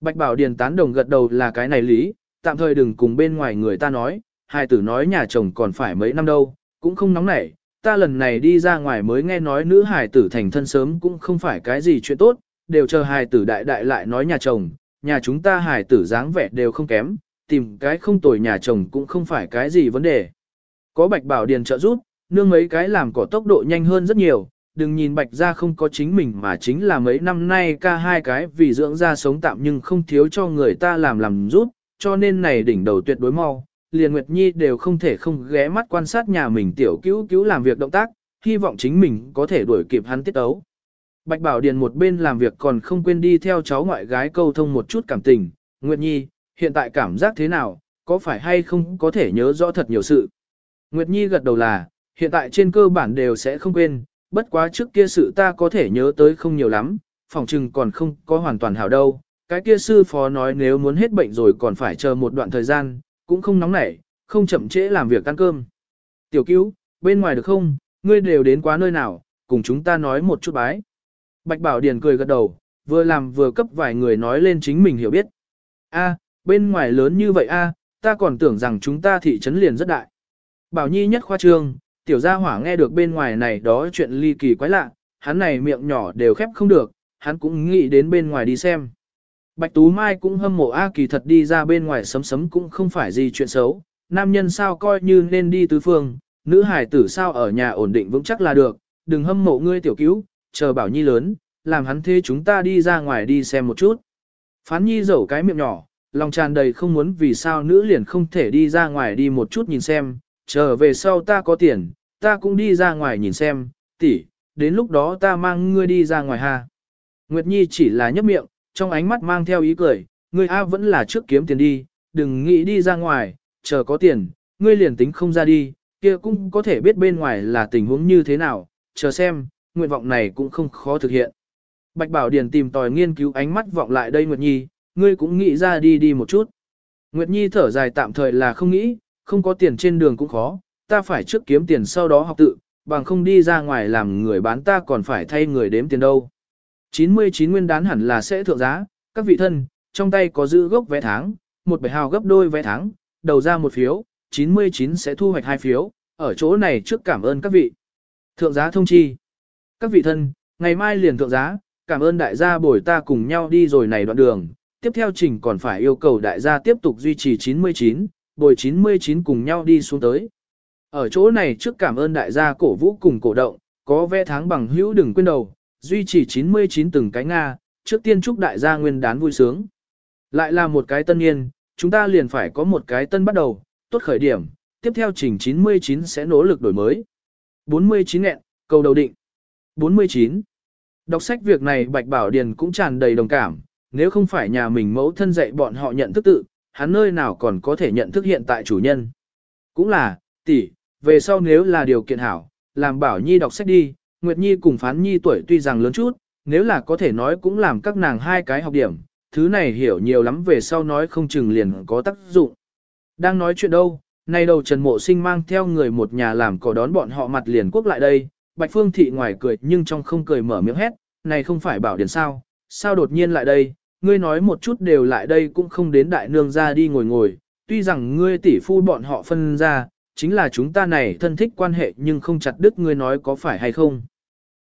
Bạch Bảo Điền tán đồng gật đầu là cái này lý, tạm thời đừng cùng bên ngoài người ta nói, hải tử nói nhà chồng còn phải mấy năm đâu, cũng không nóng nảy, ta lần này đi ra ngoài mới nghe nói nữ hải tử thành thân sớm cũng không phải cái gì chuyện tốt, đều chờ hải tử đại đại lại nói nhà chồng, nhà chúng ta hải tử dáng vẻ đều không kém, tìm cái không tồi nhà chồng cũng không phải cái gì vấn đề. Có Bạch Bảo Điền trợ giúp, nương mấy cái làm cỏ tốc độ nhanh hơn rất nhiều, đừng nhìn Bạch ra không có chính mình mà chính là mấy năm nay ca hai cái vì dưỡng ra sống tạm nhưng không thiếu cho người ta làm làm rút, cho nên này đỉnh đầu tuyệt đối mau. Liền Nguyệt Nhi đều không thể không ghé mắt quan sát nhà mình tiểu cứu cứu làm việc động tác, hy vọng chính mình có thể đuổi kịp hắn tiết ấu. Bạch Bảo Điền một bên làm việc còn không quên đi theo cháu ngoại gái câu thông một chút cảm tình. Nguyệt Nhi, hiện tại cảm giác thế nào, có phải hay không có thể nhớ rõ thật nhiều sự. Nguyệt Nhi gật đầu là, hiện tại trên cơ bản đều sẽ không quên, bất quá trước kia sự ta có thể nhớ tới không nhiều lắm, phòng trừng còn không có hoàn toàn hảo đâu. Cái kia sư phó nói nếu muốn hết bệnh rồi còn phải chờ một đoạn thời gian, cũng không nóng nảy, không chậm trễ làm việc ăn cơm. Tiểu cứu, bên ngoài được không, ngươi đều đến quá nơi nào, cùng chúng ta nói một chút bái. Bạch Bảo Điền cười gật đầu, vừa làm vừa cấp vài người nói lên chính mình hiểu biết. A, bên ngoài lớn như vậy a, ta còn tưởng rằng chúng ta thị trấn liền rất đại. Bảo Nhi nhất khoa trương, tiểu gia hỏa nghe được bên ngoài này đó chuyện ly kỳ quái lạ, hắn này miệng nhỏ đều khép không được, hắn cũng nghĩ đến bên ngoài đi xem. Bạch Tú Mai cũng hâm mộ A kỳ thật đi ra bên ngoài sấm sấm cũng không phải gì chuyện xấu, nam nhân sao coi như nên đi tứ phương, nữ hải tử sao ở nhà ổn định vững chắc là được, đừng hâm mộ ngươi tiểu cứu, chờ bảo nhi lớn, làm hắn thế chúng ta đi ra ngoài đi xem một chút. Phán nhi dẫu cái miệng nhỏ, lòng tràn đầy không muốn vì sao nữ liền không thể đi ra ngoài đi một chút nhìn xem, chờ về sau ta có tiền, ta cũng đi ra ngoài nhìn xem, tỷ, đến lúc đó ta mang ngươi đi ra ngoài ha. Nguyệt Nhi chỉ là nhấp miệng, trong ánh mắt mang theo ý cười, ngươi A vẫn là trước kiếm tiền đi, đừng nghĩ đi ra ngoài, chờ có tiền, ngươi liền tính không ra đi, kia cũng có thể biết bên ngoài là tình huống như thế nào, chờ xem, nguyện vọng này cũng không khó thực hiện. Bạch Bảo Điền tìm tòi nghiên cứu ánh mắt vọng lại đây Nguyệt Nhi, ngươi cũng nghĩ ra đi đi một chút. Nguyệt Nhi thở dài tạm thời là không nghĩ, không có tiền trên đường cũng khó, ta phải trước kiếm tiền sau đó học tự, bằng không đi ra ngoài làm người bán ta còn phải thay người đếm tiền đâu. 99 nguyên đán hẳn là sẽ thượng giá, các vị thân, trong tay có giữ gốc vé tháng, một bảy hào gấp đôi vé tháng, đầu ra một phiếu, 99 sẽ thu hoạch hai phiếu, ở chỗ này trước cảm ơn các vị. Thượng giá thông chi. Các vị thân, ngày mai liền thượng giá, cảm ơn đại gia bồi ta cùng nhau đi rồi này đoạn đường. Tiếp theo trình còn phải yêu cầu đại gia tiếp tục duy trì 99, bồi 99 cùng nhau đi xuống tới. Ở chỗ này trước cảm ơn đại gia cổ vũ cùng cổ động, có vẽ tháng bằng hữu đừng quên đầu, duy trì 99 từng cái Nga, trước tiên chúc đại gia nguyên đán vui sướng. Lại là một cái tân niên, chúng ta liền phải có một cái tân bắt đầu, tốt khởi điểm, tiếp theo trình 99 sẽ nỗ lực đổi mới. 49 nghẹn, câu đầu định. 49. Đọc sách việc này Bạch Bảo Điền cũng tràn đầy đồng cảm, nếu không phải nhà mình mẫu thân dạy bọn họ nhận thức tự, hắn nơi nào còn có thể nhận thức hiện tại chủ nhân. Cũng là, tỷ, về sau nếu là điều kiện hảo, làm Bảo Nhi đọc sách đi, Nguyệt Nhi cùng Phán Nhi tuổi tuy rằng lớn chút, nếu là có thể nói cũng làm các nàng hai cái học điểm, thứ này hiểu nhiều lắm về sau nói không chừng liền có tác dụng. Đang nói chuyện đâu, nay đầu Trần Mộ Sinh mang theo người một nhà làm cỏ đón bọn họ mặt liền quốc lại đây, Bạch Phương Thị ngoài cười nhưng trong không cười mở miệng hét, này không phải bảo điển sao, sao đột nhiên lại đây, ngươi nói một chút đều lại đây cũng không đến đại nương ra đi ngồi ngồi, tuy rằng ngươi tỷ phu bọn họ phân ra, chính là chúng ta này thân thích quan hệ nhưng không chặt đứt ngươi nói có phải hay không.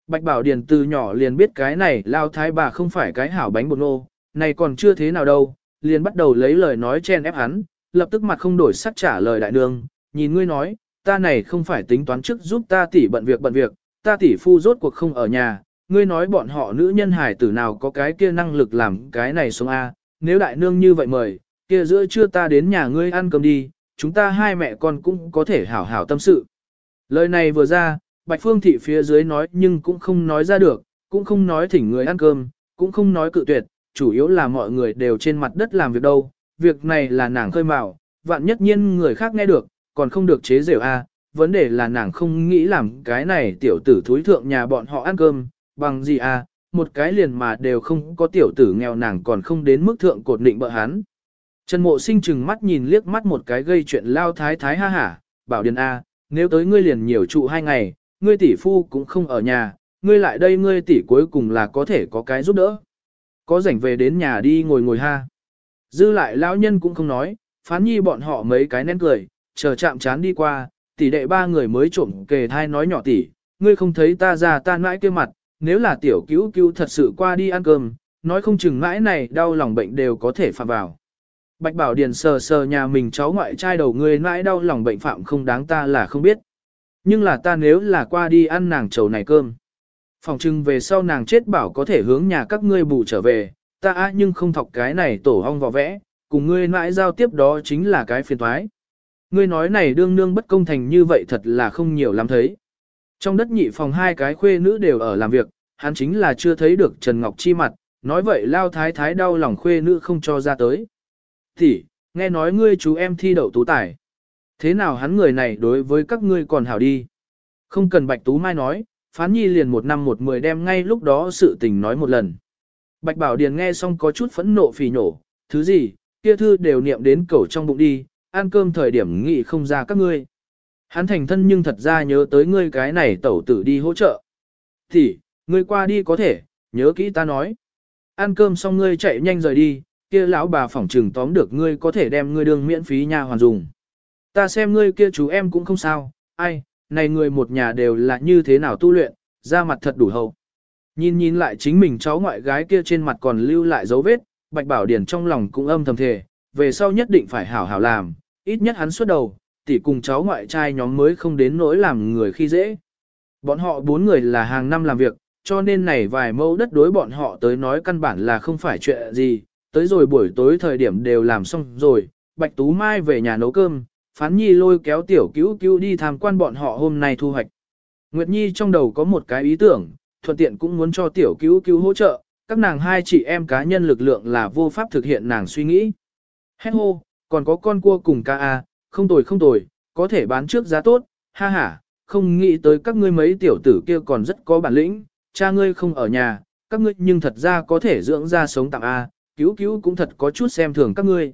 Bạch Bảo Điền từ nhỏ liền biết cái này lao thái bà không phải cái hảo bánh bột nô, này còn chưa thế nào đâu, liền bắt đầu lấy lời nói chen ép hắn, lập tức mặt không đổi sắc trả lời đại nương, nhìn ngươi nói, ta này không phải tính toán trước giúp ta tỷ bận việc bận việc, ta tỷ phu rốt cuộc không ở nhà, ngươi nói bọn họ nữ nhân hải tử nào có cái kia năng lực làm cái này sống A, nếu đại nương như vậy mời, kia giữa trưa ta đến nhà ngươi ăn cơm đi, chúng ta hai mẹ con cũng có thể hảo hảo tâm sự. Lời này vừa ra, Bạch Phương Thị phía dưới nói nhưng cũng không nói ra được, cũng không nói thỉnh người ăn cơm, cũng không nói cự tuyệt, chủ yếu là mọi người đều trên mặt đất làm việc đâu, việc này là nàng khơi mào, vạn nhất nhiên người khác nghe được, còn không được chế rều a. vấn đề là nàng không nghĩ làm cái này tiểu tử thúi thượng nhà bọn họ ăn cơm, bằng gì a, một cái liền mà đều không có tiểu tử nghèo nàng còn không đến mức thượng cột định bợ hắn. Trần mộ sinh chừng mắt nhìn liếc mắt một cái gây chuyện lao thái thái ha hả, bảo điền A, nếu tới ngươi liền nhiều trụ hai ngày, ngươi tỷ phu cũng không ở nhà, ngươi lại đây ngươi tỷ cuối cùng là có thể có cái giúp đỡ. Có rảnh về đến nhà đi ngồi ngồi ha. Dư lại lão nhân cũng không nói, phán nhi bọn họ mấy cái nén cười, chờ chạm chán đi qua, tỷ đệ ba người mới trộm kề thai nói nhỏ tỷ, ngươi không thấy ta ra ta mãi kia mặt, nếu là tiểu cứu cứu thật sự qua đi ăn cơm, nói không chừng mãi này đau lòng bệnh đều có thể phạm vào. Bạch Bảo Điền sờ sờ nhà mình cháu ngoại trai đầu người mãi đau lòng bệnh phạm không đáng ta là không biết. Nhưng là ta nếu là qua đi ăn nàng trầu này cơm. Phòng trưng về sau nàng chết bảo có thể hướng nhà các ngươi bù trở về, ta á nhưng không thọc cái này tổ hong vò vẽ, cùng ngươi mãi giao tiếp đó chính là cái phiền thoái. Ngươi nói này đương nương bất công thành như vậy thật là không nhiều lắm thấy. Trong đất nhị phòng hai cái khuê nữ đều ở làm việc, hắn chính là chưa thấy được Trần Ngọc Chi mặt, nói vậy lao thái thái đau lòng khuê nữ không cho ra tới. Thì, nghe nói ngươi chú em thi đậu tú tài. Thế nào hắn người này đối với các ngươi còn hảo đi. Không cần Bạch Tú Mai nói, Phán Nhi liền một năm một mười đem ngay lúc đó sự tình nói một lần. Bạch Bảo Điền nghe xong có chút phẫn nộ phì nổ, thứ gì, kia thư đều niệm đến cẩu trong bụng đi, ăn cơm thời điểm nghị không ra các ngươi. Hắn thành thân nhưng thật ra nhớ tới ngươi cái này tẩu tử đi hỗ trợ. Thì, ngươi qua đi có thể, nhớ kỹ ta nói. Ăn cơm xong ngươi chạy nhanh rời đi, kia lão bà phỏng trừng tóm được ngươi có thể đem ngươi đương miễn phí nha hoàn dùng. Ta xem ngươi kia chú em cũng không sao, ai, này người một nhà đều là như thế nào tu luyện, da mặt thật đủ hậu. Nhìn nhìn lại chính mình cháu ngoại gái kia trên mặt còn lưu lại dấu vết, Bạch Bảo Điển trong lòng cũng âm thầm thề, về sau nhất định phải hảo hảo làm, ít nhất hắn xuất đầu, tỷ cùng cháu ngoại trai nhóm mới không đến nỗi làm người khi dễ. Bọn họ bốn người là hàng năm làm việc, cho nên này vài mẫu đất đối bọn họ tới nói căn bản là không phải chuyện gì, tới rồi buổi tối thời điểm đều làm xong rồi, Bạch Tú Mai về nhà nấu cơm, Phán Nhi lôi kéo tiểu cứu cứu đi tham quan bọn họ hôm nay thu hoạch. Nguyệt Nhi trong đầu có một cái ý tưởng, thuận tiện cũng muốn cho tiểu cứu cứu hỗ trợ, các nàng hai chị em cá nhân lực lượng là vô pháp thực hiện nàng suy nghĩ. Hét hô, còn có con cua cùng ca a, à, không tồi không tồi, có thể bán trước giá tốt, ha ha, không nghĩ tới các ngươi mấy tiểu tử kia còn rất có bản lĩnh, cha ngươi không ở nhà, các ngươi nhưng thật ra có thể dưỡng ra sống tạm a, cứu cứu cũng thật có chút xem thường các ngươi.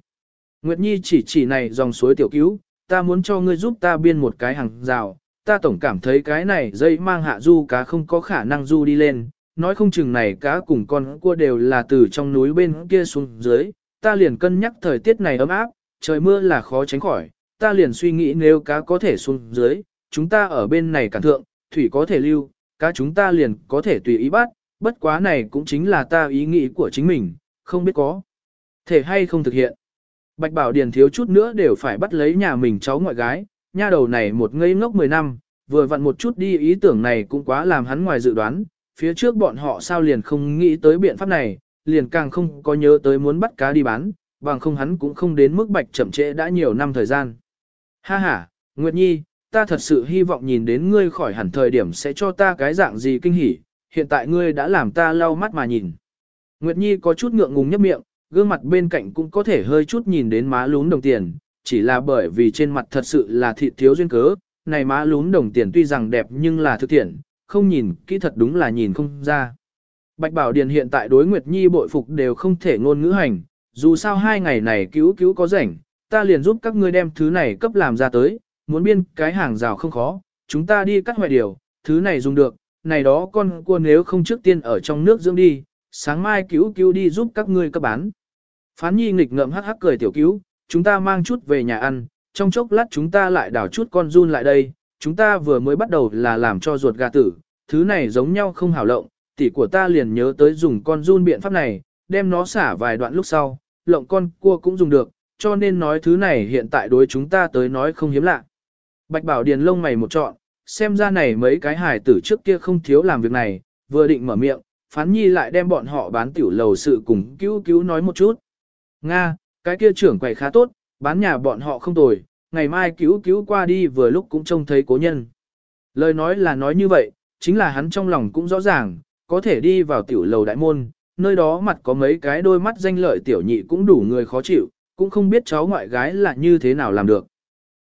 Nguyệt Nhi chỉ chỉ này dòng suối tiểu cứu, ta muốn cho ngươi giúp ta biên một cái hàng rào, ta tổng cảm thấy cái này dây mang hạ du cá không có khả năng du đi lên, nói không chừng này cá cùng con cua đều là từ trong núi bên kia xuống dưới, ta liền cân nhắc thời tiết này ấm áp, trời mưa là khó tránh khỏi, ta liền suy nghĩ nếu cá có thể xuống dưới, chúng ta ở bên này cản thượng, thủy có thể lưu, cá chúng ta liền có thể tùy ý bắt, bất quá này cũng chính là ta ý nghĩ của chính mình, không biết có thể hay không thực hiện. Bạch Bảo Điền thiếu chút nữa đều phải bắt lấy nhà mình cháu ngoại gái, nha đầu này một ngây ngốc 10 năm, vừa vặn một chút đi ý tưởng này cũng quá làm hắn ngoài dự đoán, phía trước bọn họ sao liền không nghĩ tới biện pháp này, liền càng không có nhớ tới muốn bắt cá đi bán, bằng không hắn cũng không đến mức bạch chậm trễ đã nhiều năm thời gian. Ha ha, Nguyệt Nhi, ta thật sự hy vọng nhìn đến ngươi khỏi hẳn thời điểm sẽ cho ta cái dạng gì kinh hỉ, hiện tại ngươi đã làm ta lau mắt mà nhìn. Nguyệt Nhi có chút ngượng ngùng nhấp miệng, gương mặt bên cạnh cũng có thể hơi chút nhìn đến má lún đồng tiền, chỉ là bởi vì trên mặt thật sự là thịt thiếu duyên cớ, này má lún đồng tiền tuy rằng đẹp nhưng là thực tiện, không nhìn, kỹ thật đúng là nhìn không ra. Bạch Bảo Điền hiện tại đối Nguyệt Nhi bội phục đều không thể ngôn ngữ hành, dù sao hai ngày này cứu cứu có rảnh, ta liền giúp các ngươi đem thứ này cấp làm ra tới, muốn biên cái hàng rào không khó, chúng ta đi cắt hoại điều, thứ này dùng được, này đó con cua nếu không trước tiên ở trong nước dưỡng đi, sáng mai cứu cứu đi giúp các ngươi cấp bán. Phán nhi nghịch ngợm hắc hắc cười tiểu cứu, chúng ta mang chút về nhà ăn, trong chốc lát chúng ta lại đảo chút con run lại đây, chúng ta vừa mới bắt đầu là làm cho ruột gà tử, thứ này giống nhau không hảo lộng, tỷ của ta liền nhớ tới dùng con run biện pháp này, đem nó xả vài đoạn lúc sau, lộng con cua cũng dùng được, cho nên nói thứ này hiện tại đối chúng ta tới nói không hiếm lạ. Bạch Bảo Điền lông mày một trọn, xem ra này mấy cái hài tử trước kia không thiếu làm việc này, vừa định mở miệng, phán nhi lại đem bọn họ bán tiểu lầu sự cùng cứu cứu nói một chút. Nga, cái kia trưởng quầy khá tốt, bán nhà bọn họ không tồi, ngày mai cứu cứu qua đi vừa lúc cũng trông thấy cố nhân. Lời nói là nói như vậy, chính là hắn trong lòng cũng rõ ràng, có thể đi vào tiểu lầu đại môn, nơi đó mặt có mấy cái đôi mắt danh lợi tiểu nhị cũng đủ người khó chịu, cũng không biết cháu ngoại gái là như thế nào làm được.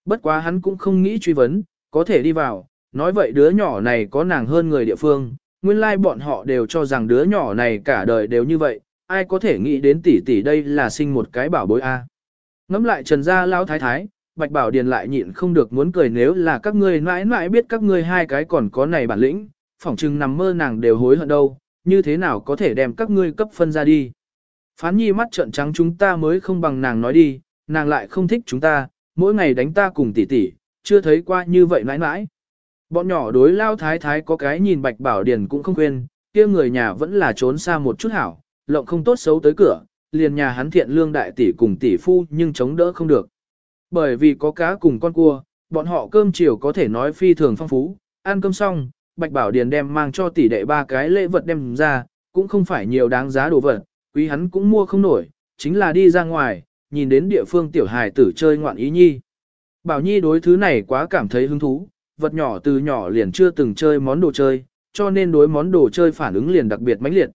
Bất quá hắn cũng không nghĩ truy vấn, có thể đi vào, nói vậy đứa nhỏ này có nàng hơn người địa phương, nguyên lai like bọn họ đều cho rằng đứa nhỏ này cả đời đều như vậy, ai có thể nghĩ đến tỷ tỷ đây là sinh một cái bảo bối a. Ngắm lại Trần gia lão thái thái, Bạch Bảo Điền lại nhịn không được muốn cười nếu là các ngươi mãi mãi biết các ngươi hai cái còn có này bản lĩnh, phỏng chừng nằm mơ nàng đều hối hận đâu, như thế nào có thể đem các ngươi cấp phân ra đi. Phán nhi mắt trợn trắng chúng ta mới không bằng nàng nói đi, nàng lại không thích chúng ta, mỗi ngày đánh ta cùng tỷ tỷ, chưa thấy qua như vậy mãi mãi. Bọn nhỏ đối lao thái thái có cái nhìn Bạch Bảo Điền cũng không quên, kia người nhà vẫn là trốn xa một chút hảo, lộng không tốt xấu tới cửa, liền nhà hắn thiện lương đại tỷ cùng tỷ phu nhưng chống đỡ không được. Bởi vì có cá cùng con cua, bọn họ cơm chiều có thể nói phi thường phong phú, ăn cơm xong, Bạch Bảo Điền đem mang cho tỷ đệ ba cái lễ vật đem ra, cũng không phải nhiều đáng giá đồ vật, quý hắn cũng mua không nổi, chính là đi ra ngoài, nhìn đến địa phương tiểu hài tử chơi ngoạn ý nhi. Bảo Nhi đối thứ này quá cảm thấy hứng thú, vật nhỏ từ nhỏ liền chưa từng chơi món đồ chơi, cho nên đối món đồ chơi phản ứng liền đặc biệt mãnh liệt.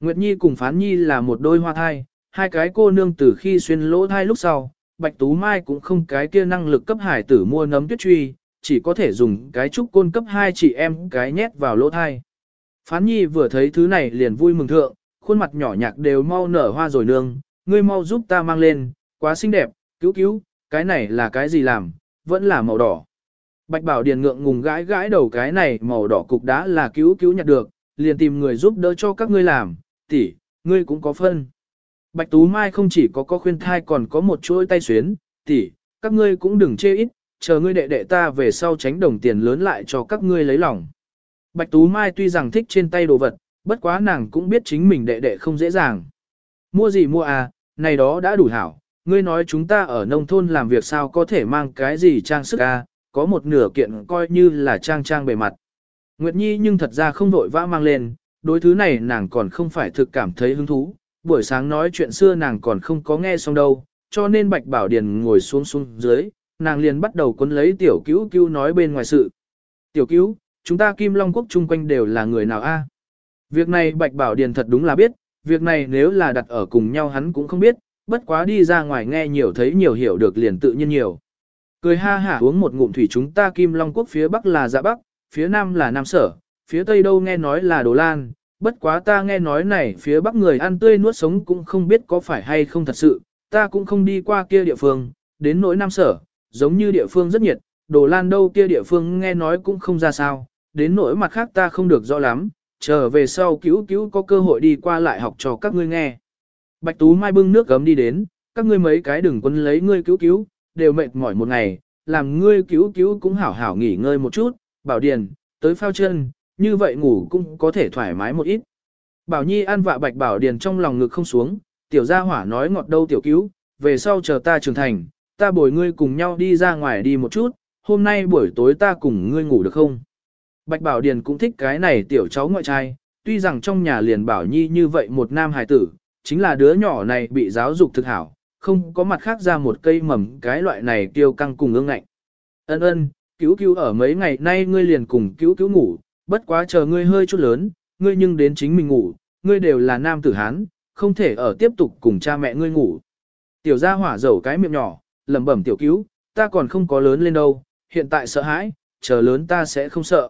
Nguyệt Nhi cùng Phán Nhi là một đôi hoa thai, hai cái cô nương từ khi xuyên lỗ thai lúc sau, Bạch Tú Mai cũng không cái kia năng lực cấp hải tử mua nấm tuyết truy, chỉ có thể dùng cái trúc côn cấp hai chị em cái nhét vào lỗ thai. Phán Nhi vừa thấy thứ này liền vui mừng thượng, khuôn mặt nhỏ nhạc đều mau nở hoa rồi nương, ngươi mau giúp ta mang lên, quá xinh đẹp, cứu cứu, cái này là cái gì làm, vẫn là màu đỏ. Bạch Bảo Điền ngượng ngùng gãi gãi đầu cái này màu đỏ cục đá là cứu cứu nhặt được, liền tìm người giúp đỡ cho các ngươi làm, tỷ, ngươi cũng có phân. Bạch Tú Mai không chỉ có có khuyên thai còn có một chuỗi tay xuyến, tỷ, các ngươi cũng đừng chê ít, chờ ngươi đệ đệ ta về sau tránh đồng tiền lớn lại cho các ngươi lấy lòng. Bạch Tú Mai tuy rằng thích trên tay đồ vật, bất quá nàng cũng biết chính mình đệ đệ không dễ dàng. Mua gì mua à, này đó đã đủ hảo, ngươi nói chúng ta ở nông thôn làm việc sao có thể mang cái gì trang sức à, có một nửa kiện coi như là trang trang bề mặt. Nguyệt Nhi nhưng thật ra không vội vã mang lên, đối thứ này nàng còn không phải thực cảm thấy hứng thú, buổi sáng nói chuyện xưa nàng còn không có nghe xong đâu, cho nên Bạch Bảo Điền ngồi xuống xuống dưới, nàng liền bắt đầu cuốn lấy tiểu cứu cứu nói bên ngoài sự. Tiểu cứu, chúng ta Kim Long Quốc chung quanh đều là người nào a? Việc này Bạch Bảo Điền thật đúng là biết, việc này nếu là đặt ở cùng nhau hắn cũng không biết, bất quá đi ra ngoài nghe nhiều thấy nhiều hiểu được liền tự nhiên nhiều. Cười ha hả uống một ngụm thủy chúng ta Kim Long Quốc phía Bắc là dạ Bắc, phía Nam là Nam Sở, phía Tây đâu nghe nói là Đồ Lan, bất quá ta nghe nói này phía Bắc người ăn tươi nuốt sống cũng không biết có phải hay không thật sự, ta cũng không đi qua kia địa phương, đến nỗi Nam Sở, giống như địa phương rất nhiệt, Đồ Lan đâu kia địa phương nghe nói cũng không ra sao, đến nỗi mặt khác ta không được rõ lắm, trở về sau cứu cứu có cơ hội đi qua lại học cho các ngươi nghe. Bạch Tú Mai bưng nước gấm đi đến, các ngươi mấy cái đừng quân lấy ngươi cứu cứu, đều mệt mỏi một ngày, làm ngươi cứu cứu cũng hảo hảo nghỉ ngơi một chút, bảo điền, tới phao chân, như vậy ngủ cũng có thể thoải mái một ít. Bảo Nhi ăn vạ bạch bảo điền trong lòng ngực không xuống, tiểu gia hỏa nói ngọt đâu tiểu cứu, về sau chờ ta trưởng thành, ta bồi ngươi cùng nhau đi ra ngoài đi một chút, hôm nay buổi tối ta cùng ngươi ngủ được không? Bạch Bảo Điền cũng thích cái này tiểu cháu ngoại trai, tuy rằng trong nhà liền Bảo Nhi như vậy một nam hài tử, chính là đứa nhỏ này bị giáo dục thực hảo, không có mặt khác ra một cây mầm cái loại này tiêu căng cùng ương ngạnh. Ân ân, cứu cứu ở mấy ngày nay ngươi liền cùng cứu cứu ngủ, bất quá chờ ngươi hơi chút lớn, ngươi nhưng đến chính mình ngủ, ngươi đều là nam tử hán, không thể ở tiếp tục cùng cha mẹ ngươi ngủ. Tiểu gia hỏa dầu cái miệng nhỏ, lẩm bẩm tiểu cứu, ta còn không có lớn lên đâu, hiện tại sợ hãi, chờ lớn ta sẽ không sợ.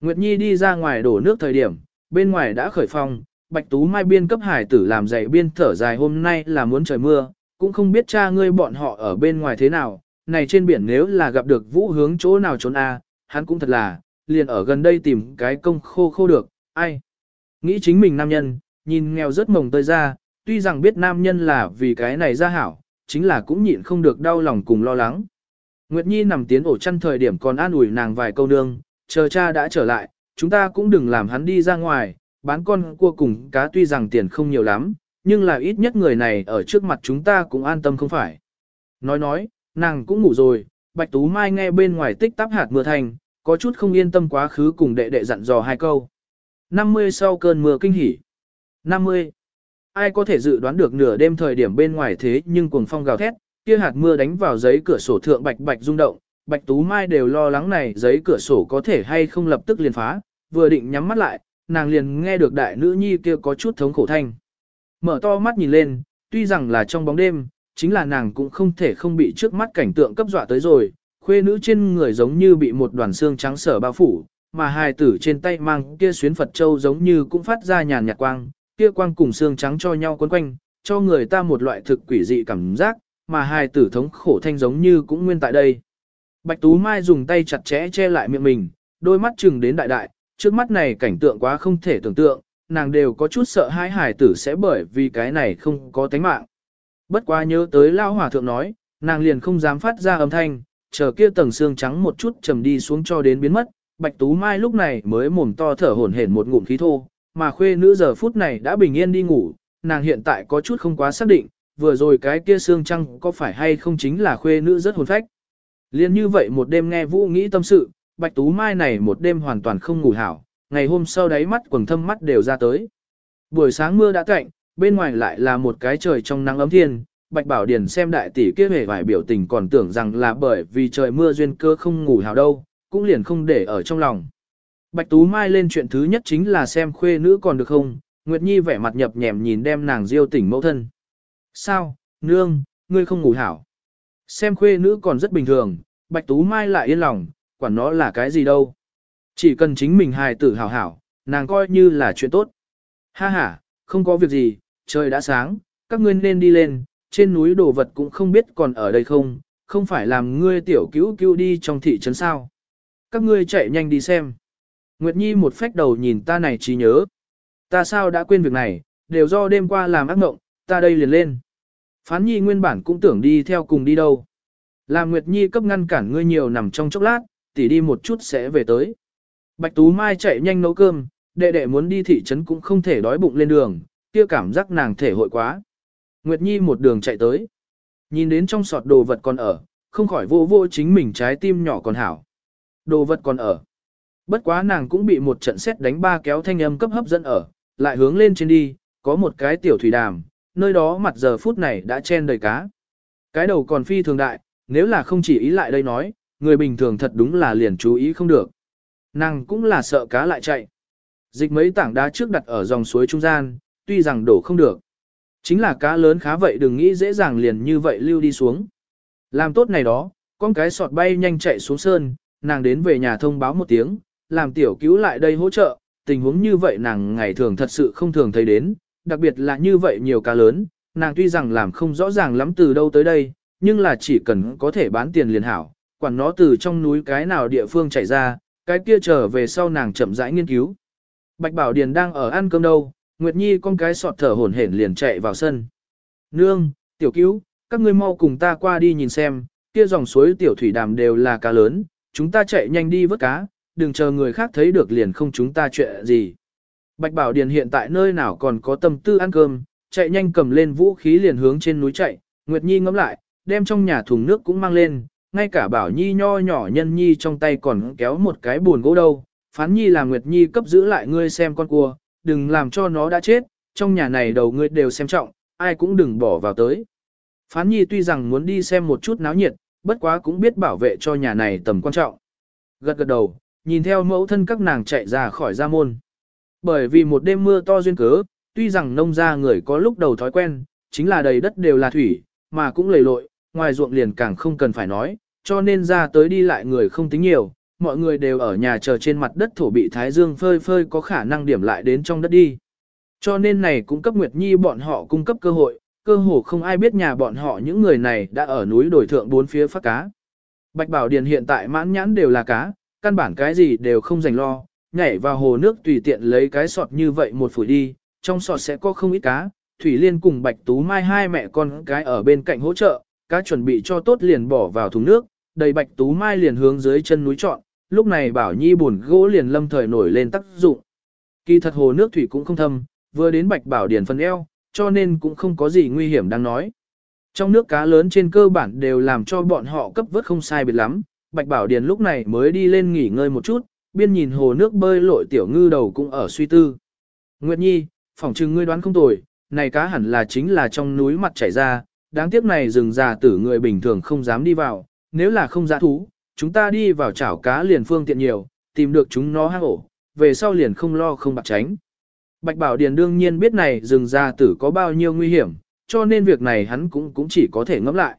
Nguyệt Nhi đi ra ngoài đổ nước thời điểm, bên ngoài đã khởi phong, Bạch Tú Mai biên cấp hải tử làm dạy biên thở dài hôm nay là muốn trời mưa, cũng không biết cha ngươi bọn họ ở bên ngoài thế nào, này trên biển nếu là gặp được vũ hướng chỗ nào trốn a, hắn cũng thật là, liền ở gần đây tìm cái công khô khô được, ai. Nghĩ chính mình nam nhân, nhìn nghèo rất mồng tơi ra, tuy rằng biết nam nhân là vì cái này ra hảo, chính là cũng nhịn không được đau lòng cùng lo lắng. Nguyệt Nhi nằm tiến ổ chăn thời điểm còn an ủi nàng vài câu nương, chờ cha đã trở lại, chúng ta cũng đừng làm hắn đi ra ngoài, bán con cua cùng cá tuy rằng tiền không nhiều lắm, nhưng là ít nhất người này ở trước mặt chúng ta cũng an tâm không phải. Nói nói, nàng cũng ngủ rồi, Bạch Tú Mai nghe bên ngoài tích tắp hạt mưa thành, có chút không yên tâm quá khứ cùng đệ đệ dặn dò hai câu. 50 sau cơn mưa kinh hỉ. 50. Ai có thể dự đoán được nửa đêm thời điểm bên ngoài thế nhưng cuồng phong gào thét, kia hạt mưa đánh vào giấy cửa sổ thượng bạch bạch rung động, Bạch Tú Mai đều lo lắng này giấy cửa sổ có thể hay không lập tức liền phá, vừa định nhắm mắt lại, nàng liền nghe được đại nữ nhi kia có chút thống khổ thanh. Mở to mắt nhìn lên, tuy rằng là trong bóng đêm, chính là nàng cũng không thể không bị trước mắt cảnh tượng cấp dọa tới rồi, khuê nữ trên người giống như bị một đoàn xương trắng sở bao phủ, mà hài tử trên tay mang kia xuyến Phật Châu giống như cũng phát ra nhàn nhạt quang, kia quang cùng xương trắng cho nhau quấn quanh, cho người ta một loại thực quỷ dị cảm giác, mà hài tử thống khổ thanh giống như cũng nguyên tại đây. Bạch Tú Mai dùng tay chặt chẽ che lại miệng mình, đôi mắt chừng đến đại đại, trước mắt này cảnh tượng quá không thể tưởng tượng, nàng đều có chút sợ hai hải tử sẽ bởi vì cái này không có tánh mạng. Bất quá nhớ tới Lao Hòa Thượng nói, nàng liền không dám phát ra âm thanh, chờ kia tầng xương trắng một chút trầm đi xuống cho đến biến mất, Bạch Tú Mai lúc này mới mồm to thở hổn hển một ngụm khí thô, mà khuê nữ giờ phút này đã bình yên đi ngủ, nàng hiện tại có chút không quá xác định, vừa rồi cái kia xương trăng có phải hay không chính là khuê nữ rất hồn phách. Liên như vậy một đêm nghe Vũ nghĩ tâm sự, Bạch Tú Mai này một đêm hoàn toàn không ngủ hảo, ngày hôm sau đáy mắt quầng thâm mắt đều ra tới. Buổi sáng mưa đã cạnh, bên ngoài lại là một cái trời trong nắng ấm thiên, Bạch Bảo Điền xem đại tỷ kia vẻ vài biểu tình còn tưởng rằng là bởi vì trời mưa duyên cơ không ngủ hảo đâu, cũng liền không để ở trong lòng. Bạch Tú Mai lên chuyện thứ nhất chính là xem khuê nữ còn được không, Nguyệt Nhi vẻ mặt nhập nhèm nhìn đem nàng diêu tỉnh mẫu thân. Sao, nương, ngươi không ngủ hảo. Xem khuê nữ còn rất bình thường, Bạch Tú Mai lại yên lòng, quản nó là cái gì đâu. Chỉ cần chính mình hài tử hảo hảo, nàng coi như là chuyện tốt. Ha ha, không có việc gì, trời đã sáng, các ngươi nên đi lên, trên núi đồ vật cũng không biết còn ở đây không, không phải làm ngươi tiểu cứu cứu đi trong thị trấn sao. Các ngươi chạy nhanh đi xem. Nguyệt Nhi một phách đầu nhìn ta này trí nhớ. Ta sao đã quên việc này, đều do đêm qua làm ác mộng, ta đây liền lên. Phán Nhi nguyên bản cũng tưởng đi theo cùng đi đâu. Làm Nguyệt Nhi cấp ngăn cản ngươi nhiều nằm trong chốc lát, tỉ đi một chút sẽ về tới. Bạch Tú Mai chạy nhanh nấu cơm, đệ đệ muốn đi thị trấn cũng không thể đói bụng lên đường, kia cảm giác nàng thể hội quá. Nguyệt Nhi một đường chạy tới. Nhìn đến trong sọt đồ vật còn ở, không khỏi vô vô chính mình trái tim nhỏ còn hảo. Đồ vật còn ở. Bất quá nàng cũng bị một trận xét đánh ba kéo thanh âm cấp hấp dẫn ở, lại hướng lên trên đi, có một cái tiểu thủy đàm, nơi đó mặt giờ phút này đã chen đầy cá. Cái đầu còn phi thường đại, nếu là không chỉ ý lại đây nói, người bình thường thật đúng là liền chú ý không được. Nàng cũng là sợ cá lại chạy. Dịch mấy tảng đá trước đặt ở dòng suối trung gian, tuy rằng đổ không được. Chính là cá lớn khá vậy đừng nghĩ dễ dàng liền như vậy lưu đi xuống. Làm tốt này đó, con cái sọt bay nhanh chạy xuống sơn, nàng đến về nhà thông báo một tiếng, làm tiểu cứu lại đây hỗ trợ, tình huống như vậy nàng ngày thường thật sự không thường thấy đến, đặc biệt là như vậy nhiều cá lớn, nàng tuy rằng làm không rõ ràng lắm từ đâu tới đây, nhưng là chỉ cần có thể bán tiền liền hảo, quản nó từ trong núi cái nào địa phương chạy ra, cái kia trở về sau nàng chậm rãi nghiên cứu. Bạch Bảo Điền đang ở ăn cơm đâu, Nguyệt Nhi con cái sọt thở hổn hển liền chạy vào sân. Nương, tiểu cứu, các ngươi mau cùng ta qua đi nhìn xem, kia dòng suối tiểu thủy đàm đều là cá lớn, chúng ta chạy nhanh đi vớt cá, đừng chờ người khác thấy được liền không chúng ta chuyện gì. Bạch Bảo Điền hiện tại nơi nào còn có tâm tư ăn cơm, chạy nhanh cầm lên vũ khí liền hướng trên núi chạy, Nguyệt Nhi ngắm lại, đem trong nhà thùng nước cũng mang lên, ngay cả Bảo Nhi nho nhỏ nhân Nhi trong tay còn kéo một cái buồn gỗ đâu, phán Nhi là Nguyệt Nhi cấp giữ lại ngươi xem con cua, đừng làm cho nó đã chết, trong nhà này đầu ngươi đều xem trọng, ai cũng đừng bỏ vào tới. Phán Nhi tuy rằng muốn đi xem một chút náo nhiệt, bất quá cũng biết bảo vệ cho nhà này tầm quan trọng. Gật gật đầu, nhìn theo mẫu thân các nàng chạy ra khỏi gia môn. Bởi vì một đêm mưa to duyên cớ, tuy rằng nông gia người có lúc đầu thói quen, chính là đầy đất đều là thủy, mà cũng lầy lội, ngoài ruộng liền càng không cần phải nói, cho nên ra tới đi lại người không tính nhiều, mọi người đều ở nhà chờ trên mặt đất thổ bị thái dương phơi phơi có khả năng điểm lại đến trong đất đi. Cho nên này cũng cấp Nguyệt Nhi bọn họ cung cấp cơ hội, cơ hồ không ai biết nhà bọn họ những người này đã ở núi đồi thượng bốn phía phát cá. Bạch Bảo Điền hiện tại mãn nhãn đều là cá, căn bản cái gì đều không dành lo, nhảy vào hồ nước tùy tiện lấy cái sọt như vậy một phủi đi, trong sọt sẽ có không ít cá, Thủy Liên cùng Bạch Tú Mai hai mẹ con cái ở bên cạnh hỗ trợ, cá chuẩn bị cho tốt liền bỏ vào thùng nước, đầy Bạch Tú Mai liền hướng dưới chân núi trọn, lúc này Bảo Nhi buồn gỗ liền lâm thời nổi lên tác dụng. Kỳ thật hồ nước thủy cũng không thâm, vừa đến Bạch Bảo Điền phần eo, cho nên cũng không có gì nguy hiểm đang nói. Trong nước cá lớn trên cơ bản đều làm cho bọn họ cấp vớt không sai biệt lắm, Bạch Bảo Điền lúc này mới đi lên nghỉ ngơi một chút, biên nhìn hồ nước bơi lội tiểu ngư đầu cũng ở suy tư. Nguyệt Nhi, phỏng chừng ngươi đoán không tồi, này cá hẳn là chính là trong núi mặt chảy ra, đáng tiếc này rừng già tử người bình thường không dám đi vào, nếu là không giã thú, chúng ta đi vào chảo cá liền phương tiện nhiều, tìm được chúng nó hang ổ, về sau liền không lo không bạc tránh. Bạch Bảo Điền đương nhiên biết này rừng già tử có bao nhiêu nguy hiểm, cho nên việc này hắn cũng cũng chỉ có thể ngẫm lại.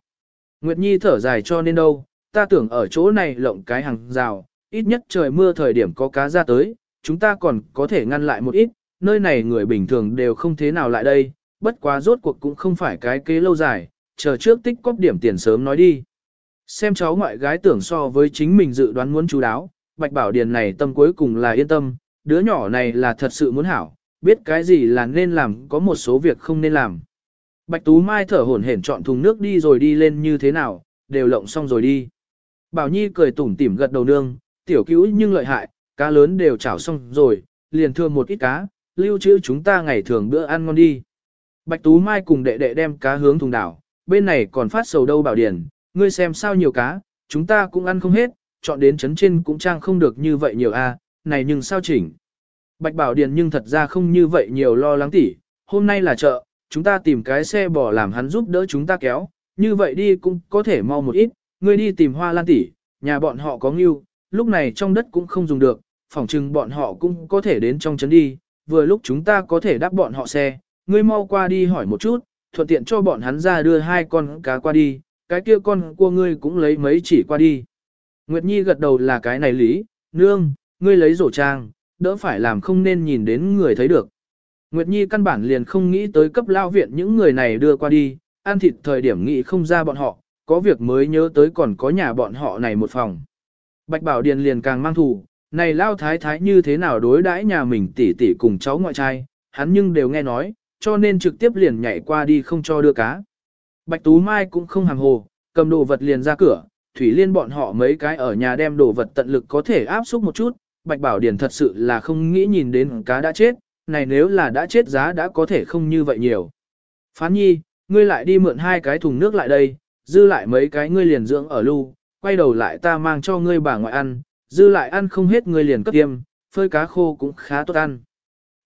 Nguyệt Nhi thở dài cho nên đâu, ta tưởng ở chỗ này lộng cái hàng rào, ít nhất trời mưa thời điểm có cá ra tới, chúng ta còn có thể ngăn lại một ít, nơi này người bình thường đều không thế nào lại đây, bất quá rốt cuộc cũng không phải cái kế lâu dài, chờ trước tích cóp điểm tiền sớm nói đi. Xem cháu ngoại gái tưởng so với chính mình dự đoán muốn chú đáo, Bạch Bảo Điền này tâm cuối cùng là yên tâm, đứa nhỏ này là thật sự muốn hảo, biết cái gì là nên làm, có một số việc không nên làm. Bạch Tú Mai thở hổn hển chọn thùng nước đi rồi đi lên như thế nào, đều lộng xong rồi đi. Bảo Nhi cười tủm tỉm gật đầu nương, tiểu cứu nhưng lợi hại, cá lớn đều chảo xong rồi, liền thương một ít cá, lưu trữ chúng ta ngày thường bữa ăn ngon đi. Bạch Tú Mai cùng đệ đệ đem cá hướng thùng đảo, bên này còn phát sầu đâu Bảo Điền, ngươi xem sao nhiều cá, chúng ta cũng ăn không hết, chọn đến chấn trên cũng trang không được như vậy nhiều a, này nhưng sao chỉnh. Bạch Bảo Điền nhưng thật ra không như vậy nhiều lo lắng tỉ, hôm nay là chợ, chúng ta tìm cái xe bò làm hắn giúp đỡ chúng ta kéo, như vậy đi cũng có thể mau một ít, ngươi đi tìm hoa lan tỉ, nhà bọn họ có ngưu, lúc này trong đất cũng không dùng được, phỏng chừng bọn họ cũng có thể đến trong trấn đi, vừa lúc chúng ta có thể đáp bọn họ xe, ngươi mau qua đi hỏi một chút, thuận tiện cho bọn hắn ra đưa hai con cá qua đi, cái kia con cua ngươi cũng lấy mấy chỉ qua đi. Nguyệt Nhi gật đầu là cái này lý, nương, ngươi lấy rổ trang, đỡ phải làm không nên nhìn đến người thấy được. Nguyệt Nhi căn bản liền không nghĩ tới cấp lao viện những người này đưa qua đi, ăn thịt thời điểm nghĩ không ra bọn họ, có việc mới nhớ tới còn có nhà bọn họ này một phòng. Bạch Bảo Điền liền càng mang thù, này lao thái thái như thế nào đối đãi nhà mình tỷ tỷ cùng cháu ngoại trai, hắn nhưng đều nghe nói, cho nên trực tiếp liền nhảy qua đi không cho đưa cá. Bạch Tú Mai cũng không hàng hồ, cầm đồ vật liền ra cửa, Thủy Liên bọn họ mấy cái ở nhà đem đồ vật tận lực có thể áp xúc một chút, Bạch Bảo Điền thật sự là không nghĩ nhìn đến cá đã chết, này nếu là đã chết giá đã có thể không như vậy nhiều. Phán nhi, ngươi lại đi mượn hai cái thùng nước lại đây, dư lại mấy cái ngươi liền dưỡng ở lưu, quay đầu lại ta mang cho ngươi bà ngoại ăn, dư lại ăn không hết ngươi liền cấp tiêm, phơi cá khô cũng khá tốt ăn.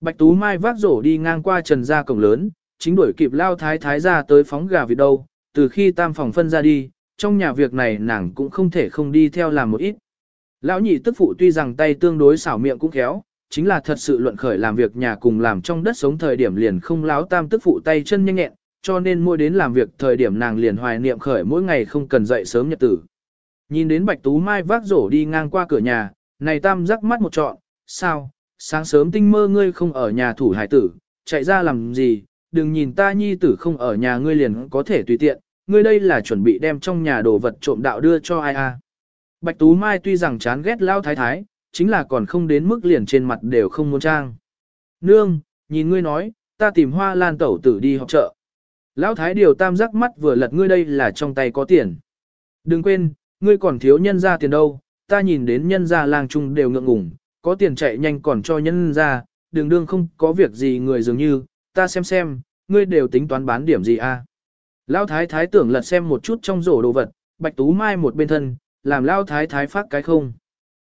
Bạch Tú Mai vác rổ đi ngang qua trần gia cổng lớn, chính đuổi kịp lao thái thái ra tới phóng gà vịt đâu, từ khi tam phòng phân ra đi, trong nhà việc này nàng cũng không thể không đi theo làm một ít. Lão nhị tức phụ tuy rằng tay tương đối xảo miệng cũng khéo, chính là thật sự luận khởi làm việc nhà cùng làm trong đất sống thời điểm liền không láo tam tức phụ tay chân nhanh nhẹn, cho nên mỗi đến làm việc thời điểm nàng liền hoài niệm khởi mỗi ngày không cần dậy sớm nhật tử. Nhìn đến Bạch Tú Mai vác rổ đi ngang qua cửa nhà, này tam rắc mắt một trọn, sao, sáng sớm tinh mơ ngươi không ở nhà thủ hải tử, chạy ra làm gì, đừng nhìn ta nhi tử không ở nhà ngươi liền có thể tùy tiện, ngươi đây là chuẩn bị đem trong nhà đồ vật trộm đạo đưa cho ai a? Bạch Tú Mai tuy rằng chán ghét lao thái thái, chính là còn không đến mức liền trên mặt đều không muốn trang. Nương, nhìn ngươi nói, ta tìm hoa lan tẩu tử đi học chợ. Lão thái điều tam giác mắt vừa lật ngươi đây là trong tay có tiền. Đừng quên, ngươi còn thiếu nhân ra tiền đâu, ta nhìn đến nhân ra làng trung đều ngượng ngùng, có tiền chạy nhanh còn cho nhân ra, đường đương không có việc gì người dường như, ta xem xem, ngươi đều tính toán bán điểm gì a? À? Lão thái thái tưởng lật xem một chút trong rổ đồ vật, bạch tú mai một bên thân, làm lão thái thái phát cái không.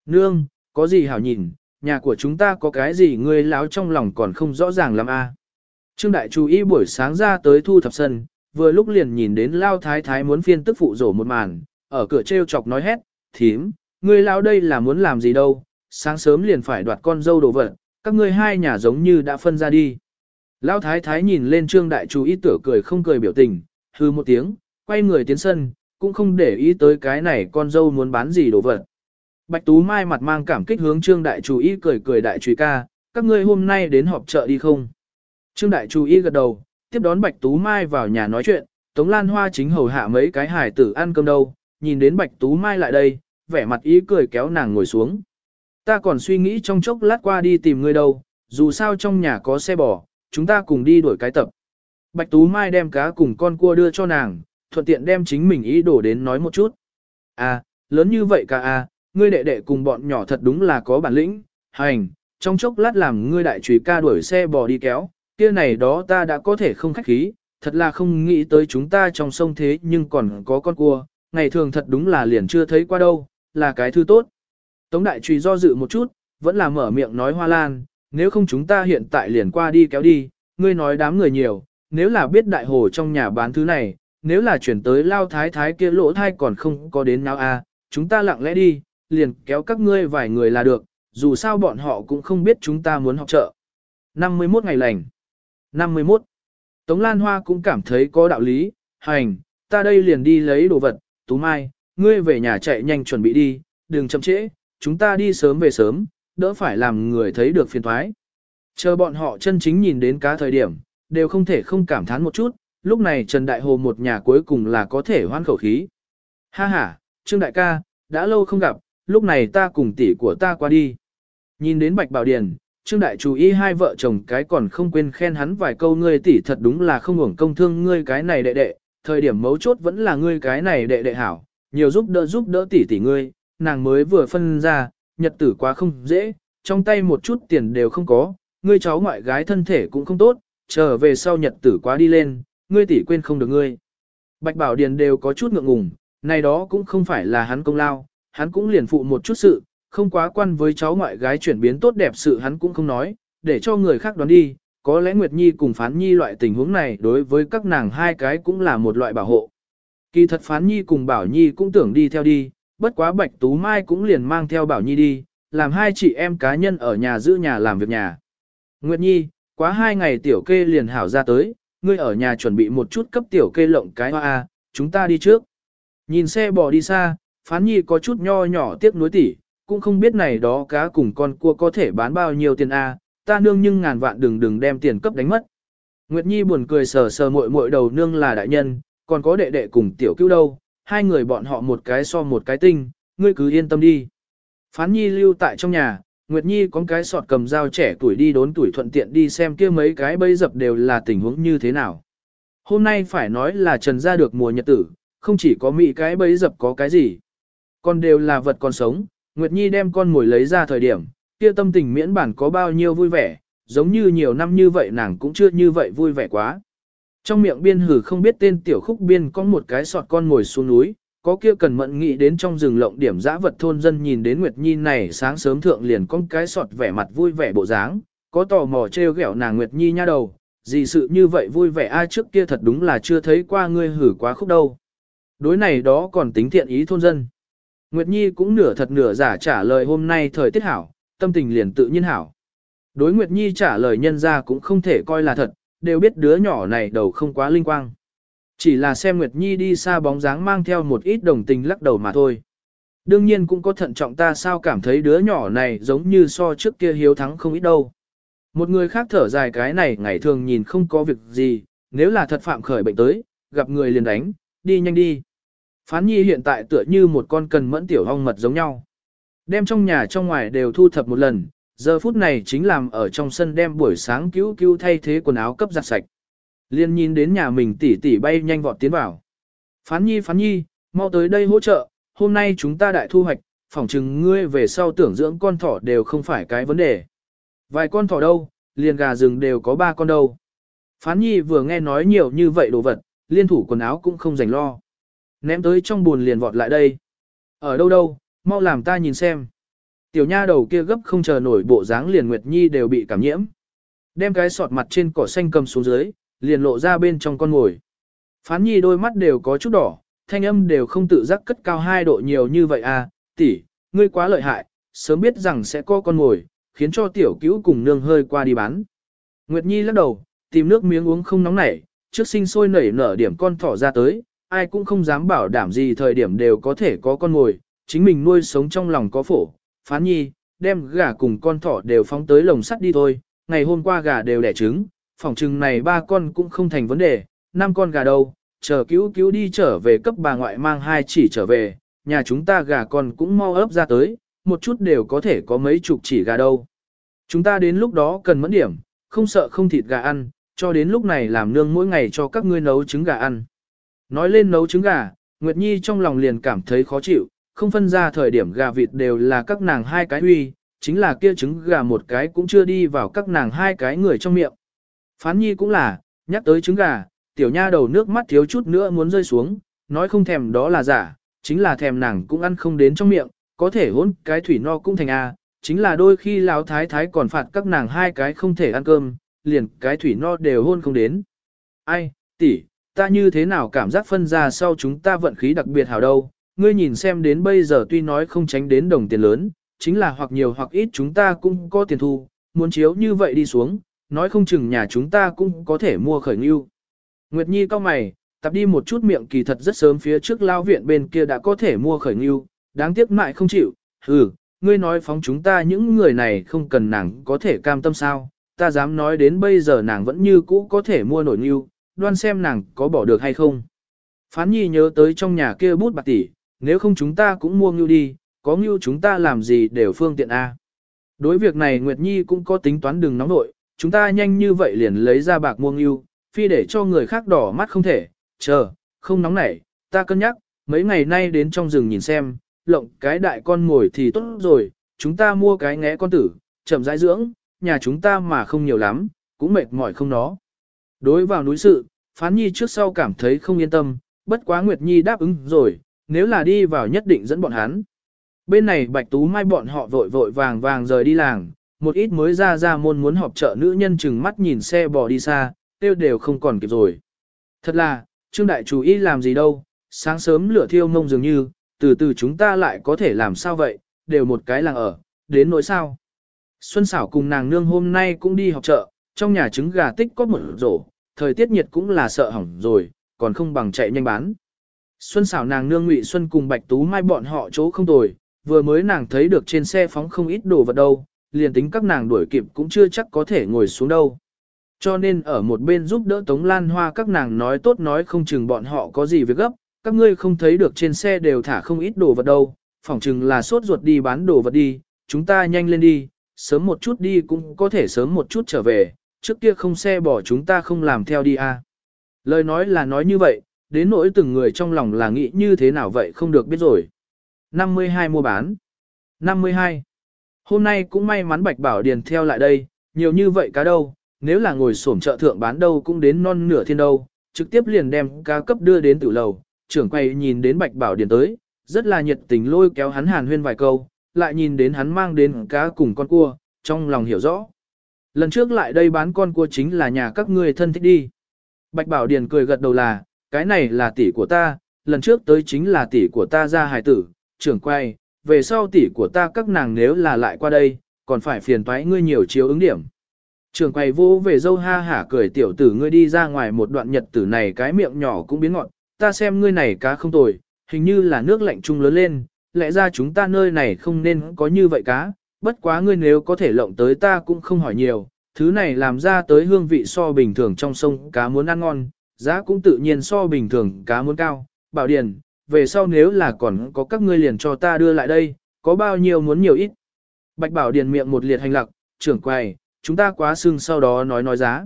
Nương, có gì hảo nhìn, nhà của chúng ta có cái gì ngươi lão trong lòng còn không rõ ràng lắm a. À? Trương đại chú ý buổi sáng ra tới thu thập sân, vừa lúc liền nhìn đến lão thái thái muốn phiên tức phụ rổ một màn, ở cửa treo chọc nói hét, thím, ngươi lão đây là muốn làm gì đâu, sáng sớm liền phải đoạt con dâu đồ vật, các ngươi hai nhà giống như đã phân ra đi. Lão thái thái nhìn lên trương đại chú ý tửa cười không cười biểu tình, hư một tiếng, quay người tiến sân, cũng không để ý tới cái này con dâu muốn bán gì đồ vật. Bạch Tú Mai mặt mang cảm kích hướng trương đại chú ý cười cười đại chú ca, các ngươi hôm nay đến họp chợ đi không? Trương đại chú ý gật đầu, tiếp đón Bạch Tú Mai vào nhà nói chuyện, Tống Lan Hoa chính hầu hạ mấy cái hải tử ăn cơm đâu, nhìn đến Bạch Tú Mai lại đây, vẻ mặt ý cười kéo nàng ngồi xuống. Ta còn suy nghĩ trong chốc lát qua đi tìm ngươi đâu, dù sao trong nhà có xe bò, chúng ta cùng đi đuổi cái tập. Bạch Tú Mai đem cá cùng con cua đưa cho nàng, thuận tiện đem chính mình ý đồ đến nói một chút. À, lớn như vậy cả à, ngươi đệ đệ cùng bọn nhỏ thật đúng là có bản lĩnh, hành, trong chốc lát làm ngươi đại trùy ca đuổi xe bò đi kéo, kia này đó ta đã có thể không khách khí, thật là không nghĩ tới chúng ta trong sông thế nhưng còn có con cua, ngày thường thật đúng là liền chưa thấy qua đâu, là cái thứ tốt. Tống đại trùy do dự một chút, vẫn là mở miệng nói hoa lan, nếu không chúng ta hiện tại liền qua đi kéo đi, ngươi nói đám người nhiều, nếu là biết đại hồ trong nhà bán thứ này, nếu là chuyển tới lao thái thái kia lỗ thai còn không có đến nào a, à, chúng ta lặng lẽ đi, liền kéo các ngươi vài người là được, dù sao bọn họ cũng không biết chúng ta muốn học trợ. 51 ngày lành. 51. Tống Lan Hoa cũng cảm thấy có đạo lý, hành, ta đây liền đi lấy đồ vật, Tú Mai, ngươi về nhà chạy nhanh chuẩn bị đi, đừng chậm trễ, chúng ta đi sớm về sớm, đỡ phải làm người thấy được phiền thoái. Chờ bọn họ chân chính nhìn đến cá thời điểm, đều không thể không cảm thán một chút, lúc này Trần Đại Hồ một nhà cuối cùng là có thể hoan khẩu khí. Ha ha, Trương Đại ca, đã lâu không gặp, lúc này ta cùng tỷ của ta qua đi. Nhìn đến Bạch Bảo Điền, Trương Đại chú ý hai vợ chồng cái còn không quên khen hắn vài câu ngươi tỷ thật đúng là không hưởng công thương ngươi cái này đệ đệ, thời điểm mấu chốt vẫn là ngươi cái này đệ đệ hảo, nhiều giúp đỡ giúp đỡ tỷ tỷ ngươi, nàng mới vừa phân ra, nhật tử quá không dễ, trong tay một chút tiền đều không có, ngươi cháu ngoại gái thân thể cũng không tốt, trở về sau nhật tử quá đi lên, ngươi tỷ quên không được ngươi. Bạch Bảo Điền đều có chút ngượng ngùng, này đó cũng không phải là hắn công lao, hắn cũng liền phụ một chút sự, không quá quan với cháu ngoại gái chuyển biến tốt đẹp sự hắn cũng không nói, để cho người khác đoán đi, có lẽ Nguyệt Nhi cùng Phán Nhi loại tình huống này đối với các nàng hai cái cũng là một loại bảo hộ. Kỳ thật Phán Nhi cùng Bảo Nhi cũng tưởng đi theo đi, bất quá Bạch Tú Mai cũng liền mang theo Bảo Nhi đi, làm hai chị em cá nhân ở nhà giữ nhà làm việc nhà. Nguyệt Nhi, quá hai ngày tiểu kê liền hảo ra tới, ngươi ở nhà chuẩn bị một chút cấp tiểu kê lộng cái hoa A, chúng ta đi trước. Nhìn xe bò đi xa, Phán Nhi có chút nho nhỏ tiếc nuối tỉ, cũng không biết này đó cá cùng con cua có thể bán bao nhiêu tiền A, ta nương nhưng ngàn vạn đừng đừng đem tiền cấp đánh mất. Nguyệt Nhi buồn cười sờ sờ muội muội đầu nương là đại nhân, còn có đệ đệ cùng tiểu cứu đâu, hai người bọn họ một cái so một cái tinh, ngươi cứ yên tâm đi. Phán Nhi lưu tại trong nhà, Nguyệt Nhi có cái sọt cầm dao trẻ tuổi đi đốn tuổi thuận tiện đi xem kia mấy cái bấy dập đều là tình huống như thế nào. Hôm nay phải nói là trần ra được mùa nhật tử, không chỉ có mị cái bấy dập có cái gì, còn đều là vật còn sống. Nguyệt Nhi đem con mồi lấy ra thời điểm, kia tâm tình miễn bản có bao nhiêu vui vẻ, giống như nhiều năm như vậy nàng cũng chưa như vậy vui vẻ quá. Trong miệng biên hử không biết tên tiểu khúc biên có một cái sọt con ngồi xuống núi, có kia cần mận nghĩ đến trong rừng lộng điểm dã vật thôn dân nhìn đến Nguyệt Nhi này sáng sớm thượng liền con cái sọt vẻ mặt vui vẻ bộ dáng, có tò mò trêu ghẹo nàng Nguyệt Nhi nha đầu, gì sự như vậy vui vẻ ai trước kia thật đúng là chưa thấy qua ngươi hử quá khúc đâu. Đối này đó còn tính thiện ý thôn dân. Nguyệt Nhi cũng nửa thật nửa giả trả lời hôm nay thời tiết hảo, tâm tình liền tự nhiên hảo. Đối Nguyệt Nhi trả lời nhân ra cũng không thể coi là thật, đều biết đứa nhỏ này đầu không quá linh quang. Chỉ là xem Nguyệt Nhi đi xa bóng dáng mang theo một ít đồng tình lắc đầu mà thôi. Đương nhiên cũng có thận trọng ta sao cảm thấy đứa nhỏ này giống như so trước kia hiếu thắng không ít đâu. Một người khác thở dài cái này ngày thường nhìn không có việc gì, nếu là thật phạm khởi bệnh tới, gặp người liền đánh, đi nhanh đi. Phán nhi hiện tại tựa như một con cần mẫn tiểu hong mật giống nhau. Đem trong nhà trong ngoài đều thu thập một lần, giờ phút này chính làm ở trong sân đem buổi sáng cứu cứu thay thế quần áo cấp giặt sạch. Liên nhìn đến nhà mình tỉ tỉ bay nhanh vọt tiến vào. Phán nhi phán nhi, mau tới đây hỗ trợ, hôm nay chúng ta đại thu hoạch, phỏng chừng ngươi về sau tưởng dưỡng con thỏ đều không phải cái vấn đề. Vài con thỏ đâu, liền gà rừng đều có ba con đâu. Phán nhi vừa nghe nói nhiều như vậy đồ vật, liên thủ quần áo cũng không dành lo. Ném tới trong buồn liền vọt lại đây. Ở đâu đâu, mau làm ta nhìn xem. Tiểu nha đầu kia gấp không chờ nổi bộ dáng liền Nguyệt Nhi đều bị cảm nhiễm. Đem cái sọt mặt trên cỏ xanh cầm xuống dưới, liền lộ ra bên trong con ngồi. Phán Nhi đôi mắt đều có chút đỏ, thanh âm đều không tự giác cất cao hai độ nhiều như vậy à, tỷ, ngươi quá lợi hại, sớm biết rằng sẽ có con ngồi, khiến cho tiểu cứu cùng nương hơi qua đi bán. Nguyệt Nhi lắc đầu, tìm nước miếng uống không nóng nảy, trước sinh sôi nảy nở điểm con thỏ ra tới, ai cũng không dám bảo đảm gì thời điểm đều có thể có con ngồi, chính mình nuôi sống trong lòng có phổ. Phán nhi, đem gà cùng con thỏ đều phóng tới lồng sắt đi thôi, ngày hôm qua gà đều đẻ trứng, phòng trừng này ba con cũng không thành vấn đề, năm con gà đâu, chờ cứu cứu đi trở về cấp bà ngoại mang hai chỉ trở về, nhà chúng ta gà con cũng mau ấp ra tới, một chút đều có thể có mấy chục chỉ gà đâu. Chúng ta đến lúc đó cần mẫn điểm, không sợ không thịt gà ăn, cho đến lúc này làm nương mỗi ngày cho các ngươi nấu trứng gà ăn. Nói lên nấu trứng gà, Nguyệt Nhi trong lòng liền cảm thấy khó chịu, không phân ra thời điểm gà vịt đều là các nàng hai cái huy, chính là kia trứng gà một cái cũng chưa đi vào các nàng hai cái người trong miệng. Phán Nhi cũng là, nhắc tới trứng gà, tiểu nha đầu nước mắt thiếu chút nữa muốn rơi xuống, nói không thèm đó là giả, chính là thèm nàng cũng ăn không đến trong miệng, có thể hôn cái thủy no cũng thành A, chính là đôi khi lão thái thái còn phạt các nàng hai cái không thể ăn cơm, liền cái thủy no đều hôn không đến. Ai, tỷ, ta như thế nào cảm giác phân ra sau chúng ta vận khí đặc biệt hảo đâu, ngươi nhìn xem đến bây giờ tuy nói không tránh đến đồng tiền lớn, chính là hoặc nhiều hoặc ít chúng ta cũng có tiền thu, muốn chiếu như vậy đi xuống, nói không chừng nhà chúng ta cũng có thể mua khởi ngưu. Nguyệt Nhi cao mày, tập đi một chút miệng kỳ thật rất sớm phía trước lao viện bên kia đã có thể mua khởi ngưu, đáng tiếc mại không chịu, ừ, ngươi nói phóng chúng ta những người này không cần nàng có thể cam tâm sao, ta dám nói đến bây giờ nàng vẫn như cũ có thể mua nổi ngưu, đoan xem nàng có bỏ được hay không. Phán nhi nhớ tới trong nhà kia bút bạc tỷ, nếu không chúng ta cũng mua ngưu đi, có ngưu chúng ta làm gì đều phương tiện A. Đối việc này Nguyệt Nhi cũng có tính toán đừng nóng nội, chúng ta nhanh như vậy liền lấy ra bạc mua ngưu, phi để cho người khác đỏ mắt không thể, chờ, không nóng nảy, ta cân nhắc, mấy ngày nay đến trong rừng nhìn xem, lộng cái đại con ngồi thì tốt rồi, chúng ta mua cái ngẽ con tử, chậm rãi dưỡng, nhà chúng ta mà không nhiều lắm, cũng mệt mỏi không nó. Đối vào núi sự, Phán Nhi trước sau cảm thấy không yên tâm, bất quá Nguyệt Nhi đáp ứng rồi, nếu là đi vào nhất định dẫn bọn hắn. Bên này Bạch Tú Mai bọn họ vội vội vàng vàng rời đi làng, một ít mới ra ra môn muốn họp chợ nữ nhân chừng mắt nhìn xe bò đi xa, tiêu đều không còn kịp rồi. Thật là, Trương Đại chủ ý làm gì đâu, sáng sớm lửa thiêu mông dường như, từ từ chúng ta lại có thể làm sao vậy, đều một cái làng ở, đến nỗi sao. Xuân xảo cùng nàng nương hôm nay cũng đi học chợ, trong nhà trứng gà tích có một rổ, thời tiết nhiệt cũng là sợ hỏng rồi, còn không bằng chạy nhanh bán. Xuân xảo nàng nương Ngụy Xuân cùng Bạch Tú Mai bọn họ chỗ không tồi, vừa mới nàng thấy được trên xe phóng không ít đồ vật đâu, liền tính các nàng đuổi kịp cũng chưa chắc có thể ngồi xuống đâu. Cho nên ở một bên giúp đỡ Tống Lan Hoa các nàng nói tốt nói không chừng bọn họ có gì việc gấp, các ngươi không thấy được trên xe đều thả không ít đồ vật đâu, phỏng chừng là sốt ruột đi bán đồ vật đi, chúng ta nhanh lên đi, sớm một chút đi cũng có thể sớm một chút trở về, trước kia không xe bỏ chúng ta không làm theo đi à. Lời nói là nói như vậy, đến nỗi từng người trong lòng là nghĩ như thế nào vậy không được biết rồi. 52 mua bán. 52. Hôm nay cũng may mắn Bạch Bảo Điền theo lại đây, nhiều như vậy cá đâu, nếu là ngồi xổm chợ thượng bán đâu cũng đến non nửa thiên đâu, trực tiếp liền đem cá cấp đưa đến tử lầu, trưởng quay nhìn đến Bạch Bảo Điền tới, rất là nhiệt tình lôi kéo hắn hàn huyên vài câu, lại nhìn đến hắn mang đến cá cùng con cua, trong lòng hiểu rõ. Lần trước lại đây bán con cua chính là nhà các ngươi thân thích đi. Bạch Bảo Điền cười gật đầu là, cái này là tỷ của ta, lần trước tới chính là tỷ của ta ra hài tử, trưởng quay, về sau tỷ của ta các nàng nếu là lại qua đây, còn phải phiền toái ngươi nhiều chiếu ứng điểm. Trưởng quay vô về dâu ha hả cười tiểu tử ngươi đi ra ngoài một đoạn nhật tử này cái miệng nhỏ cũng biến ngọn, ta xem ngươi này cá không tồi, hình như là nước lạnh trung lớn lên, lẽ ra chúng ta nơi này không nên có như vậy cá, bất quá ngươi nếu có thể lộng tới ta cũng không hỏi nhiều, thứ này làm ra tới hương vị so bình thường trong sông cá muốn ăn ngon, giá cũng tự nhiên so bình thường cá muốn cao, bảo điền, về sau nếu là còn có các ngươi liền cho ta đưa lại đây, có bao nhiêu muốn nhiều ít. Bạch bảo điền miệng một liệt hành lặc, trưởng quầy, chúng ta quá xương. sau đó nói nói giá.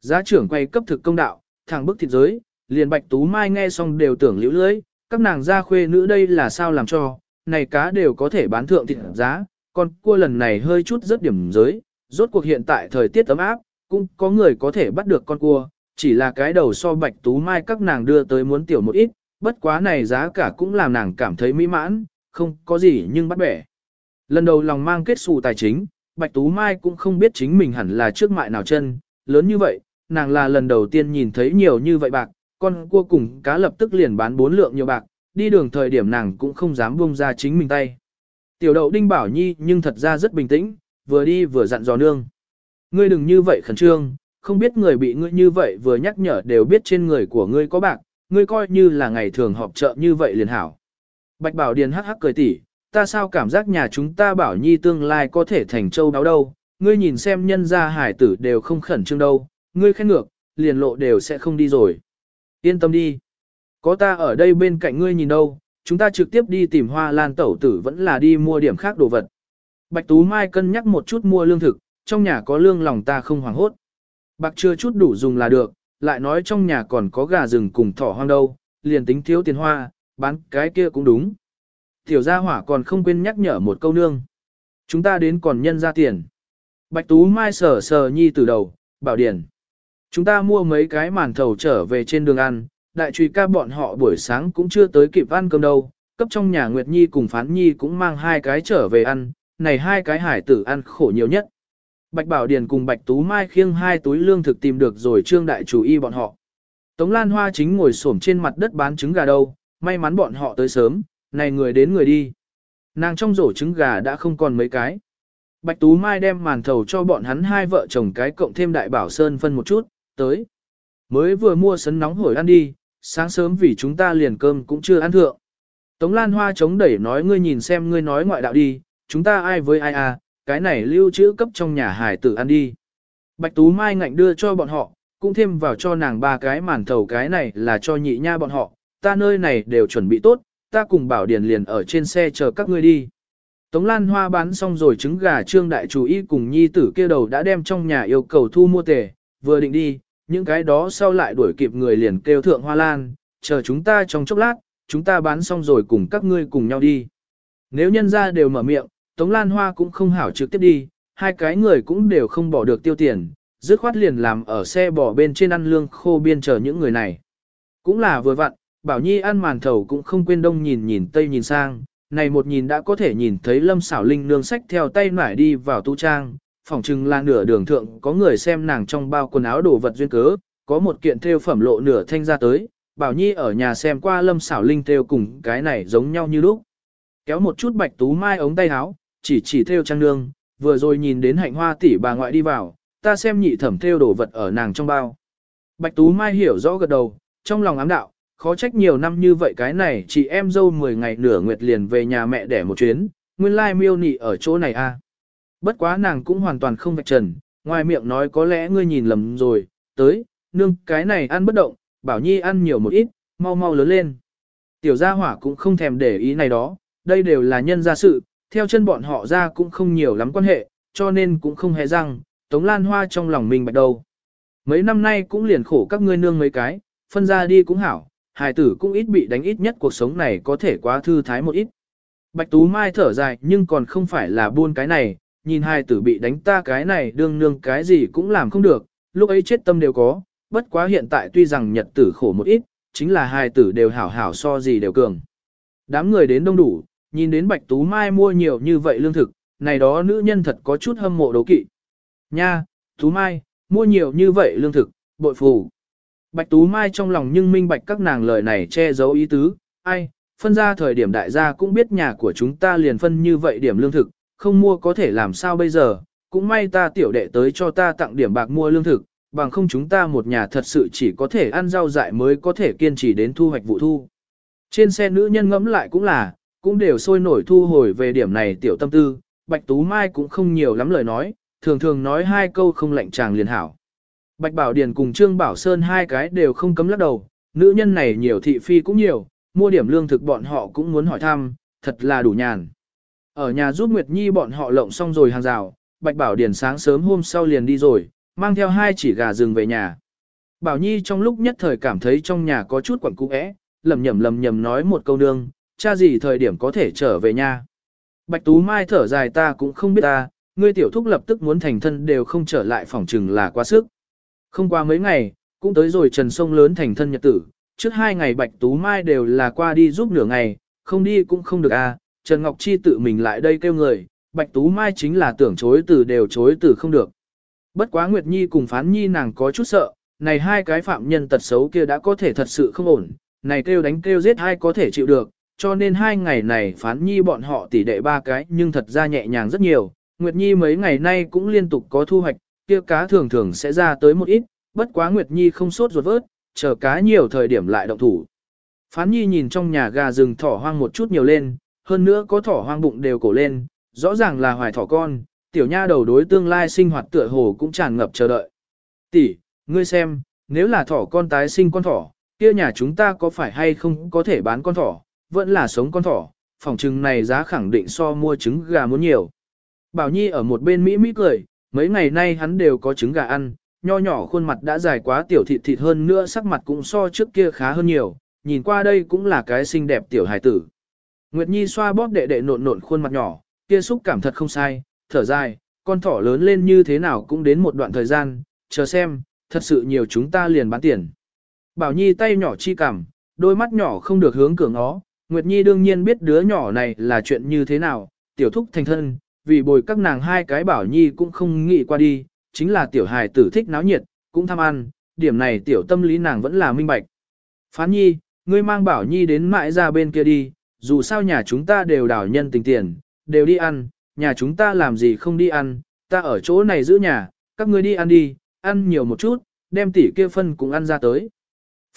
Giá trưởng quầy cấp thực công đạo, thẳng bức thịt giới, liền bạch tú mai nghe xong đều tưởng liễu lưới, các nàng gia khuê nữ đây là sao làm cho, này cá đều có thể bán thượng thịt giá, còn cua lần này hơi chút rất điểm giới, rốt cuộc hiện tại thời tiết ấm áp, cũng có người có thể bắt được con cua, chỉ là cái đầu so bạch tú mai các nàng đưa tới muốn tiểu một ít, bất quá này giá cả cũng làm nàng cảm thấy mỹ mãn, không có gì nhưng bắt bẻ. Lần đầu lòng mang kết xù tài chính, bạch tú mai cũng không biết chính mình hẳn là trước mại nào chân, lớn như vậy, nàng là lần đầu tiên nhìn thấy nhiều như vậy bạc, con cua cùng cá lập tức liền bán bốn lượng nhiều bạc, đi đường thời điểm nàng cũng không dám buông ra chính mình tay. Tiểu đậu đinh bảo nhi nhưng thật ra rất bình tĩnh, vừa đi vừa dặn dò nương. Ngươi đừng như vậy khẩn trương, không biết người bị ngươi như vậy vừa nhắc nhở đều biết trên người của ngươi có bạc, ngươi coi như là ngày thường họp chợ như vậy liền hảo. Bạch Bảo Điền hắc hắc cười tỉ, ta sao cảm giác nhà chúng ta bảo nhi tương lai có thể thành châu đáo đâu, ngươi nhìn xem nhân gia hải tử đều không khẩn trương đâu, ngươi khen ngược, liền lộ đều sẽ không đi rồi. Yên tâm đi. Có ta ở đây bên cạnh ngươi nhìn đâu, chúng ta trực tiếp đi tìm hoa lan tẩu tử vẫn là đi mua điểm khác đồ vật. Bạch Tú Mai cân nhắc một chút mua lương thực, trong nhà có lương lòng ta không hoảng hốt. Bạc chưa chút đủ dùng là được, lại nói trong nhà còn có gà rừng cùng thỏ hoang đâu, liền tính thiếu tiền hoa, bán cái kia cũng đúng. Tiểu gia hỏa còn không quên nhắc nhở một câu nương. Chúng ta đến còn nhân ra tiền. Bạch Tú Mai sờ sờ nhi từ đầu, bảo điển. Chúng ta mua mấy cái màn thầu trở về trên đường ăn, đại truy ca bọn họ buổi sáng cũng chưa tới kịp ăn cơm đâu, cấp trong nhà Nguyệt Nhi cùng Phán Nhi cũng mang hai cái trở về ăn, này hai cái hải tử ăn khổ nhiều nhất. Bạch Bảo Điền cùng Bạch Tú Mai khiêng hai túi lương thực tìm được rồi trương đại chủ y bọn họ. Tống Lan Hoa chính ngồi xổm trên mặt đất bán trứng gà đâu, may mắn bọn họ tới sớm, này người đến người đi. Nàng trong rổ trứng gà đã không còn mấy cái. Bạch Tú Mai đem màn thầu cho bọn hắn hai vợ chồng cái cộng thêm đại bảo sơn phân một chút, tới. Mới vừa mua sấn nóng hổi ăn đi, sáng sớm vì chúng ta liền cơm cũng chưa ăn thượng. Tống Lan Hoa chống đẩy nói ngươi nhìn xem ngươi nói ngoại đạo đi, chúng ta ai với ai à, cái này lưu trữ cấp trong nhà hải tử ăn đi. Bạch Tú Mai ngạnh đưa cho bọn họ, cũng thêm vào cho nàng ba cái màn thầu cái này là cho nhị nha bọn họ, ta nơi này đều chuẩn bị tốt, ta cùng bảo điền liền ở trên xe chờ các ngươi đi. Tống Lan Hoa bán xong rồi trứng gà trương đại chủ y cùng nhi tử kia đầu đã đem trong nhà yêu cầu thu mua tề, vừa định đi, những cái đó sau lại đuổi kịp người liền kêu thượng hoa lan, chờ chúng ta trong chốc lát, chúng ta bán xong rồi cùng các ngươi cùng nhau đi. Nếu nhân ra đều mở miệng, Tống Lan Hoa cũng không hảo trực tiếp đi, hai cái người cũng đều không bỏ được tiêu tiền, dứt khoát liền làm ở xe bỏ bên trên ăn lương khô biên chờ những người này. Cũng là vừa vặn, Bảo Nhi ăn màn thầu cũng không quên đông nhìn nhìn tây nhìn sang, này một nhìn đã có thể nhìn thấy Lâm Xảo Linh nương sách theo tay nải đi vào tu trang, phỏng chừng là nửa đường thượng có người xem nàng trong bao quần áo đồ vật duyên cớ, có một kiện thêu phẩm lộ nửa thanh ra tới, Bảo Nhi ở nhà xem qua Lâm Xảo Linh thêu cùng cái này giống nhau như lúc. Kéo một chút bạch tú mai ống tay áo, chỉ chỉ theo trang nương, vừa rồi nhìn đến hạnh hoa tỷ bà ngoại đi vào, ta xem nhị thẩm theo đồ vật ở nàng trong bao. Bạch tú mai hiểu rõ gật đầu, trong lòng ám đạo, khó trách nhiều năm như vậy cái này chị em dâu 10 ngày nửa nguyệt liền về nhà mẹ đẻ một chuyến, nguyên lai miêu nị ở chỗ này a. À. Bất quá nàng cũng hoàn toàn không vạch trần, ngoài miệng nói có lẽ ngươi nhìn lầm rồi, tới, nương cái này ăn bất động, bảo nhi ăn nhiều một ít, mau mau lớn lên. Tiểu gia hỏa cũng không thèm để ý này đó, đây đều là nhân gia sự, theo chân bọn họ ra cũng không nhiều lắm quan hệ, cho nên cũng không hề răng, Tống Lan Hoa trong lòng mình bạch đầu. Mấy năm nay cũng liền khổ các ngươi nương mấy cái, phân ra đi cũng hảo, hài tử cũng ít bị đánh ít nhất cuộc sống này có thể quá thư thái một ít. Bạch Tú Mai thở dài nhưng còn không phải là buôn cái này, nhìn hài tử bị đánh ta cái này đương nương cái gì cũng làm không được, lúc ấy chết tâm đều có, bất quá hiện tại tuy rằng nhật tử khổ một ít, chính là hài tử đều hảo hảo so gì đều cường. Đám người đến đông đủ, nhìn đến Bạch Tú Mai mua nhiều như vậy lương thực, này đó nữ nhân thật có chút hâm mộ đấu kỵ. Nha, Tú Mai, mua nhiều như vậy lương thực, bội phù. Bạch Tú Mai trong lòng nhưng minh bạch các nàng lời này che giấu ý tứ, ai, phân ra thời điểm đại gia cũng biết nhà của chúng ta liền phân như vậy điểm lương thực, không mua có thể làm sao bây giờ, cũng may ta tiểu đệ tới cho ta tặng điểm bạc mua lương thực, bằng không chúng ta một nhà thật sự chỉ có thể ăn rau dại mới có thể kiên trì đến thu hoạch vụ thu. Trên xe nữ nhân ngẫm lại cũng là, cũng đều sôi nổi thu hồi về điểm này tiểu tâm tư, Bạch Tú Mai cũng không nhiều lắm lời nói, thường thường nói hai câu không lạnh chàng liền hảo. Bạch Bảo Điền cùng Trương Bảo Sơn hai cái đều không cấm lắc đầu, nữ nhân này nhiều thị phi cũng nhiều, mua điểm lương thực bọn họ cũng muốn hỏi thăm, thật là đủ nhàn. Ở nhà giúp Nguyệt Nhi bọn họ lộng xong rồi hàng rào, Bạch Bảo Điền sáng sớm hôm sau liền đi rồi, mang theo hai chỉ gà rừng về nhà. Bảo Nhi trong lúc nhất thời cảm thấy trong nhà có chút quẩn cú ẽ, lầm nhầm lầm nhầm nói một câu nương, cha gì thời điểm có thể trở về nhà. Bạch Tú Mai thở dài ta cũng không biết ta, ngươi tiểu thúc lập tức muốn thành thân đều không trở lại phòng trừng là quá sức. Không qua mấy ngày, cũng tới rồi trần sông lớn thành thân nhật tử, trước hai ngày Bạch Tú Mai đều là qua đi giúp nửa ngày, không đi cũng không được à, Trần Ngọc Chi tự mình lại đây kêu người, Bạch Tú Mai chính là tưởng chối từ đều chối từ không được. Bất quá Nguyệt Nhi cùng Phán Nhi nàng có chút sợ, này hai cái phạm nhân tật xấu kia đã có thể thật sự không ổn, này kêu đánh kêu giết hai có thể chịu được, cho nên hai ngày này Phán Nhi bọn họ tỉ đệ ba cái nhưng thật ra nhẹ nhàng rất nhiều, Nguyệt Nhi mấy ngày nay cũng liên tục có thu hoạch, kia cá thường thường sẽ ra tới một ít, bất quá Nguyệt Nhi không sốt ruột vớt, chờ cá nhiều thời điểm lại động thủ. Phán Nhi nhìn trong nhà gà rừng thỏ hoang một chút nhiều lên, hơn nữa có thỏ hoang bụng đều cổ lên, rõ ràng là hoài thỏ con, tiểu nha đầu đối tương lai sinh hoạt tựa hồ cũng tràn ngập chờ đợi. Tỷ, ngươi xem, nếu là thỏ con tái sinh con thỏ, kia nhà chúng ta có phải hay không có thể bán con thỏ, vẫn là sống con thỏ, phòng trừng này giá khẳng định so mua trứng gà muốn nhiều. Bảo Nhi ở một bên Mỹ Mỹ cười, mấy ngày nay hắn đều có trứng gà ăn, nho nhỏ khuôn mặt đã dài quá tiểu thịt thịt hơn nữa sắc mặt cũng so trước kia khá hơn nhiều, nhìn qua đây cũng là cái xinh đẹp tiểu hài tử. Nguyệt Nhi xoa bóp đệ đệ nộn nộn khuôn mặt nhỏ, kia xúc cảm thật không sai, thở dài, con thỏ lớn lên như thế nào cũng đến một đoạn thời gian, chờ xem, thật sự nhiều chúng ta liền bán tiền. Bảo Nhi tay nhỏ chi cảm, đôi mắt nhỏ không được hướng cường ngó, Nguyệt Nhi đương nhiên biết đứa nhỏ này là chuyện như thế nào, tiểu thúc thành thân, vì bồi các nàng hai cái Bảo Nhi cũng không nghĩ qua đi, chính là tiểu hài tử thích náo nhiệt, cũng tham ăn, điểm này tiểu tâm lý nàng vẫn là minh bạch. Phán Nhi, ngươi mang Bảo Nhi đến mãi ra bên kia đi, dù sao nhà chúng ta đều đảo nhân tình tiền, đều đi ăn, nhà chúng ta làm gì không đi ăn, ta ở chỗ này giữ nhà, các ngươi đi ăn đi, ăn nhiều một chút, đem tỷ kia phân cũng ăn ra tới.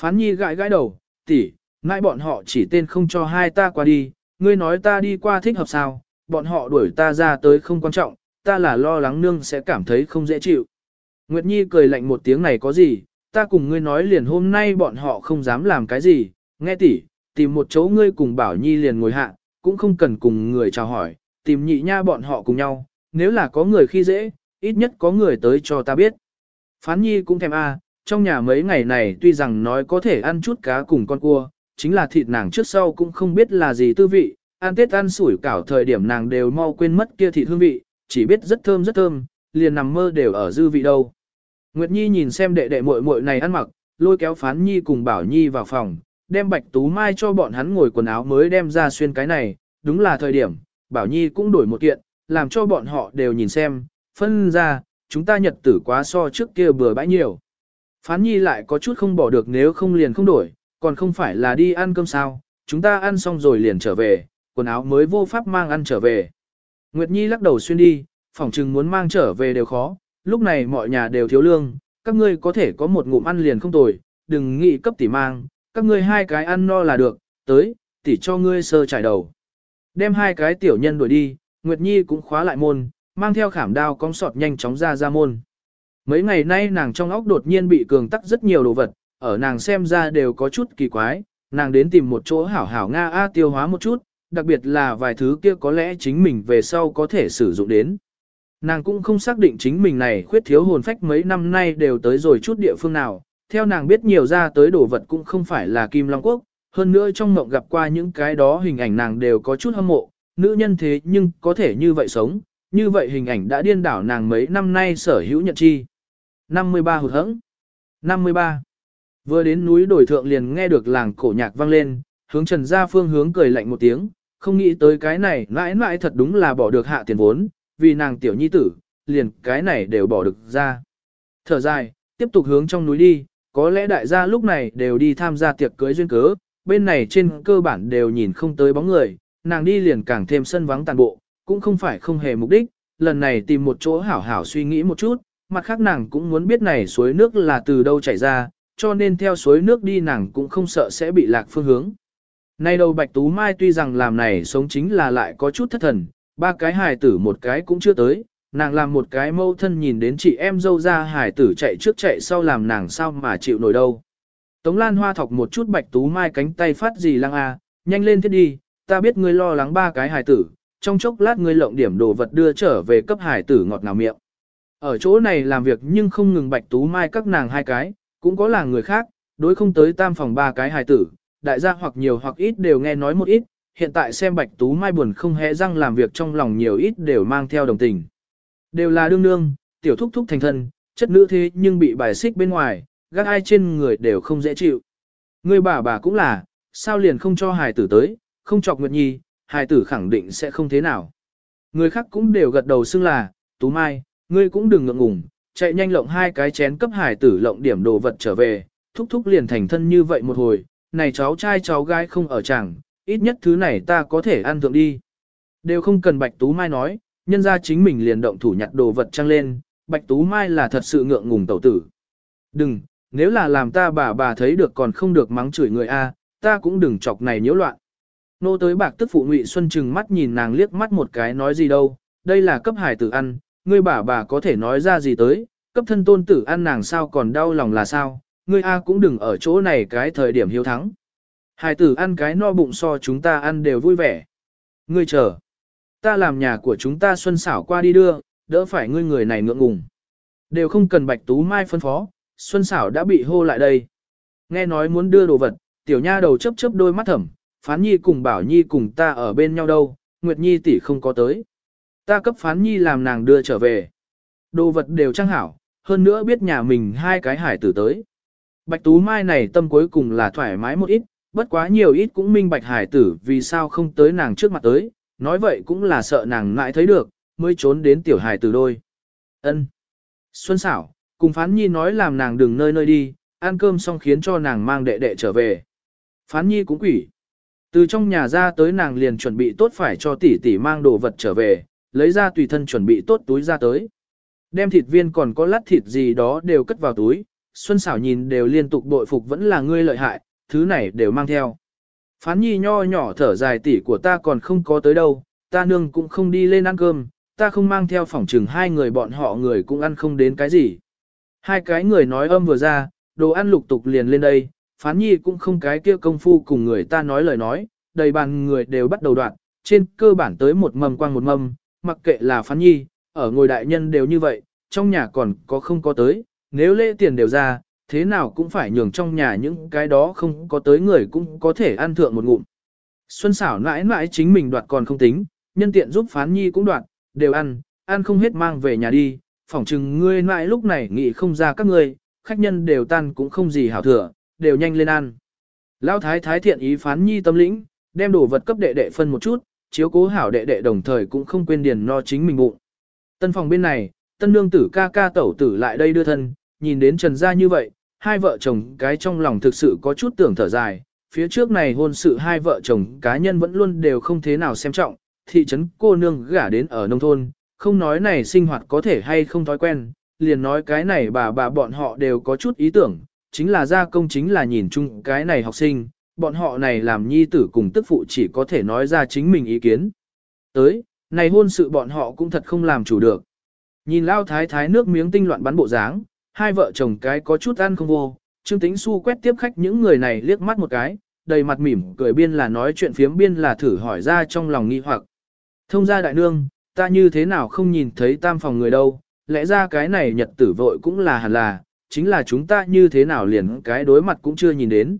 Phán nhi gãi gãi đầu, tỷ, ngại bọn họ chỉ tên không cho hai ta qua đi, ngươi nói ta đi qua thích hợp sao, bọn họ đuổi ta ra tới không quan trọng, ta là lo lắng nương sẽ cảm thấy không dễ chịu. Nguyệt Nhi cười lạnh một tiếng này có gì, ta cùng ngươi nói liền hôm nay bọn họ không dám làm cái gì, nghe tỷ, tìm một chỗ ngươi cùng Bảo Nhi liền ngồi hạ, cũng không cần cùng người chào hỏi, tìm nhị nha bọn họ cùng nhau, nếu là có người khi dễ, ít nhất có người tới cho ta biết. Phán Nhi cũng thèm a, trong nhà mấy ngày này tuy rằng nói có thể ăn chút cá cùng con cua, chính là thịt nàng trước sau cũng không biết là gì tư vị, ăn tết ăn sủi cảo thời điểm nàng đều mau quên mất kia thịt hương vị, chỉ biết rất thơm rất thơm, liền nằm mơ đều ở dư vị đâu. Nguyệt Nhi nhìn xem đệ đệ muội muội này ăn mặc, lôi kéo Phán Nhi cùng Bảo Nhi vào phòng, đem Bạch Tú Mai cho bọn hắn ngồi quần áo mới đem ra xuyên cái này, đúng là thời điểm, Bảo Nhi cũng đổi một kiện, làm cho bọn họ đều nhìn xem, phân ra, chúng ta nhật tử quá so trước kia bừa bãi nhiều. Phán Nhi lại có chút không bỏ được nếu không liền không đổi, còn không phải là đi ăn cơm sao, chúng ta ăn xong rồi liền trở về, quần áo mới vô pháp mang ăn trở về. Nguyệt Nhi lắc đầu xuyên đi, phỏng chừng muốn mang trở về đều khó, lúc này mọi nhà đều thiếu lương, các ngươi có thể có một ngụm ăn liền không tồi, đừng nghĩ cấp tỷ mang, các ngươi hai cái ăn no là được, tới, tỷ cho ngươi sơ trải đầu. Đem hai cái tiểu nhân đuổi đi, Nguyệt Nhi cũng khóa lại môn, mang theo khảm đao cong sọt nhanh chóng ra ra môn. Mấy ngày nay nàng trong óc đột nhiên bị cường tắc rất nhiều đồ vật, ở nàng xem ra đều có chút kỳ quái, nàng đến tìm một chỗ hảo hảo Nga A tiêu hóa một chút, đặc biệt là vài thứ kia có lẽ chính mình về sau có thể sử dụng đến. Nàng cũng không xác định chính mình này khuyết thiếu hồn phách mấy năm nay đều tới rồi chút địa phương nào, theo nàng biết nhiều ra tới đồ vật cũng không phải là Kim Long Quốc, hơn nữa trong mộng gặp qua những cái đó hình ảnh nàng đều có chút hâm mộ, nữ nhân thế nhưng có thể như vậy sống, như vậy hình ảnh đã điên đảo nàng mấy năm nay sở hữu nhận chi. 53 hụt hẫng 53 Vừa đến núi đổi thượng liền nghe được làng cổ nhạc vang lên, hướng trần ra phương hướng cười lạnh một tiếng, không nghĩ tới cái này mãi mãi thật đúng là bỏ được hạ tiền vốn, vì nàng tiểu nhi tử, liền cái này đều bỏ được ra. Thở dài, tiếp tục hướng trong núi đi, có lẽ đại gia lúc này đều đi tham gia tiệc cưới duyên cớ, bên này trên cơ bản đều nhìn không tới bóng người, nàng đi liền càng thêm sân vắng tàn bộ, cũng không phải không hề mục đích, lần này tìm một chỗ hảo hảo suy nghĩ một chút, mặt khác nàng cũng muốn biết này suối nước là từ đâu chảy ra, cho nên theo suối nước đi nàng cũng không sợ sẽ bị lạc phương hướng. Nay đầu Bạch Tú Mai tuy rằng làm này sống chính là lại có chút thất thần, ba cái hài tử một cái cũng chưa tới, nàng làm một cái mâu thân nhìn đến chị em dâu ra hài tử chạy trước chạy sau làm nàng sao mà chịu nổi đâu. Tống Lan Hoa thọc một chút Bạch Tú Mai cánh tay phát gì lăng a, nhanh lên thiết đi, ta biết ngươi lo lắng ba cái hài tử, trong chốc lát ngươi lộng điểm đồ vật đưa trở về cấp hài tử ngọt ngào miệng. Ở chỗ này làm việc nhưng không ngừng Bạch Tú Mai các nàng hai cái, cũng có là người khác, đối không tới tam phòng ba cái hài tử, đại gia hoặc nhiều hoặc ít đều nghe nói một ít, hiện tại xem Bạch Tú Mai buồn không hẽ răng làm việc trong lòng nhiều ít đều mang theo đồng tình. Đều là đương nương, tiểu thúc thúc thành thân, chất nữ thế nhưng bị bài xích bên ngoài, gác ai trên người đều không dễ chịu. Người bà bà cũng là, sao liền không cho hài tử tới, không chọc Nguyệt Nhi, hài tử khẳng định sẽ không thế nào. Người khác cũng đều gật đầu xưng là, Tú Mai, ngươi cũng đừng ngượng ngùng, chạy nhanh lộng hai cái chén cấp hải tử lộng điểm đồ vật trở về, thúc thúc liền thành thân như vậy một hồi, này cháu trai cháu gái không ở chẳng, ít nhất thứ này ta có thể ăn thượng đi. Đều không cần Bạch Tú Mai nói, nhân ra chính mình liền động thủ nhặt đồ vật trăng lên, Bạch Tú Mai là thật sự ngượng ngùng tẩu tử. Đừng, nếu là làm ta bà bà thấy được còn không được mắng chửi người A, ta cũng đừng chọc này nhiễu loạn. Nô tới bạc tức phụ Ngụy Xuân chừng mắt nhìn nàng liếc mắt một cái nói gì đâu, đây là cấp hải tử ăn, ngươi bà bà có thể nói ra gì tới, cấp thân tôn tử ăn nàng sao còn đau lòng là sao, ngươi A cũng đừng ở chỗ này cái thời điểm hiếu thắng. Hải tử ăn cái no bụng so chúng ta ăn đều vui vẻ. Ngươi chờ. Ta làm nhà của chúng ta xuân xảo qua đi đưa, đỡ phải ngươi người này ngượng ngùng. Đều không cần bạch tú mai phân phó, xuân xảo đã bị hô lại đây. Nghe nói muốn đưa đồ vật, tiểu nha đầu chớp chớp đôi mắt thầm, phán nhi cùng bảo nhi cùng ta ở bên nhau đâu, nguyệt nhi tỷ không có tới. Ta cấp phán nhi làm nàng đưa trở về. Đồ vật đều trang hảo, hơn nữa biết nhà mình hai cái hải tử tới. Bạch Tú Mai này tâm cuối cùng là thoải mái một ít, bất quá nhiều ít cũng minh bạch hải tử vì sao không tới nàng trước mặt tới, nói vậy cũng là sợ nàng ngại thấy được, mới trốn đến tiểu hải tử đôi. Ân. Xuân xảo, cùng Phán Nhi nói làm nàng đừng nơi nơi đi, ăn cơm xong khiến cho nàng mang đệ đệ trở về. Phán Nhi cũng quỷ. Từ trong nhà ra tới nàng liền chuẩn bị tốt phải cho tỷ tỷ mang đồ vật trở về, lấy ra tùy thân chuẩn bị tốt túi ra tới. Đem thịt viên còn có lát thịt gì đó đều cất vào túi, Xuân Sảo nhìn đều liên tục bội phục vẫn là ngươi lợi hại, thứ này đều mang theo. Phán nhi nho nhỏ thở dài tỷ của ta còn không có tới đâu, ta nương cũng không đi lên ăn cơm, ta không mang theo phòng trừng hai người bọn họ người cũng ăn không đến cái gì. Hai cái người nói âm vừa ra, đồ ăn lục tục liền lên đây, phán nhi cũng không cái kia công phu cùng người ta nói lời nói, đầy bàn người đều bắt đầu đoạn, trên cơ bản tới một mầm quang một mầm, mặc kệ là phán nhi, ở ngồi đại nhân đều như vậy, trong nhà còn có không có tới, nếu lễ tiền đều ra, thế nào cũng phải nhường trong nhà những cái đó không có tới người cũng có thể ăn thượng một ngụm. Xuân xảo mãi mãi chính mình đoạt còn không tính, nhân tiện giúp phán nhi cũng đoạt, đều ăn, ăn không hết mang về nhà đi, phỏng chừng ngươi mãi lúc này nghĩ không ra các ngươi, khách nhân đều tan cũng không gì hảo thừa, đều nhanh lên ăn. Lão thái thái thiện ý phán nhi tâm lĩnh, đem đồ vật cấp đệ đệ phân một chút, chiếu cố hảo đệ đệ đồng thời cũng không quên điền no chính mình bụng. Tân phòng bên này, tân nương tử ca ca tẩu tử lại đây đưa thân, nhìn đến trần gia như vậy, hai vợ chồng cái trong lòng thực sự có chút tưởng thở dài, phía trước này hôn sự hai vợ chồng cá nhân vẫn luôn đều không thế nào xem trọng, thị trấn cô nương gả đến ở nông thôn, không nói này sinh hoạt có thể hay không thói quen, liền nói cái này bà bà bọn họ đều có chút ý tưởng, chính là gia công chính là nhìn chung cái này học sinh, bọn họ này làm nhi tử cùng tức phụ chỉ có thể nói ra chính mình ý kiến. Tới, này hôn sự bọn họ cũng thật không làm chủ được. Nhìn lao thái thái nước miếng tinh loạn bắn bộ dáng, hai vợ chồng cái có chút ăn không vô, Trương Tĩnh Xu quét tiếp khách những người này liếc mắt một cái, đầy mặt mỉm cười biên là nói chuyện phiếm biên là thử hỏi ra trong lòng nghi hoặc. Thông gia đại nương, ta như thế nào không nhìn thấy tam phòng người đâu, lẽ ra cái này nhật tử vội cũng là hẳn là, chính là chúng ta như thế nào liền cái đối mặt cũng chưa nhìn đến.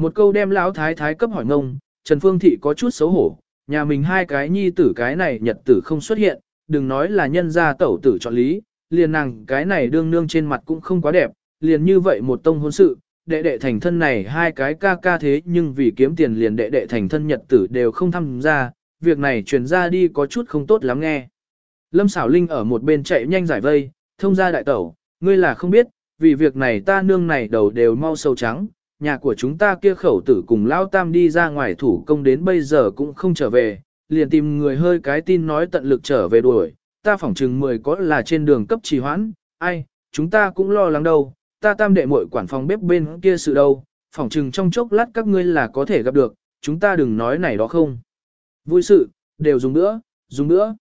Một câu đem lão thái thái cấp hỏi ngông, Trần Phương Thị có chút xấu hổ, nhà mình hai cái nhi tử cái này nhật tử không xuất hiện, đừng nói là nhân gia tẩu tử chọn lý, liền nàng cái này đương nương trên mặt cũng không quá đẹp, liền như vậy một tông hôn sự, đệ đệ thành thân này hai cái ca ca thế nhưng vì kiếm tiền liền đệ đệ thành thân nhật tử đều không tham gia, việc này truyền ra đi có chút không tốt lắm nghe. Lâm xảo linh ở một bên chạy nhanh giải vây, thông ra đại tẩu, ngươi là không biết, vì việc này ta nương này đầu đều mau sâu trắng, nhà của chúng ta kia khẩu tử cùng lao tam đi ra ngoài thủ công đến bây giờ cũng không trở về, liền tìm người hơi cái tin nói tận lực trở về đuổi, ta phỏng chừng 10 có là trên đường cấp trì hoãn, ai, chúng ta cũng lo lắng đâu, ta tam đệ muội quản phòng bếp bên kia sự đâu, phỏng chừng trong chốc lát các ngươi là có thể gặp được, chúng ta đừng nói này đó không. Vui sự, đều dùng nữa, dùng nữa.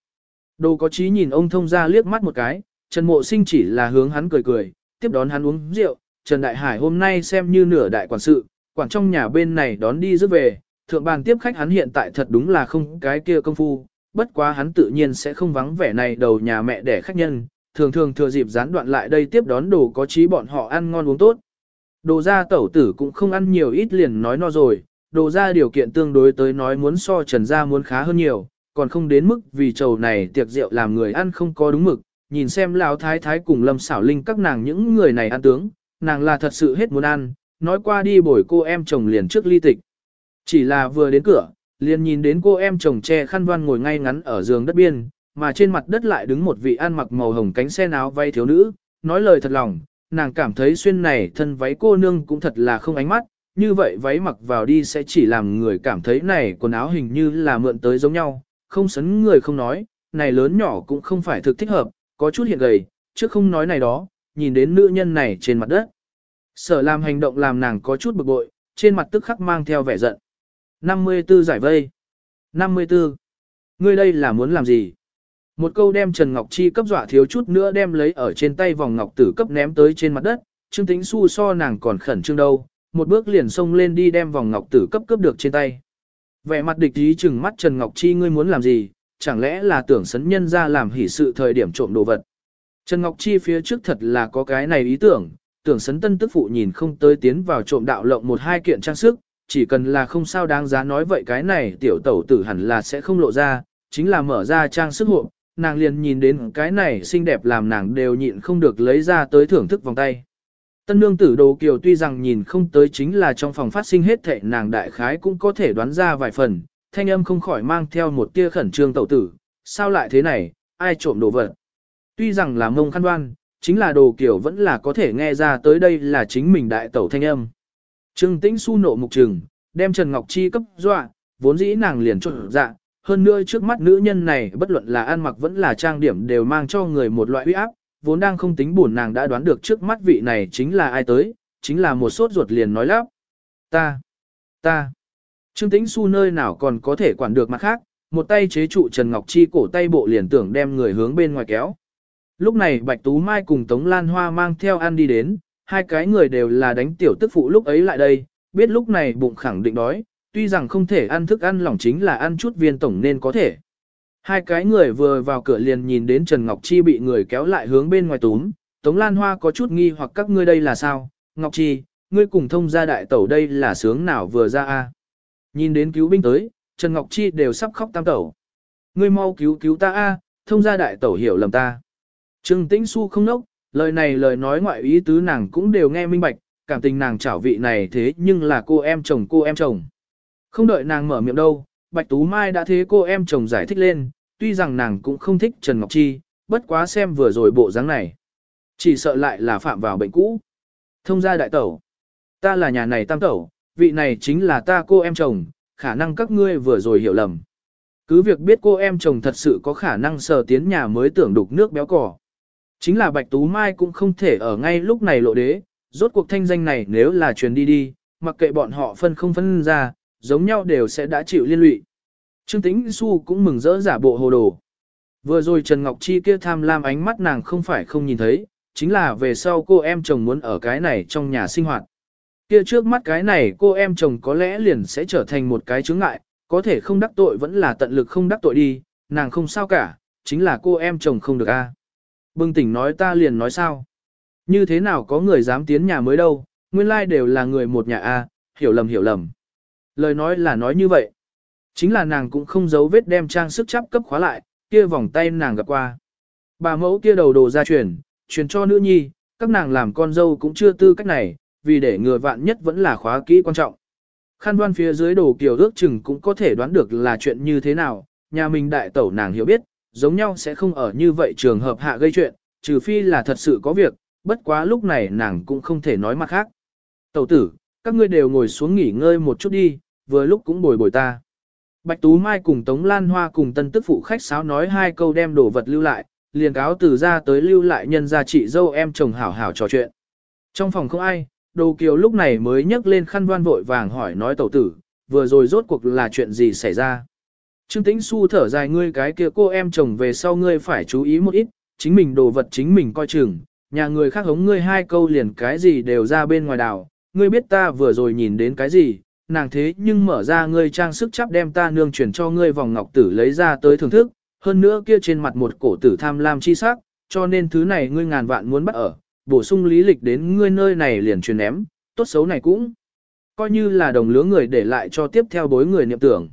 Đồ có trí nhìn ông thông ra liếc mắt một cái, Trần Mộ Sinh chỉ là hướng hắn cười cười, tiếp đón hắn uống rượu, Trần Đại Hải hôm nay xem như nửa đại quản sự, quản trong nhà bên này đón đi rước về, thượng bàn tiếp khách hắn hiện tại thật đúng là không cái kia công phu, bất quá hắn tự nhiên sẽ không vắng vẻ này đầu nhà mẹ để khách nhân, thường thường thừa dịp gián đoạn lại đây tiếp đón đồ có trí bọn họ ăn ngon uống tốt. Đồ ra tẩu tử cũng không ăn nhiều ít liền nói no rồi, đồ ra điều kiện tương đối tới nói muốn so trần ra muốn khá hơn nhiều, còn không đến mức vì trầu này tiệc rượu làm người ăn không có đúng mực, nhìn xem lão thái thái cùng lâm xảo linh các nàng những người này ăn tướng, nàng là thật sự hết muốn ăn, nói qua đi bồi cô em chồng liền trước ly tịch. Chỉ là vừa đến cửa, liền nhìn đến cô em chồng che khăn đoan ngồi ngay ngắn ở giường đất biên, mà trên mặt đất lại đứng một vị ăn mặc màu hồng cánh sen áo vay thiếu nữ, nói lời thật lòng, nàng cảm thấy xuyên này thân váy cô nương cũng thật là không ánh mắt, như vậy váy mặc vào đi sẽ chỉ làm người cảm thấy này quần áo hình như là mượn tới giống nhau, không sấn người không nói, này lớn nhỏ cũng không phải thực thích hợp, có chút hiện gầy, chứ không nói này đó, nhìn đến nữ nhân này trên mặt đất. Sở làm hành động làm nàng có chút bực bội, trên mặt tức khắc mang theo vẻ giận. 54 giải vây. 54. Ngươi đây là muốn làm gì? Một câu đem Trần Ngọc Chi cấp dọa thiếu chút nữa đem lấy ở trên tay vòng ngọc tử cấp ném tới trên mặt đất, Trương Tĩnh Xu so nàng còn khẩn trương đâu, một bước liền xông lên đi đem vòng ngọc tử cấp cướp được trên tay. Vẻ mặt địch ý chừng mắt Trần Ngọc Chi ngươi muốn làm gì, chẳng lẽ là tưởng sấn nhân ra làm hỉ sự thời điểm trộm đồ vật. Trần Ngọc Chi phía trước thật là có cái này ý tưởng, tưởng sấn tân tức phụ nhìn không tới tiến vào trộm đạo lộng một hai kiện trang sức, chỉ cần là không sao đáng giá nói vậy cái này tiểu tẩu tử hẳn là sẽ không lộ ra, chính là mở ra trang sức hộp, nàng liền nhìn đến cái này xinh đẹp làm nàng đều nhịn không được lấy ra tới thưởng thức vòng tay. Tân nương tử đồ kiều tuy rằng nhìn không tới chính là trong phòng phát sinh hết thệ nàng đại khái cũng có thể đoán ra vài phần, thanh âm không khỏi mang theo một tia khẩn trương tẩu tử, sao lại thế này, ai trộm đồ vật. Tuy rằng là mông khăn đoan, chính là đồ kiểu vẫn là có thể nghe ra tới đây là chính mình đại tẩu thanh âm. Trương tĩnh su nộ mục trừng, đem Trần Ngọc Chi cấp dọa, vốn dĩ nàng liền trộn dạ, hơn nữa trước mắt nữ nhân này bất luận là ăn mặc vẫn là trang điểm đều mang cho người một loại uy áp, vốn đang không tính buồn nàng đã đoán được trước mắt vị này chính là ai tới, chính là một sốt ruột liền nói lắp. Ta, ta, Trương Tĩnh su nơi nào còn có thể quản được mặt khác, một tay chế trụ Trần Ngọc Chi cổ tay bộ liền tưởng đem người hướng bên ngoài kéo. Lúc này Bạch Tú Mai cùng Tống Lan Hoa mang theo ăn đi đến, hai cái người đều là đánh tiểu tức phụ lúc ấy lại đây, biết lúc này bụng khẳng định đói, tuy rằng không thể ăn thức ăn lỏng chính là ăn chút viên tổng nên có thể. Hai cái người vừa vào cửa liền nhìn đến Trần Ngọc Chi bị người kéo lại hướng bên ngoài túm, Tống Lan Hoa có chút nghi hoặc các ngươi đây là sao, Ngọc Chi, ngươi cùng thông gia đại tẩu đây là sướng nào vừa ra a Nhìn đến cứu binh tới, Trần Ngọc Chi đều sắp khóc tam tẩu. Ngươi mau cứu cứu ta a thông gia đại tẩu hiểu lầm ta. Trương Tĩnh Xu không nốc, lời này lời nói ngoại ý tứ nàng cũng đều nghe minh bạch, cảm tình nàng chảo vị này thế nhưng là cô em chồng cô em chồng. Không đợi nàng mở miệng đâu, Bạch Tú Mai đã thế cô em chồng giải thích lên, tuy rằng nàng cũng không thích Trần Ngọc Chi, bất quá xem vừa rồi bộ dáng này. Chỉ sợ lại là phạm vào bệnh cũ. Thông gia đại tẩu. Ta là nhà này tam tẩu, vị này chính là ta cô em chồng, khả năng các ngươi vừa rồi hiểu lầm. Cứ việc biết cô em chồng thật sự có khả năng sờ tiến nhà mới tưởng đục nước béo cỏ. Chính là Bạch Tú Mai cũng không thể ở ngay lúc này lộ đế, rốt cuộc thanh danh này nếu là truyền đi đi, mặc kệ bọn họ phân không phân ra, giống nhau đều sẽ đã chịu liên lụy. Trương Tĩnh Xu cũng mừng rỡ giả bộ hồ đồ. Vừa rồi Trần Ngọc Chi kia tham lam ánh mắt nàng không phải không nhìn thấy, chính là về sau cô em chồng muốn ở cái này trong nhà sinh hoạt. Kia trước mắt cái này cô em chồng có lẽ liền sẽ trở thành một cái chướng ngại, có thể không đắc tội vẫn là tận lực không đắc tội đi, nàng không sao cả, chính là cô em chồng không được a. Bừng tỉnh nói ta liền nói sao. Như thế nào có người dám tiến nhà mới đâu, nguyên lai đều là người một nhà a, hiểu lầm hiểu lầm. Lời nói là nói như vậy. Chính là nàng cũng không giấu vết đem trang sức chắp cấp khóa lại, kia vòng tay nàng gặp qua. Bà mẫu kia đầu đồ ra truyền, truyền cho nữ nhi, các nàng làm con dâu cũng chưa tư cách này, vì để ngừa vạn nhất vẫn là khóa kỹ quan trọng. Khăn đoan phía dưới đồ kiều ước chừng cũng có thể đoán được là chuyện như thế nào, nhà mình đại tẩu nàng hiểu biết, giống nhau sẽ không ở như vậy trường hợp hạ gây chuyện, trừ phi là thật sự có việc, bất quá lúc này nàng cũng không thể nói mặt khác. Tẩu tử, các ngươi đều ngồi xuống nghỉ ngơi một chút đi, vừa lúc cũng bồi bồi ta. Bạch Tú Mai cùng Tống Lan Hoa cùng tân tức phụ khách sáo nói hai câu đem đồ vật lưu lại, liền cáo từ ra tới lưu lại nhân gia chị dâu em chồng hảo hảo trò chuyện. Trong phòng không ai, đồ kiều lúc này mới nhấc lên khăn đoan vội vàng hỏi nói tẩu tử, vừa rồi rốt cuộc là chuyện gì xảy ra. Trương Tĩnh Xu thở dài ngươi cái kia cô em chồng về sau ngươi phải chú ý một ít, chính mình đồ vật chính mình coi chừng, nhà người khác hống ngươi hai câu liền cái gì đều ra bên ngoài đảo, ngươi biết ta vừa rồi nhìn đến cái gì, nàng thế nhưng mở ra ngươi trang sức chắp đem ta nương chuyển cho ngươi vòng ngọc tử lấy ra tới thưởng thức, hơn nữa kia trên mặt một cổ tử tham lam chi sắc, cho nên thứ này ngươi ngàn vạn muốn bắt ở, bổ sung lý lịch đến ngươi nơi này liền truyền ném, tốt xấu này cũng coi như là đồng lứa người để lại cho tiếp theo bối người niệm tưởng.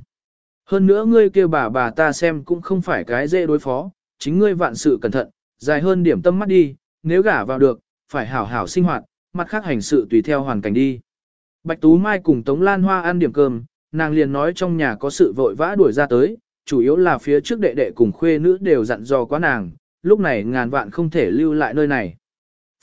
Hơn nữa ngươi kia bà bà ta xem cũng không phải cái dễ đối phó, chính ngươi vạn sự cẩn thận, dài hơn điểm tâm mắt đi, nếu gả vào được, phải hảo hảo sinh hoạt, mặt khác hành sự tùy theo hoàn cảnh đi. Bạch Tú Mai cùng Tống Lan Hoa ăn điểm cơm, nàng liền nói trong nhà có sự vội vã đuổi ra tới, chủ yếu là phía trước đệ đệ cùng khuê nữ đều dặn dò quá nàng, lúc này ngàn vạn không thể lưu lại nơi này.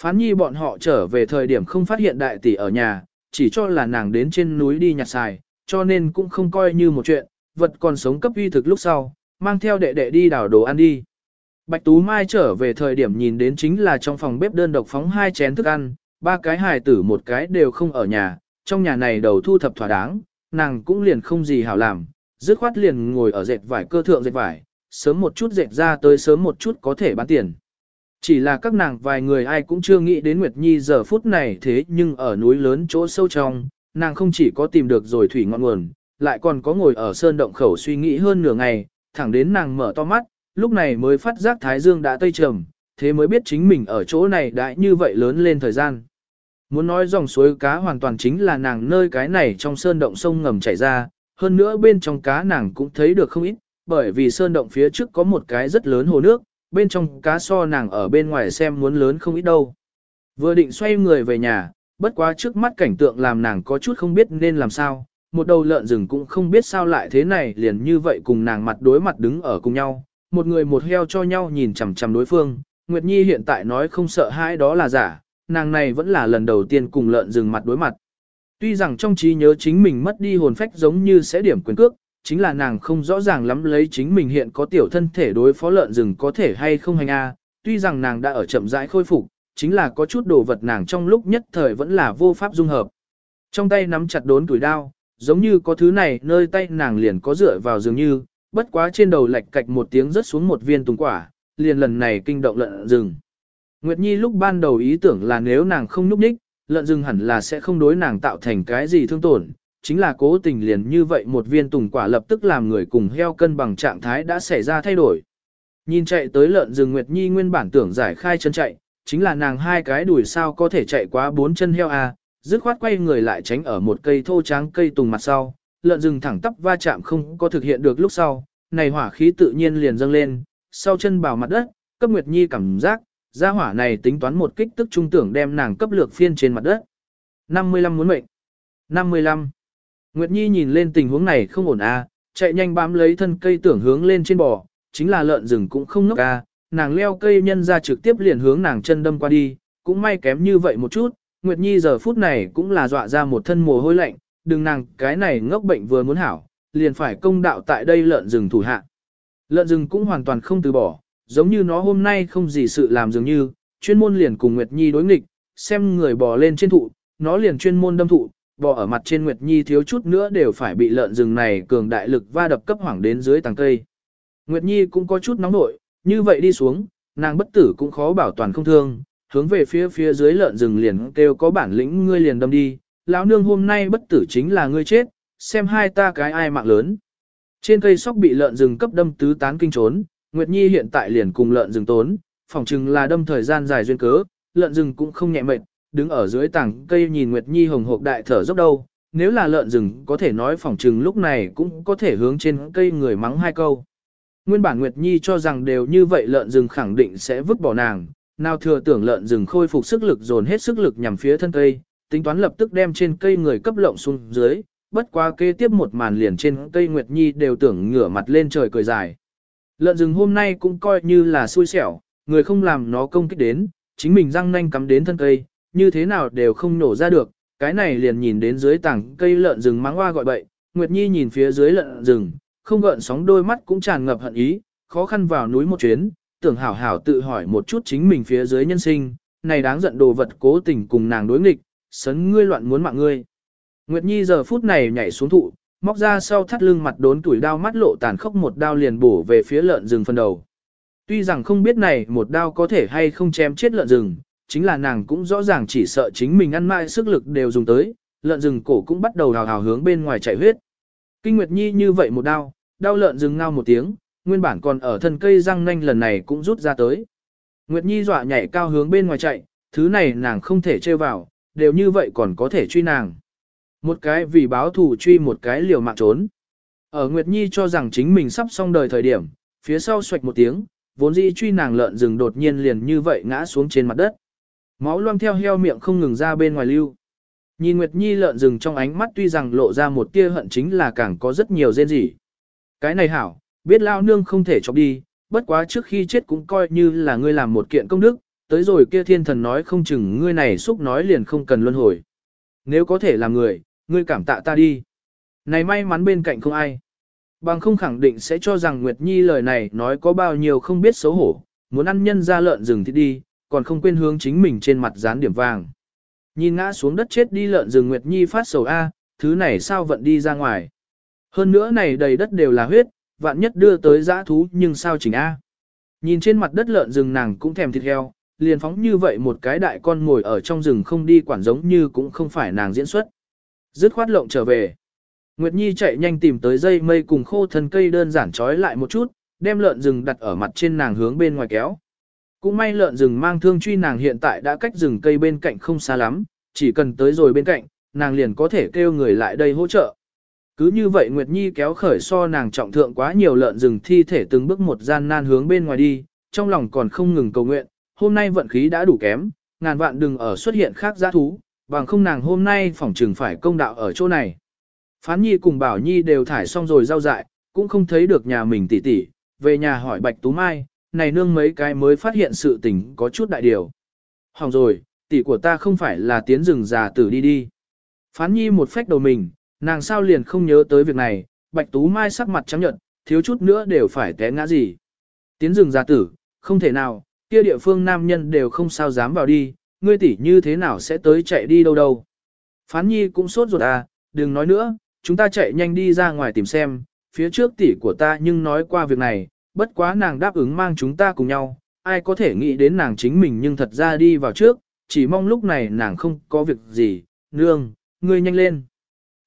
Phán nhi bọn họ trở về thời điểm không phát hiện đại tỷ ở nhà, chỉ cho là nàng đến trên núi đi nhặt xài, cho nên cũng không coi như một chuyện, vật còn sống cấp uy thực lúc sau, mang theo đệ đệ đi đảo đồ ăn đi. Bạch Tú Mai trở về thời điểm nhìn đến chính là trong phòng bếp đơn độc phóng hai chén thức ăn, ba cái hài tử một cái đều không ở nhà, trong nhà này đầu thu thập thỏa đáng, nàng cũng liền không gì hảo làm, dứt khoát liền ngồi ở dệt vải cơ thượng dệt vải, sớm một chút dệt ra tới sớm một chút có thể bán tiền. Chỉ là các nàng vài người ai cũng chưa nghĩ đến Nguyệt Nhi giờ phút này thế nhưng ở núi lớn chỗ sâu trong, nàng không chỉ có tìm được rồi thủy ngọn nguồn, lại còn có ngồi ở sơn động khẩu suy nghĩ hơn nửa ngày, thẳng đến nàng mở to mắt, lúc này mới phát giác Thái Dương đã tây trầm, thế mới biết chính mình ở chỗ này đã như vậy lớn lên thời gian. Muốn nói dòng suối cá hoàn toàn chính là nàng nơi cái này trong sơn động sông ngầm chảy ra, hơn nữa bên trong cá nàng cũng thấy được không ít, bởi vì sơn động phía trước có một cái rất lớn hồ nước, bên trong cá so nàng ở bên ngoài xem muốn lớn không ít đâu. Vừa định xoay người về nhà, bất quá trước mắt cảnh tượng làm nàng có chút không biết nên làm sao, một đầu lợn rừng cũng không biết sao lại thế này liền như vậy cùng nàng mặt đối mặt đứng ở cùng nhau, một người một heo cho nhau nhìn chằm chằm đối phương, Nguyệt Nhi hiện tại nói không sợ hãi đó là giả, nàng này vẫn là lần đầu tiên cùng lợn rừng mặt đối mặt. Tuy rằng trong trí nhớ chính mình mất đi hồn phách giống như sẽ điểm quyền cước, chính là nàng không rõ ràng lắm lấy chính mình hiện có tiểu thân thể đối phó lợn rừng có thể hay không hành a. tuy rằng nàng đã ở chậm rãi khôi phục, chính là có chút đồ vật nàng trong lúc nhất thời vẫn là vô pháp dung hợp. Trong tay nắm chặt đốn tuổi đao, giống như có thứ này nơi tay nàng liền có dựa vào dường như, bất quá trên đầu lạch cạch một tiếng rớt xuống một viên tùng quả, liền lần này kinh động lợn rừng. Nguyệt Nhi lúc ban đầu ý tưởng là nếu nàng không núp ních, lợn rừng hẳn là sẽ không đối nàng tạo thành cái gì thương tổn, chính là cố tình liền như vậy một viên tùng quả lập tức làm người cùng heo cân bằng trạng thái đã xảy ra thay đổi. Nhìn chạy tới lợn rừng Nguyệt Nhi nguyên bản tưởng giải khai chân chạy, chính là nàng hai cái đùi sao có thể chạy quá bốn chân heo à, dứt khoát quay người lại tránh ở một cây thô tráng cây tùng mặt sau, lợn rừng thẳng tắp va chạm không có thực hiện được lúc sau, này hỏa khí tự nhiên liền dâng lên, sau chân bảo mặt đất, cấp Nguyệt Nhi cảm giác, gia hỏa này tính toán một kích tức trung tưởng đem nàng cấp lược phiên trên mặt đất. 55 muốn mệnh. 55. Nguyệt Nhi nhìn lên tình huống này không ổn à, chạy nhanh bám lấy thân cây tưởng hướng lên trên bò, chính là lợn rừng cũng không ngốc à, nàng leo cây nhân ra trực tiếp liền hướng nàng chân đâm qua đi, cũng may kém như vậy một chút, Nguyệt Nhi giờ phút này cũng là dọa ra một thân mồ hôi lạnh, đừng nàng cái này ngốc bệnh vừa muốn hảo, liền phải công đạo tại đây lợn rừng thủ hạ. Lợn rừng cũng hoàn toàn không từ bỏ, giống như nó hôm nay không gì sự làm dường như, chuyên môn liền cùng Nguyệt Nhi đối nghịch, xem người bò lên trên thụ, nó liền chuyên môn đâm thụ, bò ở mặt trên Nguyệt Nhi thiếu chút nữa đều phải bị lợn rừng này cường đại lực va đập cấp hoảng đến dưới tàng cây. Nguyệt Nhi cũng có chút nóng nội, như vậy đi xuống, nàng bất tử cũng khó bảo toàn không thương, hướng về phía phía dưới lợn rừng liền kêu có bản lĩnh ngươi liền đâm đi, lão nương hôm nay bất tử chính là ngươi chết, xem hai ta cái ai mạng lớn. Trên cây sóc bị lợn rừng cấp đâm tứ tán kinh trốn, Nguyệt Nhi hiện tại liền cùng lợn rừng tốn, phòng chừng là đâm thời gian dài duyên cớ, lợn rừng cũng không nhẹ mệt, đứng ở dưới tảng cây nhìn Nguyệt Nhi hồng hộp đại thở dốc đâu, nếu là lợn rừng có thể nói phòng chừng lúc này cũng có thể hướng trên cây người mắng hai câu. Nguyên bản Nguyệt Nhi cho rằng đều như vậy lợn rừng khẳng định sẽ vứt bỏ nàng, nào thừa tưởng lợn rừng khôi phục sức lực dồn hết sức lực nhằm phía thân cây, tính toán lập tức đem trên cây người cấp lộng xuống dưới, bất quá kế tiếp một màn liền trên cây Nguyệt Nhi đều tưởng ngửa mặt lên trời cười dài. Lợn rừng hôm nay cũng coi như là xui xẻo, người không làm nó công kích đến, chính mình răng nanh cắm đến thân cây, như thế nào đều không nổ ra được, cái này liền nhìn đến dưới tảng cây lợn rừng mắng hoa gọi bậy, Nguyệt Nhi nhìn phía dưới lợn rừng, không gợn sóng đôi mắt cũng tràn ngập hận ý, khó khăn vào núi một chuyến, tưởng hảo hảo tự hỏi một chút chính mình phía dưới nhân sinh, này đáng giận đồ vật cố tình cùng nàng đối nghịch, sấn ngươi loạn muốn mạng ngươi. Nguyệt Nhi giờ phút này nhảy xuống thụ, móc ra sau thắt lưng mặt đốn tuổi đao mắt lộ tàn khốc một đao liền bổ về phía lợn rừng phần đầu. Tuy rằng không biết này một đao có thể hay không chém chết lợn rừng, chính là nàng cũng rõ ràng chỉ sợ chính mình ăn mãi sức lực đều dùng tới, lợn rừng cổ cũng bắt đầu hào hào hướng bên ngoài chạy huyết. Kinh Nguyệt Nhi như vậy một đao, đau lợn rừng ngao một tiếng, nguyên bản còn ở thân cây răng nanh lần này cũng rút ra tới. Nguyệt Nhi dọa nhảy cao hướng bên ngoài chạy, thứ này nàng không thể trêu vào, đều như vậy còn có thể truy nàng. Một cái vì báo thù truy một cái liều mạng trốn. Ở Nguyệt Nhi cho rằng chính mình sắp xong đời thời điểm, phía sau xoạch một tiếng, vốn dĩ truy nàng lợn rừng đột nhiên liền như vậy ngã xuống trên mặt đất. Máu loang theo heo miệng không ngừng ra bên ngoài lưu. Nhìn Nguyệt Nhi lợn rừng trong ánh mắt tuy rằng lộ ra một tia hận chính là càng có rất nhiều rên rỉ. Cái này hảo, biết lao nương không thể chọc đi, bất quá trước khi chết cũng coi như là ngươi làm một kiện công đức, tới rồi kia thiên thần nói không chừng ngươi này xúc nói liền không cần luân hồi. Nếu có thể làm người, ngươi cảm tạ ta đi. Này may mắn bên cạnh không ai. Bằng không khẳng định sẽ cho rằng Nguyệt Nhi lời này nói có bao nhiêu không biết xấu hổ, muốn ăn nhân ra lợn rừng thì đi, còn không quên hướng chính mình trên mặt dán điểm vàng. Nhìn ngã xuống đất chết đi lợn rừng Nguyệt Nhi phát sầu A, thứ này sao vận đi ra ngoài. Hơn nữa này đầy đất đều là huyết, vạn nhất đưa tới giã thú nhưng sao chỉnh A. Nhìn trên mặt đất lợn rừng nàng cũng thèm thịt heo, liền phóng như vậy một cái đại con ngồi ở trong rừng không đi quản giống như cũng không phải nàng diễn xuất. Dứt khoát lộng trở về. Nguyệt Nhi chạy nhanh tìm tới dây mây cùng khô thân cây đơn giản trói lại một chút, đem lợn rừng đặt ở mặt trên nàng hướng bên ngoài kéo. Cũng may lợn rừng mang thương truy nàng hiện tại đã cách rừng cây bên cạnh không xa lắm, chỉ cần tới rồi bên cạnh, nàng liền có thể kêu người lại đây hỗ trợ. Cứ như vậy Nguyệt Nhi kéo khởi so nàng trọng thượng quá nhiều lợn rừng thi thể từng bước một gian nan hướng bên ngoài đi, trong lòng còn không ngừng cầu nguyện, hôm nay vận khí đã đủ kém, ngàn vạn đừng ở xuất hiện khác giá thú, bằng không nàng hôm nay phỏng trừng phải công đạo ở chỗ này. Phán Nhi cùng Bảo Nhi đều thải xong rồi giao dại, cũng không thấy được nhà mình tỷ tỷ, về nhà hỏi Bạch Tú Mai, này nương mấy cái mới phát hiện sự tình có chút đại điều. Hỏng rồi, tỷ của ta không phải là tiến rừng già tử đi đi. Phán Nhi một phách đầu mình, nàng sao liền không nhớ tới việc này, Bạch Tú Mai sắc mặt trắng nhợt, thiếu chút nữa đều phải té ngã gì. Tiến rừng ra tử, không thể nào, kia địa phương nam nhân đều không sao dám vào đi, ngươi tỷ như thế nào sẽ tới chạy đi đâu đâu. Phán nhi cũng sốt ruột à, đừng nói nữa, chúng ta chạy nhanh đi ra ngoài tìm xem, phía trước tỷ của ta nhưng nói qua việc này, bất quá nàng đáp ứng mang chúng ta cùng nhau, ai có thể nghĩ đến nàng chính mình nhưng thật ra đi vào trước, chỉ mong lúc này nàng không có việc gì, nương, ngươi nhanh lên.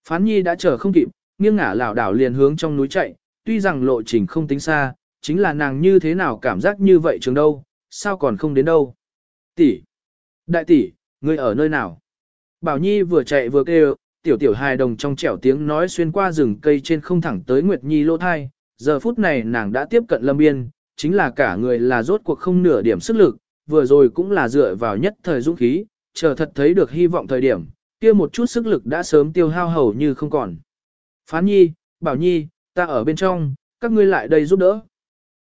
Phán nhi đã chờ không kịp, nghiêng ngả lảo đảo liền hướng trong núi chạy, tuy rằng lộ trình không tính xa, chính là nàng như thế nào cảm giác như vậy trường đâu, sao còn không đến đâu. Tỷ, đại tỷ, ngươi ở nơi nào? Bảo Nhi vừa chạy vừa kêu, tiểu tiểu hài đồng trong trẻo tiếng nói xuyên qua rừng cây trên không thẳng tới Nguyệt Nhi lô thai, giờ phút này nàng đã tiếp cận lâm biên, chính là cả người là rốt cuộc không nửa điểm sức lực, vừa rồi cũng là dựa vào nhất thời dũng khí, chờ thật thấy được hy vọng thời điểm, kia một chút sức lực đã sớm tiêu hao hầu như không còn. Phán Nhi, Bảo Nhi, ta ở bên trong, các ngươi lại đây giúp đỡ.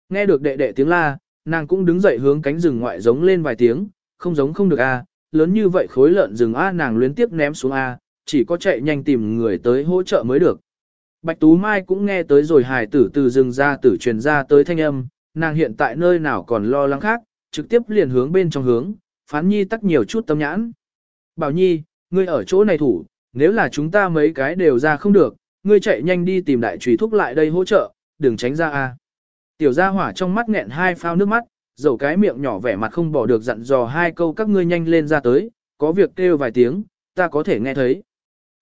Nghe được đệ đệ tiếng la, nàng cũng đứng dậy hướng cánh rừng ngoại giống lên vài tiếng, không giống không được a, lớn như vậy khối lợn rừng a nàng luyến tiếp ném xuống a, chỉ có chạy nhanh tìm người tới hỗ trợ mới được. Bạch Tú Mai cũng nghe tới rồi hài tử từ rừng ra tử truyền ra tới thanh âm, nàng hiện tại nơi nào còn lo lắng khác, trực tiếp liền hướng bên trong hướng, phán nhi tắc nhiều chút tâm nhãn. Bảo nhi, ngươi ở chỗ này thủ, nếu là chúng ta mấy cái đều ra không được, ngươi chạy nhanh đi tìm đại trùy thúc lại đây hỗ trợ, đừng tránh ra a. Tiểu gia hỏa trong mắt nghẹn hai phao nước mắt, dầu cái miệng nhỏ vẻ mặt không bỏ được dặn dò hai câu các ngươi nhanh lên ra tới, có việc kêu vài tiếng, ta có thể nghe thấy.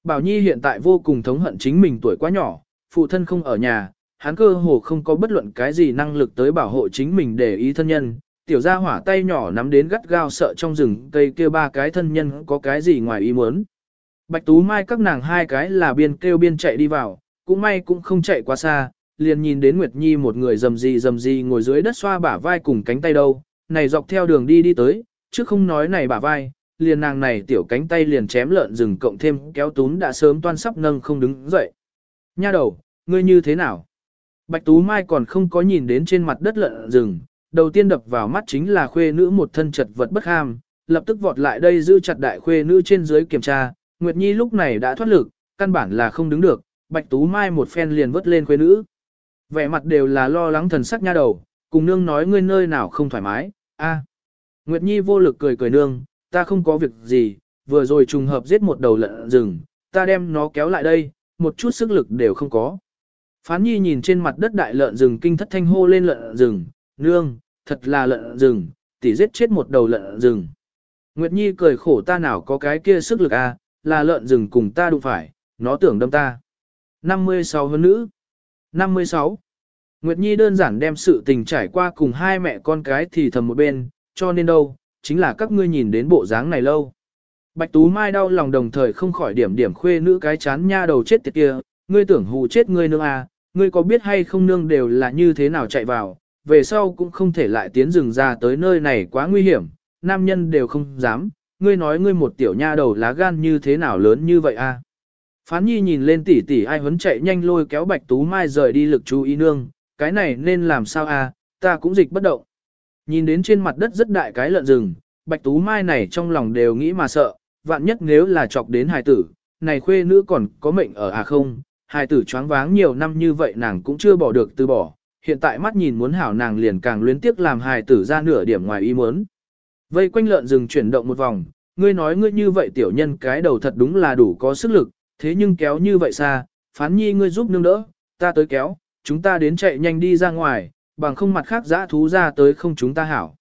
Bảo Nhi hiện tại vô cùng thống hận chính mình tuổi quá nhỏ, phụ thân không ở nhà, hắn cơ hồ không có bất luận cái gì năng lực tới bảo hộ chính mình để ý thân nhân. Tiểu gia hỏa tay nhỏ nắm đến gắt gao sợ trong rừng cây kia ba cái thân nhân có cái gì ngoài ý muốn. Bạch Tú Mai các nàng hai cái là biên kêu biên chạy đi vào, cũng may cũng không chạy quá xa, liền nhìn đến Nguyệt Nhi một người rầm gì rầm gì ngồi dưới đất xoa bả vai cùng cánh tay đâu, này dọc theo đường đi đi tới, chứ không nói này bả vai, liền nàng này tiểu cánh tay liền chém lợn rừng cộng thêm kéo tún đã sớm toan sắp nâng không đứng dậy. Nha đầu, ngươi như thế nào? Bạch Tú Mai còn không có nhìn đến trên mặt đất lợn rừng, đầu tiên đập vào mắt chính là khuê nữ một thân chật vật bất ham, lập tức vọt lại đây giữ chặt đại khuê nữ trên dưới kiểm tra, Nguyệt Nhi lúc này đã thoát lực, căn bản là không đứng được, Bạch Tú Mai một phen liền vớt lên khuê nữ. Vẻ mặt đều là lo lắng thần sắc nha đầu, cùng nương nói ngươi nơi nào không thoải mái, a. Nguyệt Nhi vô lực cười cười nương, ta không có việc gì, vừa rồi trùng hợp giết một đầu lợn rừng, ta đem nó kéo lại đây, một chút sức lực đều không có. Phán Nhi nhìn trên mặt đất đại lợn rừng kinh thất thanh hô lên lợn rừng, nương, thật là lợn rừng, tỷ giết chết một đầu lợn rừng. Nguyệt Nhi cười khổ ta nào có cái kia sức lực a, là lợn rừng cùng ta đụng phải, nó tưởng đâm ta. 56 hơn nữ. 56. Nguyệt Nhi đơn giản đem sự tình trải qua cùng hai mẹ con cái thì thầm một bên, cho nên đâu, chính là các ngươi nhìn đến bộ dáng này lâu. Bạch Tú Mai đau lòng đồng thời không khỏi điểm điểm khuê nữ cái chán nha đầu chết tiệt kia, ngươi tưởng hù chết ngươi nương à, ngươi có biết hay không nương đều là như thế nào chạy vào, về sau cũng không thể lại tiến rừng ra tới nơi này quá nguy hiểm, nam nhân đều không dám, ngươi nói ngươi một tiểu nha đầu lá gan như thế nào lớn như vậy à. Phán nhi nhìn lên tỷ tỷ ai huấn chạy nhanh lôi kéo Bạch Tú Mai rời đi lực chú ý nương, cái này nên làm sao à, ta cũng dịch bất động. Nhìn đến trên mặt đất rất đại cái lợn rừng, Bạch Tú Mai này trong lòng đều nghĩ mà sợ, vạn nhất nếu là chọc đến hài tử, này khuê nữ còn có mệnh ở à không, hài tử choáng váng nhiều năm như vậy nàng cũng chưa bỏ được từ bỏ, hiện tại mắt nhìn muốn hảo nàng liền càng luyến tiếc làm hài tử ra nửa điểm ngoài ý muốn. Vây quanh lợn rừng chuyển động một vòng, ngươi nói ngươi như vậy tiểu nhân cái đầu thật đúng là đủ có sức lực, thế nhưng kéo như vậy xa, phán nhi ngươi giúp nương đỡ, ta tới kéo, chúng ta đến chạy nhanh đi ra ngoài, bằng không mặt khác dã thú ra tới không chúng ta hảo.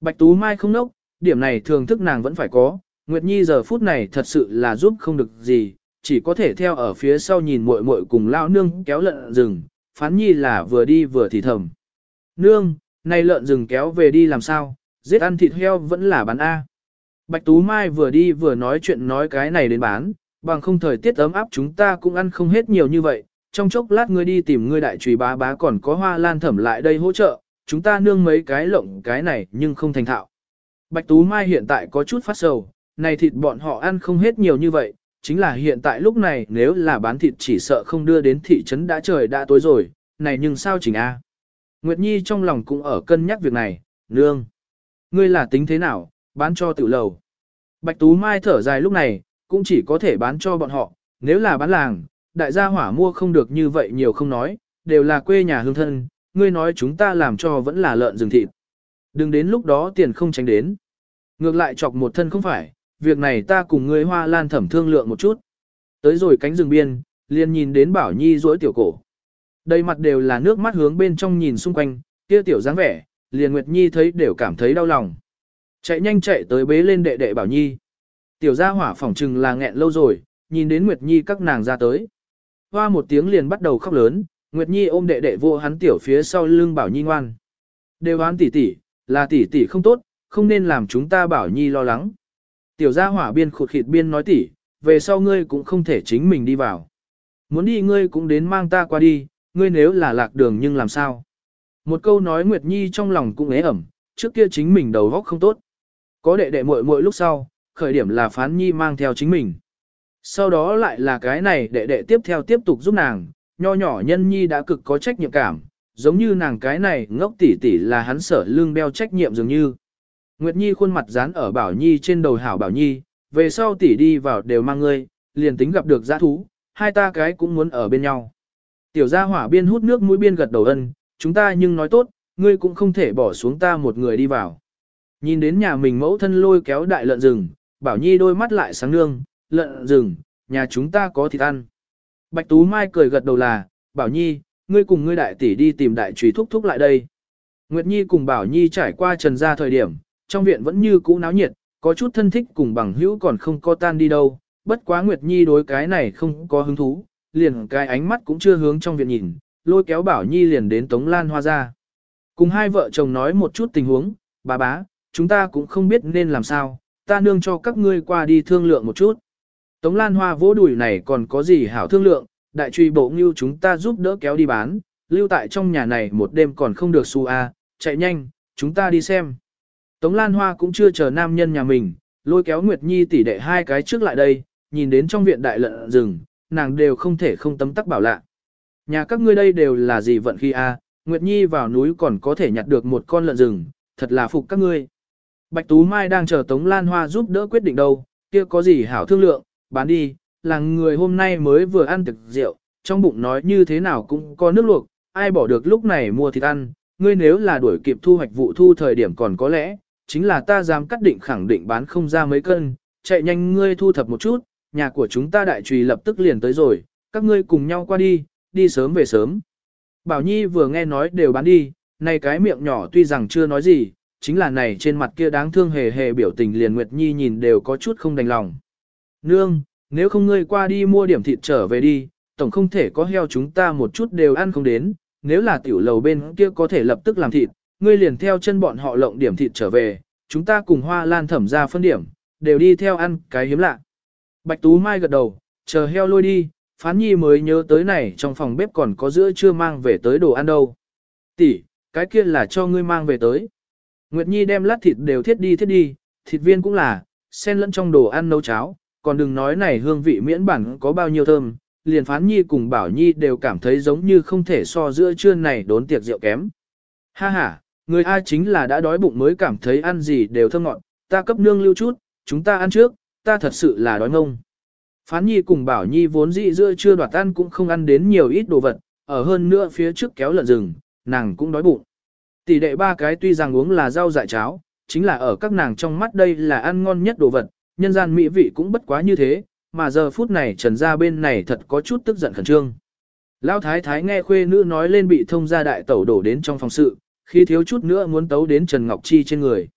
Bạch Tú Mai không nốc, điểm này thường thức nàng vẫn phải có, Nguyệt Nhi giờ phút này thật sự là giúp không được gì, chỉ có thể theo ở phía sau nhìn muội muội cùng lao nương kéo lợn rừng, phán nhi là vừa đi vừa thì thầm. Nương, nay lợn rừng kéo về đi làm sao, giết ăn thịt heo vẫn là bán A. Bạch Tú Mai vừa đi vừa nói chuyện nói cái này đến bán, bằng không thời tiết ấm áp chúng ta cũng ăn không hết nhiều như vậy, trong chốc lát ngươi đi tìm ngươi đại trùy bá bá còn có hoa lan thẩm lại đây hỗ trợ, chúng ta nương mấy cái lộng cái này nhưng không thành thạo. Bạch Tú Mai hiện tại có chút phát sầu, này thịt bọn họ ăn không hết nhiều như vậy, chính là hiện tại lúc này nếu là bán thịt chỉ sợ không đưa đến thị trấn đã trời đã tối rồi, này nhưng sao chỉnh a? Nguyệt Nhi trong lòng cũng ở cân nhắc việc này, nương. Ngươi là tính thế nào, bán cho tiểu lầu. Bạch Tú Mai thở dài lúc này, cũng chỉ có thể bán cho bọn họ, nếu là bán làng, đại gia hỏa mua không được như vậy nhiều không nói, đều là quê nhà hương thân, ngươi nói chúng ta làm cho vẫn là lợn rừng thịt. Đừng đến lúc đó tiền không tránh đến. Ngược lại chọc một thân không phải, việc này ta cùng ngươi hoa lan thẩm thương lượng một chút. Tới rồi cánh rừng biên, liền nhìn đến Bảo Nhi rỗi tiểu cổ. Đầy mặt đều là nước mắt hướng bên trong nhìn xung quanh, kia tiểu dáng vẻ, liền Nguyệt Nhi thấy đều cảm thấy đau lòng. chạy nhanh chạy tới bế lên đệ đệ Bảo Nhi. Tiểu gia hỏa phỏng trừng là nghẹn lâu rồi, nhìn đến Nguyệt Nhi các nàng ra tới. Hoa một tiếng liền bắt đầu khóc lớn, Nguyệt Nhi ôm đệ đệ vô hắn tiểu phía sau lưng Bảo Nhi ngoan. Đều hắn tỷ tỷ, là tỷ tỷ không tốt, không nên làm chúng ta Bảo Nhi lo lắng. Tiểu gia hỏa biên khụt khịt biên nói tỷ, về sau ngươi cũng không thể chính mình đi vào. Muốn đi ngươi cũng đến mang ta qua đi, ngươi nếu là lạc đường nhưng làm sao? Một câu nói Nguyệt Nhi trong lòng cũng ế ẩm, trước kia chính mình đầu góc không tốt. Có đệ đệ muội muội lúc sau, khởi điểm là phán nhi mang theo chính mình. Sau đó lại là cái này đệ đệ tiếp theo tiếp tục giúp nàng, nho nhỏ nhân nhi đã cực có trách nhiệm cảm, giống như nàng cái này ngốc tỷ tỷ là hắn sở lương đeo trách nhiệm dường như. Nguyệt Nhi khuôn mặt dán ở Bảo Nhi trên đầu hảo Bảo Nhi, về sau tỷ đi vào đều mang ngươi, liền tính gặp được giã thú, hai ta cái cũng muốn ở bên nhau. Tiểu gia hỏa biên hút nước mũi biên gật đầu ân, chúng ta nhưng nói tốt, ngươi cũng không thể bỏ xuống ta một người đi vào. Nhìn đến nhà mình mẫu thân lôi kéo đại lợn rừng, Bảo Nhi đôi mắt lại sáng nương, lợn rừng, nhà chúng ta có thịt ăn. Bạch Tú Mai cười gật đầu là, Bảo Nhi, ngươi cùng ngươi đại tỷ đi tìm đại trùy thúc thúc lại đây. Nguyệt Nhi cùng Bảo Nhi trải qua trần gia thời điểm, trong viện vẫn như cũ náo nhiệt, có chút thân thích cùng bằng hữu còn không có tan đi đâu, bất quá Nguyệt Nhi đối cái này không có hứng thú, liền cái ánh mắt cũng chưa hướng trong viện nhìn, lôi kéo Bảo Nhi liền đến Tống Lan Hoa ra. Cùng hai vợ chồng nói một chút tình huống, bà bá, chúng ta cũng không biết nên làm sao, ta nương cho các ngươi qua đi thương lượng một chút. Tống Lan Hoa vỗ đùi này còn có gì hảo thương lượng, đại truy bộ ngưu chúng ta giúp đỡ kéo đi bán, lưu tại trong nhà này một đêm còn không được xu a, chạy nhanh, chúng ta đi xem. Tống Lan Hoa cũng chưa chờ nam nhân nhà mình, lôi kéo Nguyệt Nhi tỷ đệ hai cái trước lại đây, nhìn đến trong viện đại lợn rừng, nàng đều không thể không tấm tắc bảo lạ. Nhà các ngươi đây đều là gì vận khi a? À, Nguyệt Nhi vào núi còn có thể nhặt được một con lợn rừng, thật là phục các ngươi. Bạch Tú Mai đang chờ Tống Lan Hoa giúp đỡ quyết định đâu, kia có gì hảo thương lượng, bán đi, là người hôm nay mới vừa ăn thực rượu, trong bụng nói như thế nào cũng có nước luộc, ai bỏ được lúc này mua thịt ăn, ngươi nếu là đuổi kịp thu hoạch vụ thu thời điểm còn có lẽ, chính là ta dám cắt định khẳng định bán không ra mấy cân, chạy nhanh ngươi thu thập một chút, nhà của chúng ta đại trùy lập tức liền tới rồi, các ngươi cùng nhau qua đi, đi sớm về sớm. Bảo Nhi vừa nghe nói đều bán đi, này cái miệng nhỏ tuy rằng chưa nói gì, chính là này trên mặt kia đáng thương hề hề biểu tình liền Nguyệt Nhi nhìn đều có chút không đành lòng. Nương, nếu không ngươi qua đi mua điểm thịt trở về đi, tổng không thể có heo chúng ta một chút đều ăn không đến, nếu là tiểu lầu bên kia có thể lập tức làm thịt, ngươi liền theo chân bọn họ lộng điểm thịt trở về, chúng ta cùng hoa lan thẩm ra phân điểm, đều đi theo ăn cái hiếm lạ. Bạch Tú Mai gật đầu, chờ heo lôi đi, Phán Nhi mới nhớ tới này trong phòng bếp còn có giữa chưa mang về tới đồ ăn đâu. Tỷ, cái kia là cho ngươi mang về tới. Nguyệt Nhi đem lát thịt đều thiết đi thiết đi, thịt viên cũng là, xen lẫn trong đồ ăn nấu cháo, còn đừng nói này hương vị miễn bản có bao nhiêu thơm, liền Phán Nhi cùng Bảo Nhi đều cảm thấy giống như không thể so giữa trưa này đốn tiệc rượu kém. Ha ha, người A chính là đã đói bụng mới cảm thấy ăn gì đều thơm ngọt, ta cấp nương lưu chút, chúng ta ăn trước, ta thật sự là đói ngông. Phán Nhi cùng Bảo Nhi vốn dị giữa chưa đoạt ăn cũng không ăn đến nhiều ít đồ vật, ở hơn nữa phía trước kéo lợn rừng, nàng cũng đói bụng. Tỷ đệ ba cái tuy rằng uống là rau dại cháo, chính là ở các nàng trong mắt đây là ăn ngon nhất đồ vật, nhân gian mỹ vị cũng bất quá như thế, mà giờ phút này trần ra bên này thật có chút tức giận khẩn trương. Lão thái thái nghe khuê nữ nói lên bị thông gia đại tẩu đổ đến trong phòng sự, khi thiếu chút nữa muốn tấu đến Trần Ngọc Chi trên người.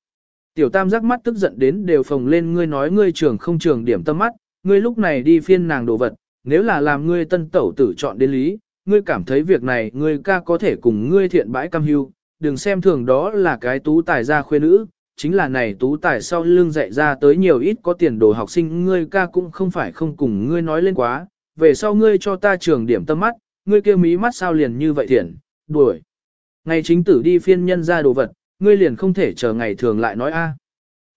Tiểu tam giác mắt tức giận đến đều phồng lên ngươi nói ngươi trường không trường điểm tâm mắt, ngươi lúc này đi phiên nàng đồ vật, nếu là làm ngươi tân tẩu tử chọn đến lý, ngươi cảm thấy việc này ngươi ca có thể cùng ngươi thiện bãi cam hưu, đừng xem thường đó là cái tú tài gia khuê nữ, chính là này tú tài sau lưng dạy ra tới nhiều ít có tiền đồ học sinh ngươi ca cũng không phải không cùng ngươi nói lên quá, về sau ngươi cho ta trường điểm tâm mắt, ngươi kêu mí mắt sao liền như vậy thiện, đuổi. Ngày chính tử đi phiên nhân ra đồ vật, ngươi liền không thể chờ ngày thường lại nói a.